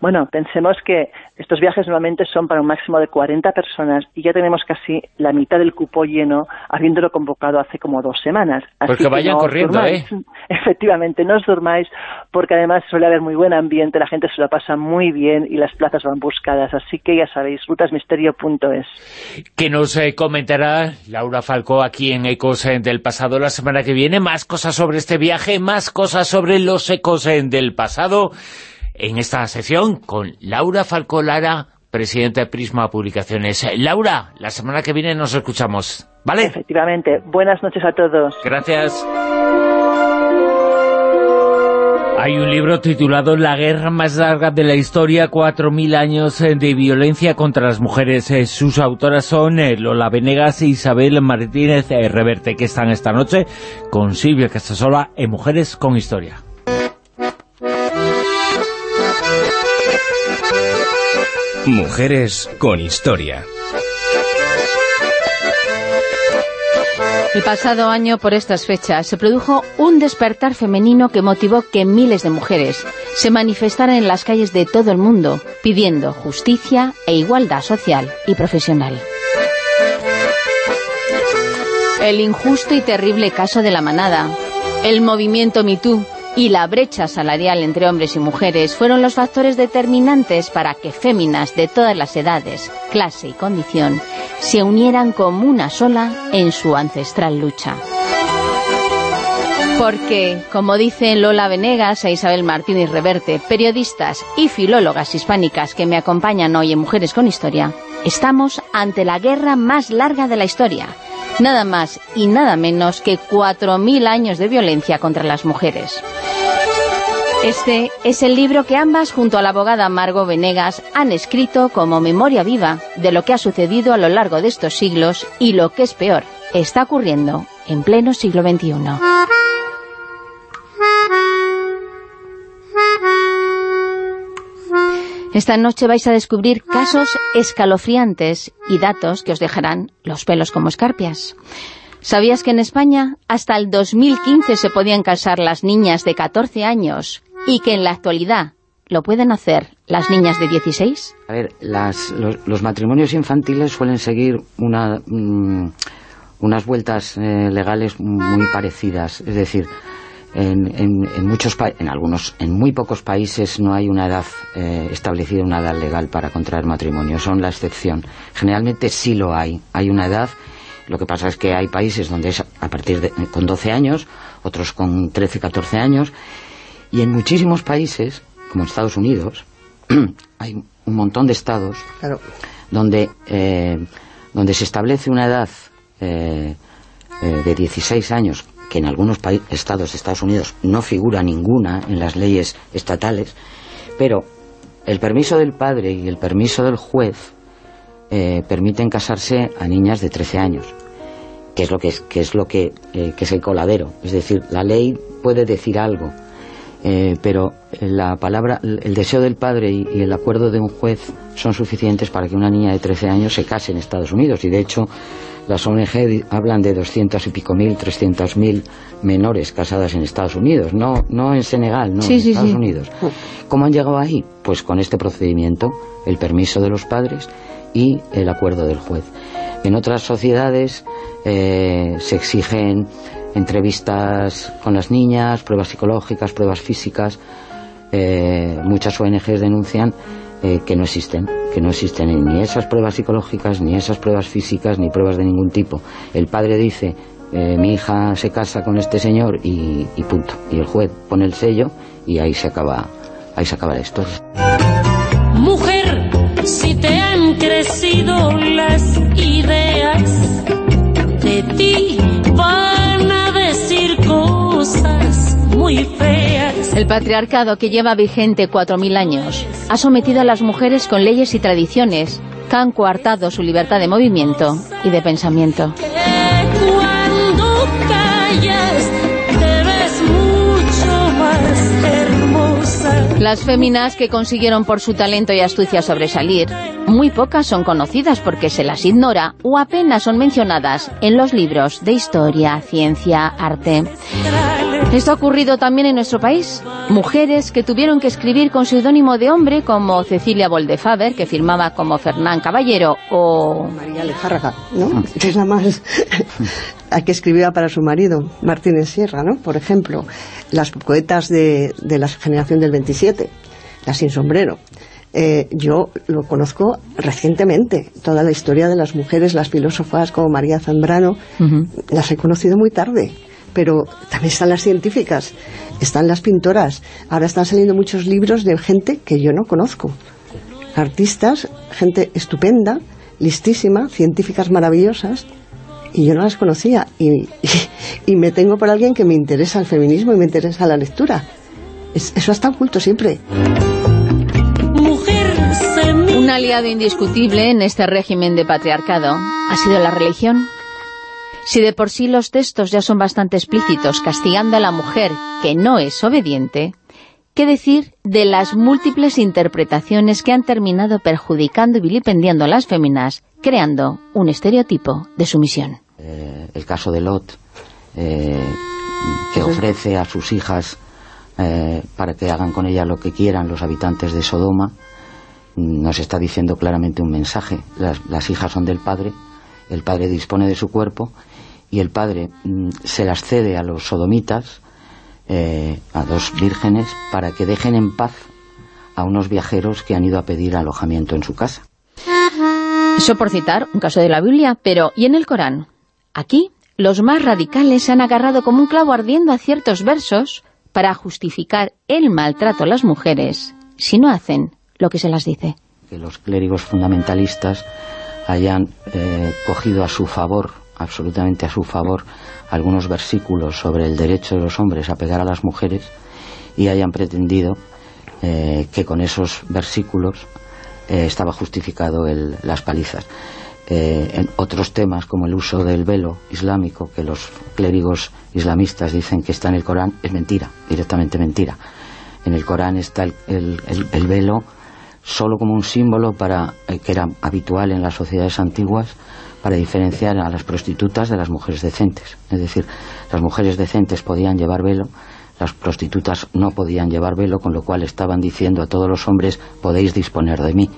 Bueno, pensemos que estos viajes normalmente son para un máximo de 40 personas y ya tenemos casi la mitad del cupo lleno, habiéndolo convocado hace como dos semanas. Así Pues que vayan no corriendo, durmáis. Efectivamente, no os durmáis, porque además suele haber muy buen ambiente, la gente se lo pasa muy bien y las plazas van buscadas. Así que ya sabéis, rutasmisterio.es. que nos eh, comentará Laura Falcó aquí en Ecos eh, del Pasado la semana que viene. Más cosas sobre este viaje, más cosas sobre los ecos eh, del pasado en esta sección con Laura Falcó Lara, presidenta de Prisma Publicaciones. Laura, la semana que viene nos escuchamos, ¿vale? Efectivamente. Buenas noches a todos. Gracias. Hay un libro titulado La guerra más larga de la historia, 4.000 años de violencia contra las mujeres. Eh, Sus autoras son eh, Lola Venegas e Isabel Martínez eh, Reverte, que están esta noche con Silvia Casasola en Mujeres con Historia. Mujeres con historia. El pasado año, por estas fechas, se produjo un despertar femenino que motivó que miles de mujeres se manifestaran en las calles de todo el mundo, pidiendo justicia e igualdad social y profesional. El injusto y terrible caso de la manada, el movimiento MeToo y la brecha salarial entre hombres y mujeres fueron los factores determinantes para que féminas de todas las edades, clase y condición se unieran como una sola en su ancestral lucha. Porque, como dicen Lola Venegas e Isabel Martínez Reverte, periodistas y filólogas hispánicas que me acompañan hoy en Mujeres con Historia, estamos ante la guerra más larga de la historia. Nada más y nada menos que 4.000 años de violencia contra las mujeres. Este es el libro que ambas, junto a la abogada Margot Venegas, han escrito como memoria viva de lo que ha sucedido a lo largo de estos siglos y lo que es peor, está ocurriendo en pleno siglo XXI. Esta noche vais a descubrir casos escalofriantes y datos que os dejarán los pelos como escarpias. ¿Sabías que en España hasta el 2015 se podían casar las niñas de 14 años y que en la actualidad lo pueden hacer las niñas de 16? A ver, las- los, los matrimonios infantiles suelen seguir una, mm, unas vueltas eh, legales muy parecidas. Es decir, en, en- en muchos en algunos, en muy pocos países no hay una edad eh, establecida, una edad legal para contraer matrimonio. Son la excepción. Generalmente sí lo hay. Hay una edad. Lo que pasa es que hay países donde es a partir de con 12 años, otros con 13, 14 años, y en muchísimos países, como Estados Unidos, hay un montón de estados donde, eh, donde se establece una edad eh, de 16 años, que en algunos estados de Estados Unidos no figura ninguna en las leyes estatales, pero el permiso del padre y el permiso del juez eh, permiten casarse a niñas de 13 años que es lo que es, que es lo eh, que es el coladero. Es decir, la ley puede decir algo Eh, pero la palabra, el deseo del padre y, y el acuerdo de un juez son suficientes para que una niña de 13 años se case en Estados Unidos. Y de hecho, las ONG hablan de 200 y pico mil, 300 mil menores casadas en Estados Unidos, no, no en Senegal, no, Sí, en sí, Estados sí. Unidos. ¿Cómo han llegado ahí? Pues con este procedimiento, el permiso de los padres y el acuerdo del juez. En otras sociedades eh, se exigen entrevistas con las niñas, pruebas psicológicas, pruebas físicas. Eh, muchas ONGs denuncian eh, que no existen, que no existen ni esas pruebas psicológicas, ni esas pruebas físicas, ni pruebas de ningún tipo. El padre dice, eh, mi hija se casa con este señor y, punto. Y el juez pone el sello y ahí se acaba, ahí se acaba la. Mujer, si te han crecido las ideas, de ti cosas muy feas. El patriarcado que lleva vigente 4.000 años ha sometido a las mujeres con leyes y tradiciones que han coartado su libertad de movimiento y de pensamiento. Que cuando callas Las féminas que consiguieron por su talento y astucia sobresalir, muy pocas son conocidas porque se las ignora o apenas son mencionadas en los libros de historia, ciencia, arte. Esto ha ocurrido también en nuestro país. Mujeres que tuvieron que escribir con seudónimo de hombre como Cecilia Boldefaber, que firmaba como Fernán Caballero, o... María Lejárraga, ¿no? Que es la más... a que escribía para su marido, Martínez Sierra, ¿no? Por ejemplo, las poetas de, de la generación del 27, las sin sombrero. Eh, yo lo conozco recientemente, toda la historia de las mujeres, las filósofas como María Zambrano, las he conocido muy tarde, pero también están las científicas, están las pintoras, ahora están saliendo muchos libros de gente que yo no conozco, artistas, gente estupenda, listísima, científicas maravillosas, y yo no las conocía, y, y- y me tengo por alguien que me interesa el feminismo y me interesa la lectura. Es- eso está oculto siempre. Un aliado indiscutible en este régimen de patriarcado ha sido la religión. Si de por sí los textos ya son bastante explícitos castigando a la mujer que no es obediente, ¿qué decir de las múltiples interpretaciones que han terminado perjudicando y vilipendiando a las féminas, creando un estereotipo de sumisión? Eh, el caso de Lot, eh, que ofrece a sus hijas eh, para que hagan con ellas lo que quieran los habitantes de Sodoma, mm, nos está diciendo claramente un mensaje. Las, las hijas son del padre, el padre dispone de su cuerpo y el padre mm, se las cede a los sodomitas, eh, a dos vírgenes, para que dejen en paz a unos viajeros que han ido a pedir alojamiento en su casa. Eso por citar un caso de la Biblia, pero ¿y en el Corán? Aquí, los más radicales se han agarrado como un clavo ardiendo a ciertos versos para justificar el maltrato a las mujeres si no hacen lo que se las dice. que los clérigos fundamentalistas hayan eh, cogido a su favor, absolutamente a su favor, algunos versículos sobre el derecho de los hombres a pegar a las mujeres y hayan pretendido eh, que con esos versículos eh, estaba justificado el- las palizas. Eh, en otros temas, como el uso del velo islámico, que los clérigos islamistas dicen que está en el Corán, es mentira, directamente mentira. En el Corán está el, el- el- el velo solo como un símbolo para eh, que era habitual en las sociedades antiguas para diferenciar a las prostitutas de las mujeres decentes. Es decir, las mujeres decentes podían llevar velo, las prostitutas no podían llevar velo, con lo cual estaban diciendo a todos los hombres podéis disponer de mí.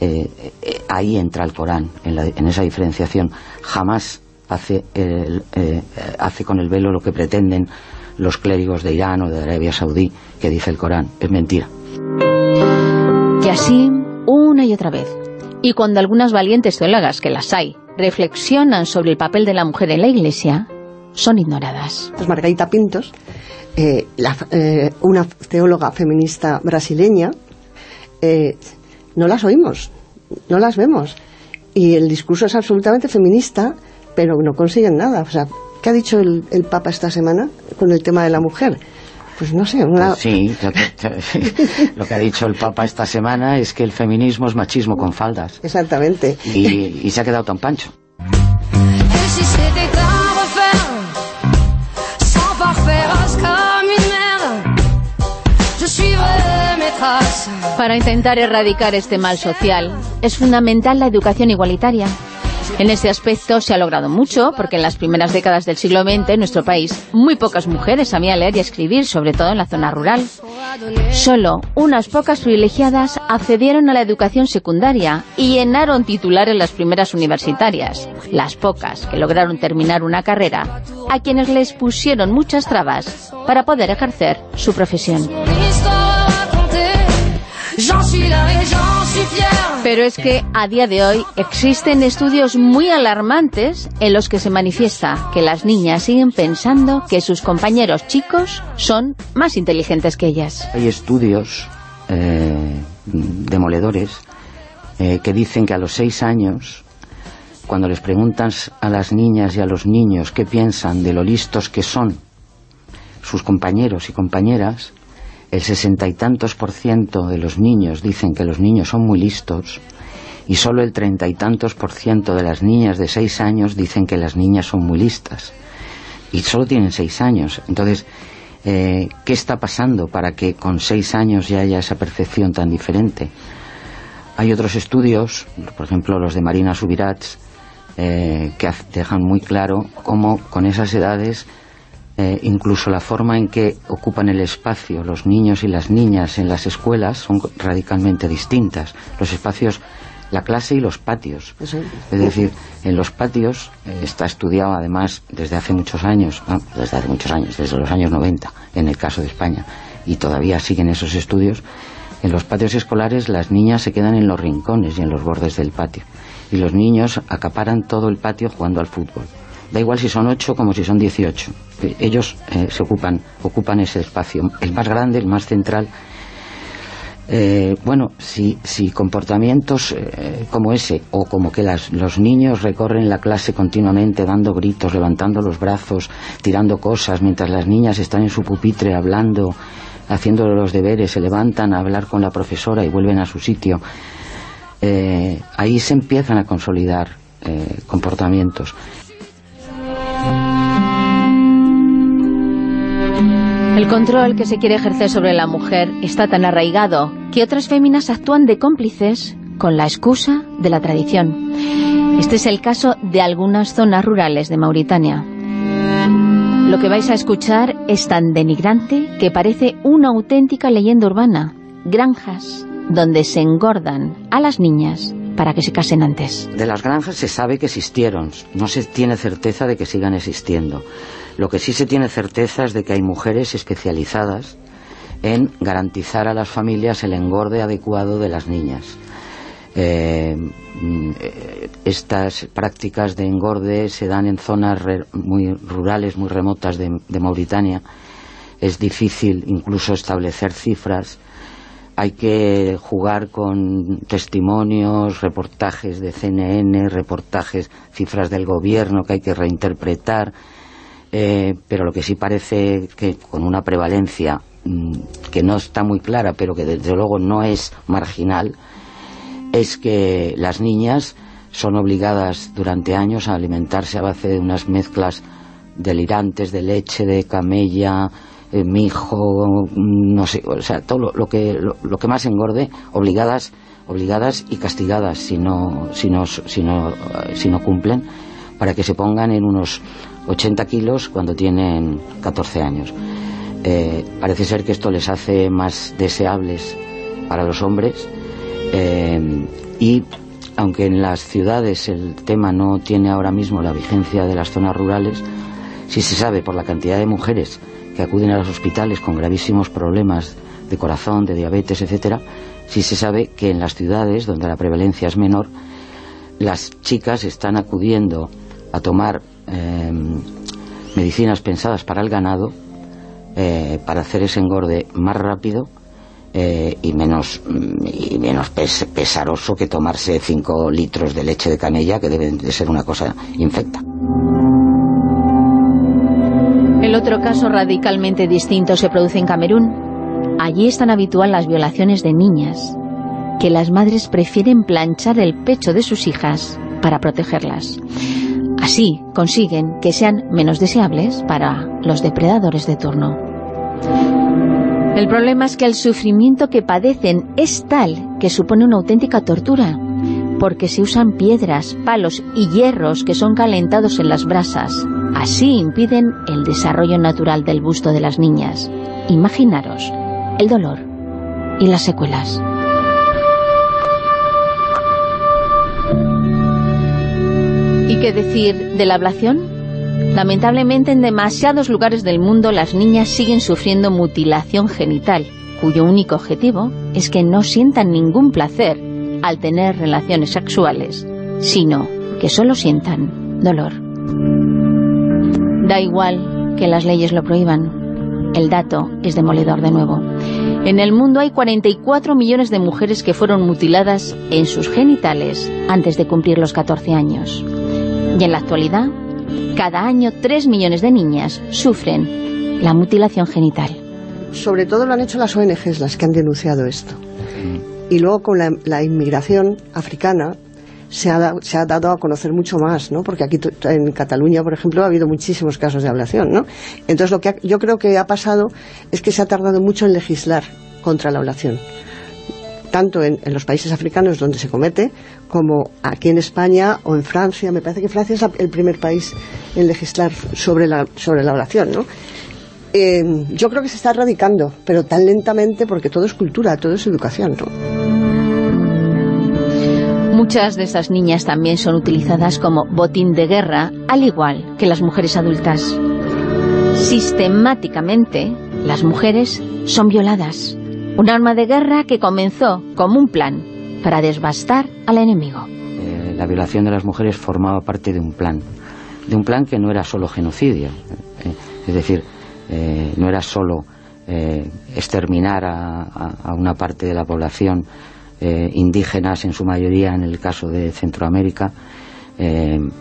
Eh, eh, ahí entra el Corán, en, la- en esa diferenciación. Jamás hace, el- eh, hace con el velo lo que pretenden los clérigos de Irán o de Arabia Saudí, que dice el Corán. Es mentira. Y así, una y otra vez. Y cuando algunas valientes teólogas, que las hay, reflexionan sobre el papel de la mujer en la Iglesia, son ignoradas. Pues Margarita Pintos, eh, la- eh, una teóloga feminista brasileña, eh, no las oímos, no las vemos. Y el discurso es absolutamente feminista, pero no consiguen nada. O sea, ¿qué ha dicho el, el Papa esta semana con el tema de la mujer? Pues no sé, una... Pues sí, lo que, lo que ha dicho el Papa esta semana es que el feminismo es machismo con faldas. Exactamente. Y, y se ha quedado tan pancho. Para intentar erradicar este mal social, es fundamental la educación igualitaria. En este aspecto se ha logrado mucho, porque en las primeras décadas del siglo XX en nuestro país muy pocas mujeres sabían leer y escribir, sobre todo en la zona rural. Solo unas pocas privilegiadas accedieron a la educación secundaria y llenaron titulares las primeras universitarias. Las pocas que lograron terminar una carrera, a quienes les pusieron muchas trabas para poder ejercer su profesión. Pero es que a día de hoy existen estudios muy alarmantes en los que se manifiesta que las niñas siguen pensando que sus compañeros chicos son más inteligentes que ellas. Hay estudios eh, demoledores eh, que dicen que a los seis años, cuando les preguntan a las niñas y a los niños qué piensan de lo listos que son sus compañeros y compañeras, el sesenta y tantos por ciento de los niños dicen que los niños son muy listos y solo el treinta y tantos por ciento de las niñas de seis años dicen que las niñas son muy listas. Y solo tienen seis años. Entonces, eh, ¿qué está pasando para que con seis años ya haya esa percepción tan diferente? Hay otros estudios, por ejemplo los de Marina Subirats, eh, que dejan muy claro cómo con esas edades eh, incluso la forma en que ocupan el espacio los niños y las niñas en las escuelas son radicalmente distintas. Los espacios, la clase y los patios. Es decir, en los patios eh, está estudiado además desde hace muchos años, desde hace muchos años, desde los años 90, en el caso de España, y todavía siguen esos estudios. En los patios escolares las niñas se quedan en los rincones y en los bordes del patio, y los niños acaparan todo el patio jugando al fútbol. Da igual si son ocho como si son Ellos eh, se ocupan, ocupan ese espacio, el más grande, el más central. Eh, bueno, si, si comportamientos eh, como ese, o como que las, los niños recorren la clase continuamente dando gritos, levantando los brazos, tirando cosas, mientras las niñas están en su pupitre hablando, haciendo los deberes, se levantan a hablar con la profesora y vuelven a su sitio, ahí se empiezan a consolidar comportamientos. El control que se quiere ejercer sobre la mujer está tan arraigado que otras féminas actúan de cómplices con la excusa de la tradición. Este es el caso de algunas zonas rurales de Mauritania. Lo que vais a escuchar es tan denigrante que parece una auténtica leyenda urbana. Granjas donde se engordan a las niñas para que se casen antes. De las granjas se sabe que existieron, no se tiene certeza de que sigan existiendo. Lo que sí se tiene certeza es de que hay mujeres especializadas en garantizar a las familias el engorde adecuado de las niñas. Eh, mm, estas prácticas de engorde se dan en zonas muy rurales, muy remotas de Mauritania. Es difícil incluso establecer cifras hay que jugar con testimonios, reportajes de CNN, reportajes, cifras del gobierno que hay que reinterpretar, eh, pero lo que sí parece que con una prevalencia mm, que no está muy clara, pero que desde luego no es marginal, es que las niñas son obligadas durante años a alimentarse a base de unas mezclas delirantes de leche, de camella, eh, mi hijo, no sé, o sea, todo lo, que, lo, que más engorde, obligadas obligadas y castigadas si no, si no, si no, si no cumplen, para que se pongan en unos 80 kilos cuando tienen 14 años. Eh, parece ser que esto les hace más deseables para los hombres eh, y aunque en las ciudades el tema no tiene ahora mismo la vigencia de las zonas rurales, sí se sabe por la cantidad de mujeres que acuden a los hospitales con gravísimos problemas de corazón, de diabetes, etcétera, si se sabe que en las ciudades donde la prevalencia es menor, las chicas están acudiendo a tomar em, medicinas pensadas para el ganado eh, para hacer ese engorde más rápido eh, y menos, y menos pesaroso que tomarse 5 litros de leche de canella, que debe de ser una cosa infecta. El otro caso radicalmente distinto se produce en Camerún. Allí es tan habitual las violaciones de niñas que las madres prefieren planchar el pecho de sus hijas para protegerlas. Así consiguen que sean menos deseables para los depredadores de turno. El problema es que el sufrimiento que padecen es tal que supone una auténtica tortura, porque se usan piedras, palos y hierros que son calentados en las brasas. Así impiden el desarrollo natural del busto de las niñas. Imaginaros el dolor y las secuelas. Qué decir de la ablación? Lamentablemente en demasiados lugares del mundo las niñas siguen sufriendo mutilación genital, cuyo único objetivo es que no sientan ningún placer al tener relaciones sexuales, sino que solo sientan dolor. Da igual que las leyes lo prohíban, el dato es demoledor de nuevo. En el mundo hay 44 millones de mujeres que fueron mutiladas en sus genitales antes de cumplir los 14 años. Y en la actualidad, cada año 3 millones de niñas sufren la mutilación genital. Sobre todo lo han hecho las ONGs las que han denunciado esto. Y luego con la, inmigración africana se ha, dado a conocer mucho más, ¿no? Porque aquí en Cataluña, por ejemplo, ha habido muchísimos casos de ablación, ¿no? Entonces lo que ha- yo creo que ha pasado es que se ha tardado mucho en legislar contra la ablación tanto en, los países africanos donde se comete, como aquí en España o en Francia. Me parece que Francia es el primer país en legislar sobre la, sobre la ablación, ¿no? Eh, yo creo que se está erradicando, pero tan lentamente porque todo es cultura, todo es educación. Muchas de estas niñas también son utilizadas como botín de guerra, al igual que las mujeres adultas. Sistemáticamente, las mujeres son violadas. Un arma de guerra que comenzó como un plan para desbastar al enemigo. Eh, la violación de las mujeres formaba parte de un plan, de un plan que no era solo genocidio, eh, es decir, eh, no era solo exterminar a, a- una parte de la población indígenas en su mayoría en el caso de Centroamérica,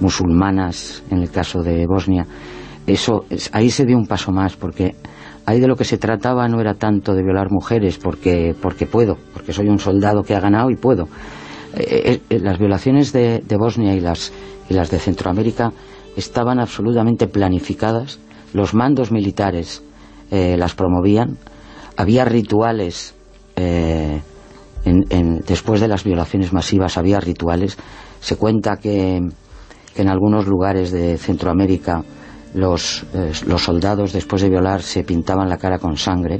musulmanas en el caso de Bosnia. Eso, es- ahí se dio un paso más porque ahí de lo que se trataba no era tanto de violar mujeres porque, porque puedo, porque soy un soldado que ha ganado y puedo. Eh, eh, las violaciones de, de Bosnia y las, y las de Centroamérica estaban absolutamente planificadas, los mandos militares eh, las promovían, había rituales, eh, en- en- después de las violaciones masivas había rituales, se cuenta que, que en algunos lugares de Centroamérica los, eh, los soldados después de violar se pintaban la cara con sangre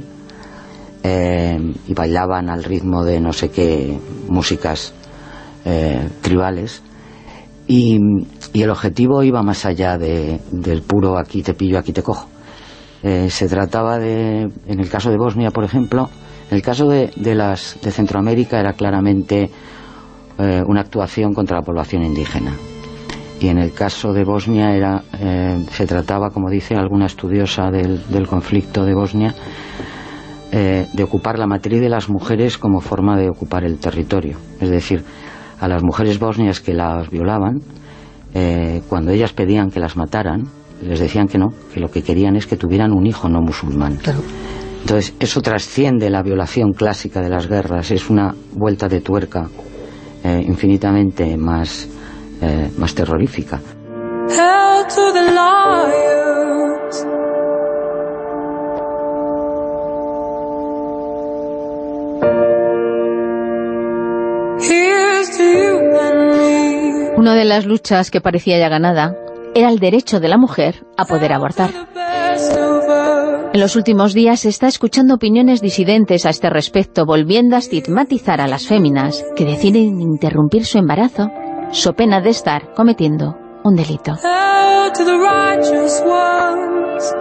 eh, y bailaban al ritmo de no sé qué músicas eh, tribales y, y el objetivo iba más allá de- del puro aquí te pillo, aquí te cojo. Eh, se trataba de, en el caso de Bosnia, por ejemplo, en el caso de, de las de Centroamérica era claramente una actuación contra la población indígena. Y en el caso de Bosnia era, eh, se trataba, como dice alguna estudiosa del, del conflicto de Bosnia, eh, de ocupar la matriz de las mujeres como forma de ocupar el territorio. Es decir, a las mujeres bosnias que las violaban, eh, cuando ellas pedían que las mataran, les decían que no, que lo que querían es que tuvieran un hijo no musulmán. Entonces, eso trasciende la violación clásica de las guerras, es una vuelta de tuerca eh, infinitamente más, eh, más terrorífica. Una de las luchas que parecía ya ganada era el derecho de la mujer a poder abortar. En los últimos días se está escuchando opiniones disidentes a este respecto, volviendo a estigmatizar a las féminas que deciden interrumpir su embarazo, so pena de estar cometiendo un delito. Hell to the righteous ones.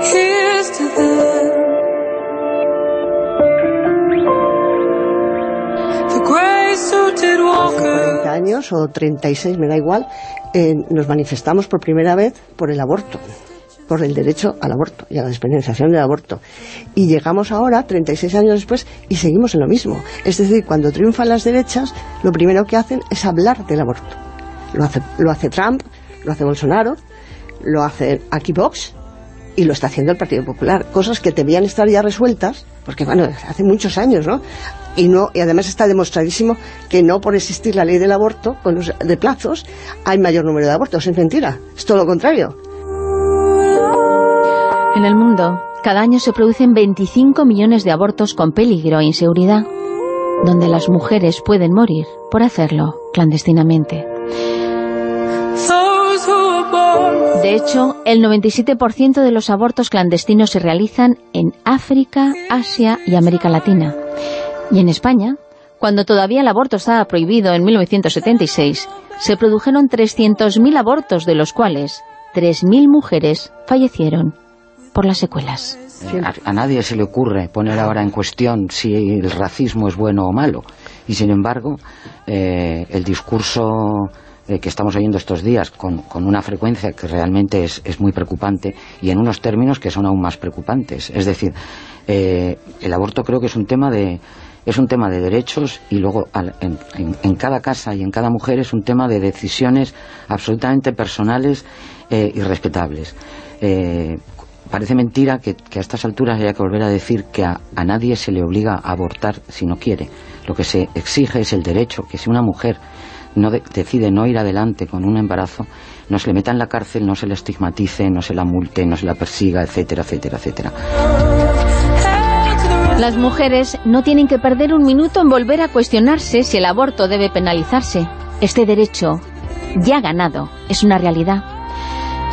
Here's to them. The grey suited walkers. 30 años o 36, me da igual, eh, nos manifestamos por primera vez por el aborto, por el derecho al aborto y a la despenalización del aborto. Y llegamos ahora, 36 años después, y seguimos en lo mismo. Es decir, cuando triunfan las derechas, lo primero que hacen es hablar del aborto. Lo hace, lo hace Trump, lo hace Bolsonaro, lo hace aquí Vox y lo está haciendo el Partido Popular. Cosas que debían estar ya resueltas, porque bueno, hace muchos años, ¿no? Y, no, y además está demostradísimo que no por existir la ley del aborto, con los, de plazos, hay mayor número de abortos. Es mentira, es todo lo contrario. En el mundo, cada año se producen 25 millones de abortos con peligro e inseguridad, donde las mujeres pueden morir por hacerlo clandestinamente. De hecho, el 97% de los abortos clandestinos se realizan en África, Asia y América Latina. Y en España, cuando todavía el aborto estaba prohibido en 1976, se produjeron 300.000 abortos, de los cuales 3.000 mujeres fallecieron por las secuelas. A, a nadie se le ocurre poner ahora en cuestión si el racismo es bueno o malo. Y sin embargo, eh, el discurso eh, que estamos oyendo estos días con, una frecuencia que realmente es, muy preocupante y en unos términos que son aún más preocupantes. Es decir, eh, el aborto creo que es un tema de es un tema de derechos y luego en, en, cada casa y en cada mujer es un tema de decisiones absolutamente personales eh, y respetables. Parece mentira que, a estas alturas haya que volver a decir que a, nadie se le obliga a abortar si no quiere. Lo que se exige es el derecho, que si una mujer no de, decide no ir adelante con un embarazo, no se le meta en la cárcel, no se le estigmatice, no se la multe, no se la persiga, etcétera, etcétera, etcétera. Las mujeres no tienen que perder un minuto en volver a cuestionarse si el aborto debe penalizarse. Este derecho, ya ganado, es una realidad.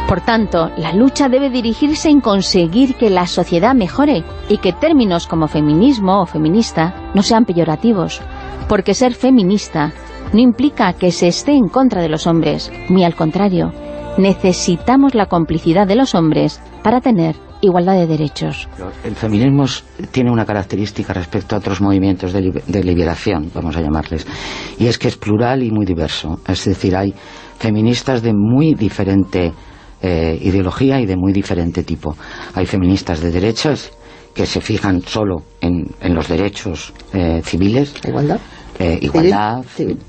Por tanto, la lucha debe dirigirse en conseguir que la sociedad mejore y que términos como feminismo o feminista no sean peyorativos, porque ser feminista no implica que se esté en contra de los hombres, ni al contrario. Necesitamos la complicidad de los hombres para tener igualdad de derechos. El feminismo tiene una característica respecto a otros movimientos de, de liberación, vamos a llamarles, y es que es plural y muy diverso. Es decir, hay feministas de muy diferente eh, ideología y de muy diferente tipo. Hay feministas de derechas que se fijan solo en, en los derechos eh, civiles. ¿Igualdad? Eh, igualdad,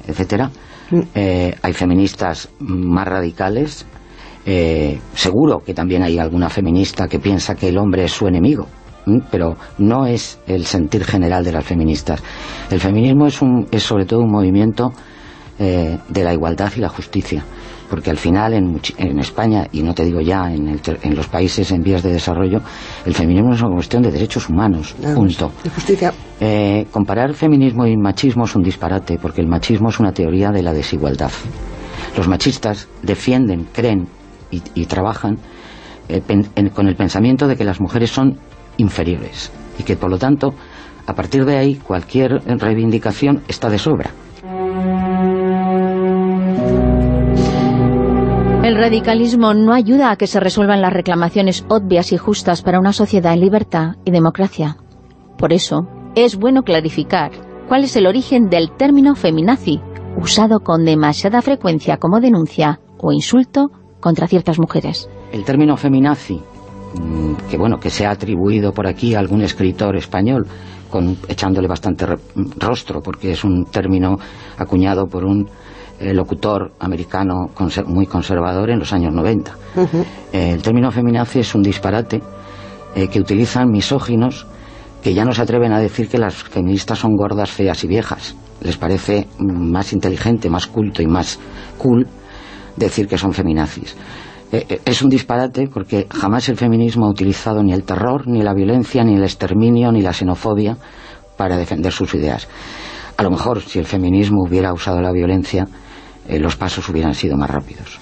etcétera. Mm. Eh, hay feministas más radicales. Eh, seguro que también hay alguna feminista que piensa que el hombre es su enemigo, pero no es el sentir general de las feministas. El feminismo es, un, es sobre todo un movimiento de la igualdad y la justicia porque al final en, en, España, y no te digo ya en, el, en, los países en vías de desarrollo, el feminismo es una cuestión de derechos humanos, no, punto. De justicia. Eh, comparar feminismo y machismo es un disparate, porque el machismo es una teoría de la desigualdad. Los machistas defienden, creen y, y trabajan eh, pen, con el pensamiento de que las mujeres son inferiores, y que por lo tanto, a partir de ahí, cualquier reivindicación está de sobra. Radicalismo no ayuda a que se resuelvan las reclamaciones obvias y justas para una sociedad en libertad y democracia. Por eso, es bueno clarificar cuál es el origen del término feminazi, usado con demasiada frecuencia como denuncia o insulto contra ciertas mujeres. El término feminazi, que bueno, que se ha atribuido por aquí a algún escritor español, con, echándole bastante rostro, porque es un término acuñado por un eh, locutor americano conser muy conservador en los años 90. Uh -huh. eh, el término feminazi es un disparate eh, que utilizan misóginos que ya no se atreven a decir que las feministas son gordas, feas y viejas. Les parece más inteligente, más culto y más cool decir que son feminazis. Eh, es un disparate porque jamás el feminismo ha utilizado ni el terror, ni la violencia, ni el exterminio, ni la xenofobia para defender sus ideas. A lo mejor, si el feminismo hubiera usado la violencia, eh, los pasos hubieran sido más rápidos.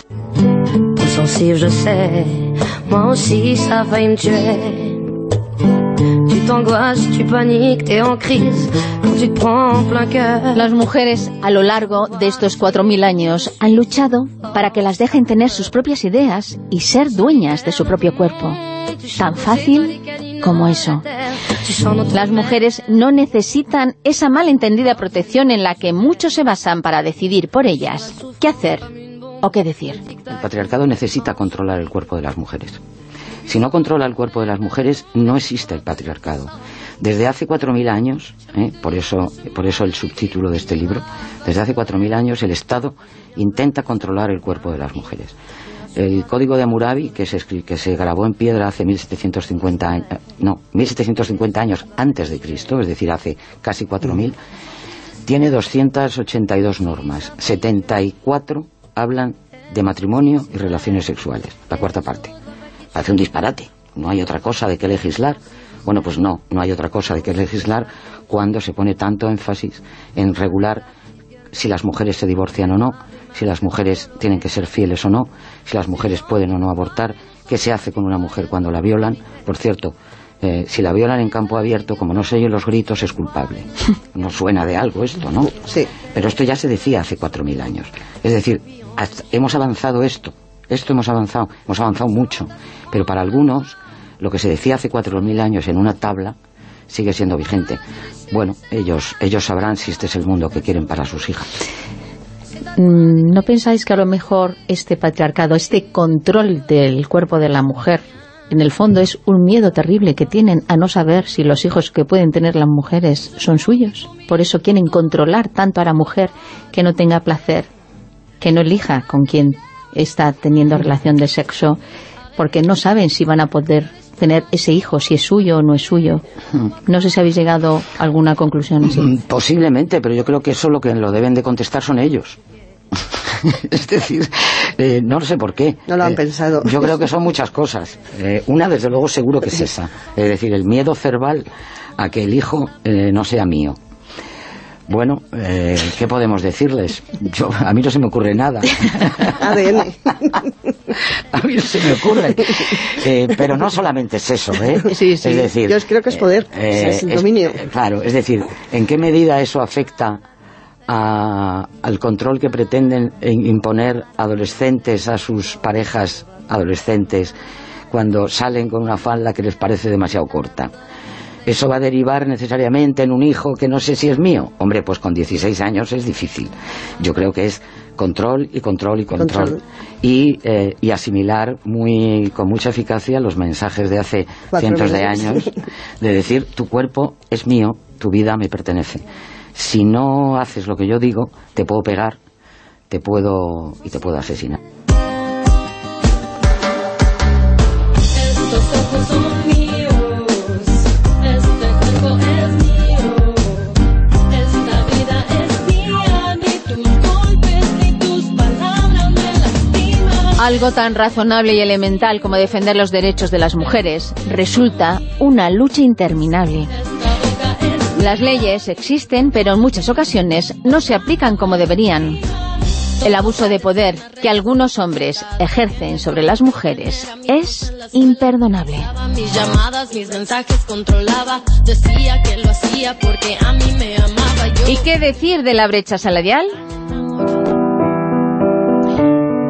Las mujeres a lo largo de estos 4.000 años han luchado para que las dejen tener sus propias ideas y ser dueñas de su propio cuerpo. Tan fácil como eso. Las mujeres no necesitan esa malentendida protección en la que muchos se basan para decidir por ellas qué hacer o qué decir. El patriarcado necesita controlar el cuerpo de las mujeres. Si no controla el cuerpo de las mujeres, no existe el patriarcado. Desde hace 4.000 años, ¿eh? por, eso, por eso el subtítulo de este libro, desde hace 4.000 años el Estado intenta controlar el cuerpo de las mujeres. El código de Hammurabi, que se, que se grabó en piedra hace 1750, años, no, 1750 años antes de Cristo, es decir, hace casi 4.000, tiene 282 normas. 74 hablan de matrimonio y relaciones sexuales, la cuarta parte. Hace un disparate. no hay otra cosa de que legislar. Bueno, pues no, no hay otra cosa de que legislar cuando se pone tanto énfasis en regular si las mujeres se divorcian o no, si las mujeres tienen que ser fieles o no, si las mujeres pueden o no abortar, qué se hace con una mujer cuando la violan. Por cierto, eh, si la violan en campo abierto, como no se oyen los gritos, es culpable. No suena de algo esto, ¿no? Sí. Pero esto ya se decía hace 4.000 años. Es decir, hemos avanzado esto, esto hemos avanzado, hemos avanzado mucho. Pero para algunos, lo que se decía hace 4.000 años en una tabla sigue siendo vigente. Bueno, ellos, ellos sabrán si este es el mundo que quieren para sus hijas. Mm, ¿No pensáis que a lo mejor este patriarcado, este control del cuerpo de la mujer, en el fondo es un miedo terrible que tienen a no saber si los hijos que pueden tener las mujeres son suyos? Por eso quieren controlar tanto a la mujer que no tenga placer, que no elija con quién está teniendo relación de sexo, porque no saben si van a poder tener ese hijo, si es suyo o no es suyo. No sé si habéis llegado a alguna conclusión así. Mm, Posiblemente, pero yo creo que eso lo que lo deben de contestar son ellos. es decir, eh, no sé por qué. No lo han Eh, pensado. Yo creo que son muchas cosas. Eh, una, desde luego, seguro que es esa. Es decir, el miedo cerval a que el hijo eh, no sea mío. Bueno, eh, ¿qué podemos decirles? Yo, a mí no se me ocurre nada. ADN. A mí no se me ocurre. Eh, pero no solamente es eso, ¿eh? Sí, sí. Es decir, Yo creo que es poder, eh, es el es- dominio. eh, claro, es decir, ¿en qué medida eso afecta a- al control que pretenden imponer adolescentes a sus parejas adolescentes cuando salen con una falda que les parece demasiado corta? ¿Eso va a derivar necesariamente en un hijo que no sé si es mío? Hombre, pues con 16 años es difícil. Yo creo que es control y control y control. Control. Y, eh, y asimilar muy con mucha eficacia los mensajes de hace Cuatro cientos de años de decir tu cuerpo es mío, tu vida me pertenece. Si no haces lo que yo digo, te puedo pegar, te puedo y te puedo asesinar. Estos ojos son Algo tan razonable y elemental como defender los derechos de las mujeres resulta una lucha interminable. Las leyes existen, pero en muchas ocasiones no se aplican como deberían. El abuso de poder que algunos hombres ejercen sobre las mujeres es imperdonable. ¿Y qué decir de la brecha salarial?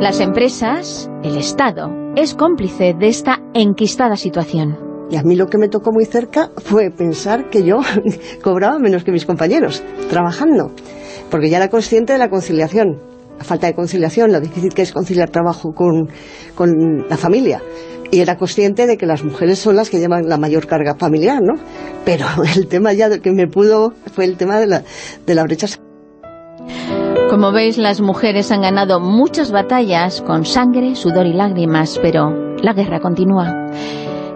Las empresas, el Estado, es cómplice de esta enquistada situación. Y a mí lo que me tocó muy cerca fue pensar que yo cobraba menos que mis compañeros, trabajando. Porque ya era consciente de la conciliación, la falta de conciliación, lo difícil que es conciliar trabajo con, con la familia. Y era consciente de que las mujeres son las que llevan la mayor carga familiar, ¿no? Pero el tema ya que me pudo fue el tema de la, de la brecha Como veis, las mujeres han ganado muchas batallas con sangre, sudor y lágrimas, pero la guerra continúa.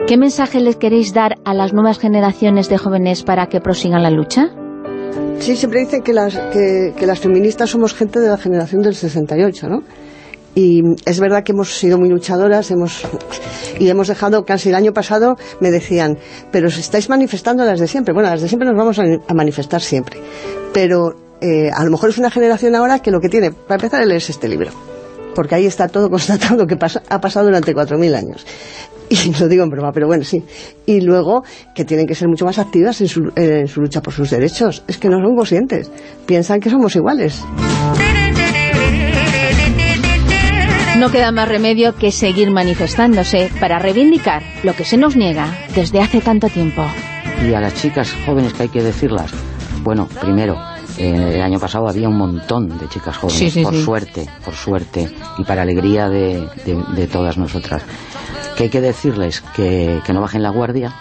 ¿Qué mensaje les queréis dar a las nuevas generaciones de jóvenes para que prosigan la lucha? Sí, siempre dicen que las, feministas somos gente de la generación del 68, ¿no? Y es verdad que hemos sido muy luchadoras, hemos y hemos dejado, casi el año pasado me decían, pero os estáis manifestando las de siempre. Bueno, las de siempre nos vamos a manifestar siempre. Pero eh, a lo mejor es una generación ahora que lo que tiene, para empezar, es leerse este libro. Porque ahí está todo constatado que pasa- ha pasado durante 4.000 años. Y lo digo en broma, pero bueno, sí. Y luego que tienen que ser mucho más activas en su, en su lucha por sus derechos. Es que no son conscientes. Piensan que somos iguales. No queda más remedio que seguir manifestándose para reivindicar lo que se nos niega desde hace tanto tiempo. Y a las chicas jóvenes que hay que decirlas, bueno, primero, eh, el año pasado había un montón de chicas jóvenes, Sí, sí, por sí. suerte, por suerte, y para alegría de, de- de todas nosotras. Que hay que decirles que, que no bajen la guardia,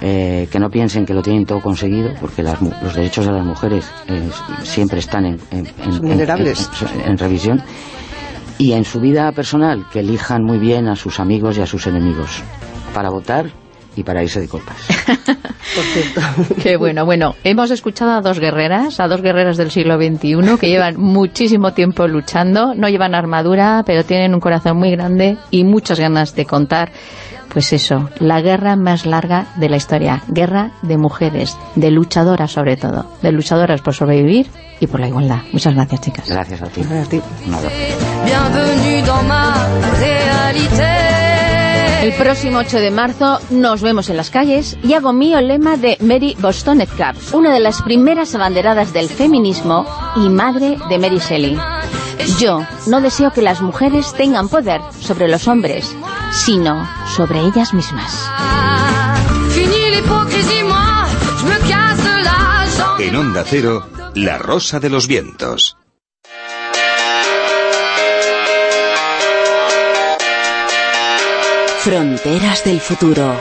eh, que no piensen que lo tienen todo conseguido, porque las mu- los derechos de las mujeres eh, siempre están en, en- en- Son en- vulnerables. en- en revisión. Y en su vida personal, que elijan muy bien a sus amigos y a sus enemigos, para votar y para irse de copas. Por cierto. Qué bueno. Bueno, hemos escuchado a dos guerreras, a dos guerreras del siglo XXI que llevan muchísimo tiempo luchando, no llevan armadura, pero tienen un corazón muy grande y muchas ganas de contar pues eso, la guerra más larga de la historia, guerra de mujeres, de luchadoras sobre todo, de luchadoras por sobrevivir y por la igualdad. Muchas gracias, chicas. Gracias a ti. Gracias a ti. El próximo 8 de marzo nos vemos en las calles y hago mío el lema de Mary Wollstonecraft, una de las primeras abanderadas del feminismo y madre de Mary Shelley. Yo no deseo que las mujeres tengan poder sobre los hombres, sino sobre ellas mismas. En Onda Cero, La Rosa de los Vientos. Fronteras del futuro.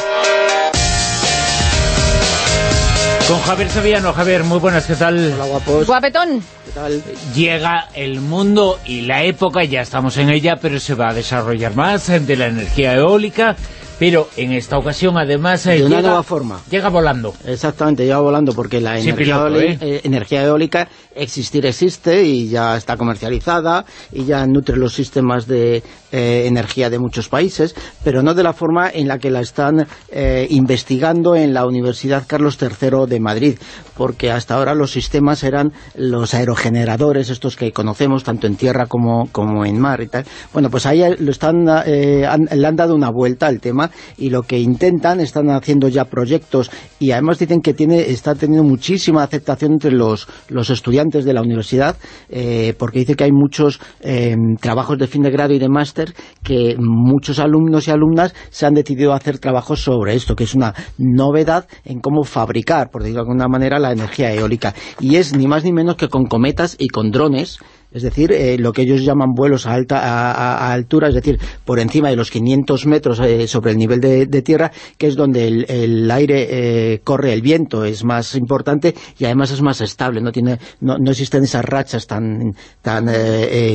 Con Javier Sevillano. Javier, muy buenas, ¿qué tal? Hola, guapos. Guapetón. ¿Qué tal? Llega el mundo y la época, ya estamos en ella, pero se va a desarrollar más, de la energía eólica, pero en esta ocasión además eh, De una llega, nueva forma. llega volando. Exactamente, lleva volando porque la energía, piloto, ¿eh? eh, energía eólica existir existe y ya está comercializada y ya nutre los sistemas de eh, energía de muchos países, pero no de la forma en la que la están eh, investigando en la Universidad Carlos III de Madrid, porque hasta ahora los sistemas eran los aerogeneradores, estos que conocemos tanto en tierra como, como en mar y tal. Bueno, pues ahí lo están, eh, le han dado una vuelta al tema y lo que intentan, están haciendo ya proyectos y además dicen que tiene está teniendo muchísima aceptación entre los, los estudiantes de la universidad eh, porque dice que hay muchos eh, trabajos de fin de grado y de máster que muchos alumnos y alumnas se han decidido hacer trabajos sobre esto, que es una novedad en cómo fabricar, por decirlo de alguna manera, la energía eólica. Y es ni más ni menos que con cometas y con drones, es decir, eh, lo que ellos llaman vuelos a alta a, altura, es decir, por encima de los 500 metros eh, sobre el nivel de, tierra, que es donde el, aire eh, corre, el viento es más importante y además es más estable, no tiene no, no existen esas rachas tan tan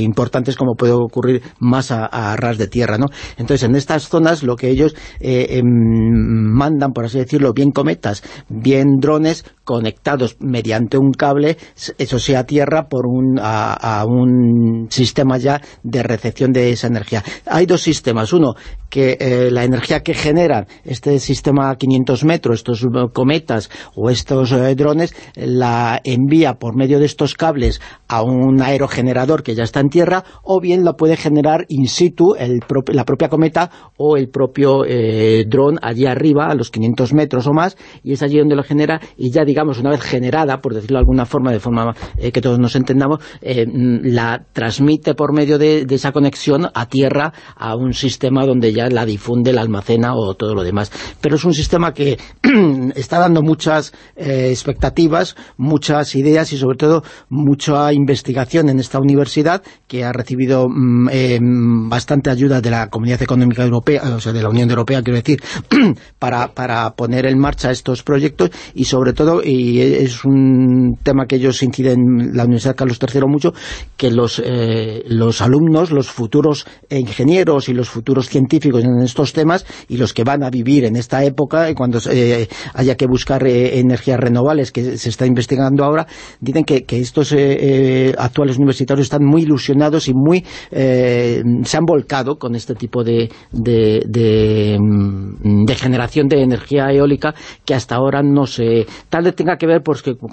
importantes como puede ocurrir más a, a ras de tierra, ¿no? Entonces, en estas zonas lo que ellos em, mandan, por así decirlo, bien cometas, bien drones conectados mediante un cable, eso sea tierra, por un, a, un sistema ya de recepción de esa energía. Hay dos sistemas. Uno, que eh, la energía que generan este sistema a 500 metros, estos cometas o estos eh, drones, la envía por medio de estos cables a un aerogenerador que ya está en tierra, o bien la puede generar in situ el prop- la propia cometa o el propio eh, dron allí arriba, a los 500 metros o más, y es allí donde lo genera, y ya una vez generada, por decirlo de alguna forma, de forma eh, que todos nos entendamos, eh, mm, la transmite por medio de, esa conexión a tierra a un sistema donde ya la difunde, la almacena o todo lo demás. Pero es un sistema que está dando muchas eh, expectativas, muchas ideas y sobre todo mucha investigación en esta universidad que ha recibido mm, eh, bastante ayuda de la Comunidad Económica Europea, o sea, de la Unión Europea, quiero decir, para, para poner en marcha estos proyectos y sobre todo, y es un tema que ellos inciden en la Universidad Carlos III mucho, que los, eh, los alumnos, los futuros ingenieros y los futuros científicos en estos temas y los que van a vivir en esta época, y cuando eh, haya que buscar eh, energías renovables que se está investigando ahora, dicen que, que estos eh, eh, actuales universitarios están muy ilusionados y muy eh, se han volcado con este tipo de, de, de, mm, de generación de energía eólica que hasta ahora no se... Tal tenga que ver porque... Que,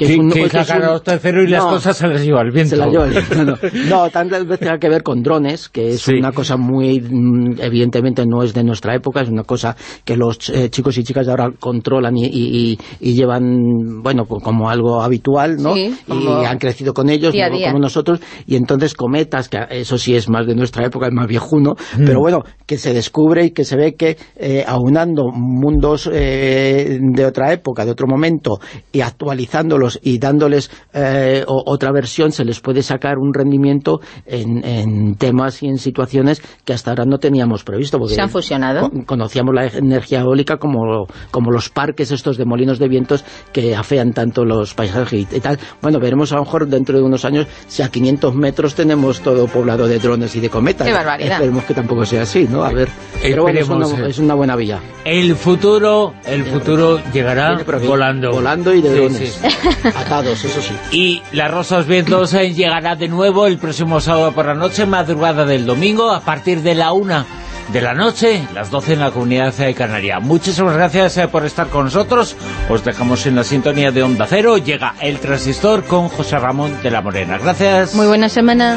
es un- que que es un- tercero y las No, cosas se las lleva el viento. se la lleva el viento, no. No, tal vez tenga que ver con drones, que es Sí. una cosa muy, mm, evidentemente no es de nuestra época, es una cosa que los eh, chicos y chicas de ahora controlan y, y- y- y llevan, bueno, co- como algo habitual, ¿no? Sí, y han crecido con ellos, día. como nosotros, y entonces cometas, que eso sí es más de nuestra época, es más viejuno, Mm. pero bueno, que se descubre y que se ve que eh, aunando mundos eh, de otra época, de otro momento, y actualizando y dándoles eh, otra versión, se les puede sacar un rendimiento en, temas y en situaciones que hasta ahora no teníamos previsto. ¿Se han fusionado? conocíamos la energía eólica como, como los parques estos de molinos de vientos que afean tanto los paisajes y tal. Bueno, veremos a lo mejor dentro de unos años si a 500 metros tenemos todo poblado de drones y de cometas. ¡Qué barbaridad! Esperemos que tampoco sea así, ¿no? A ver, pero bueno, es, una, buena vía. El futuro, el futuro llegará volando. Volando y de drones. Atados, eso sí. Y la Rosa Vientos llegará de nuevo el próximo sábado por la noche, madrugada del domingo, a partir de la una de la noche, las 12 en la Comunidad de Canaria. Muchísimas gracias eh, por estar con nosotros. Os dejamos en la sintonía de Onda Cero. Llega el transistor con José Ramón de la Morena. Gracias. Muy buena semana.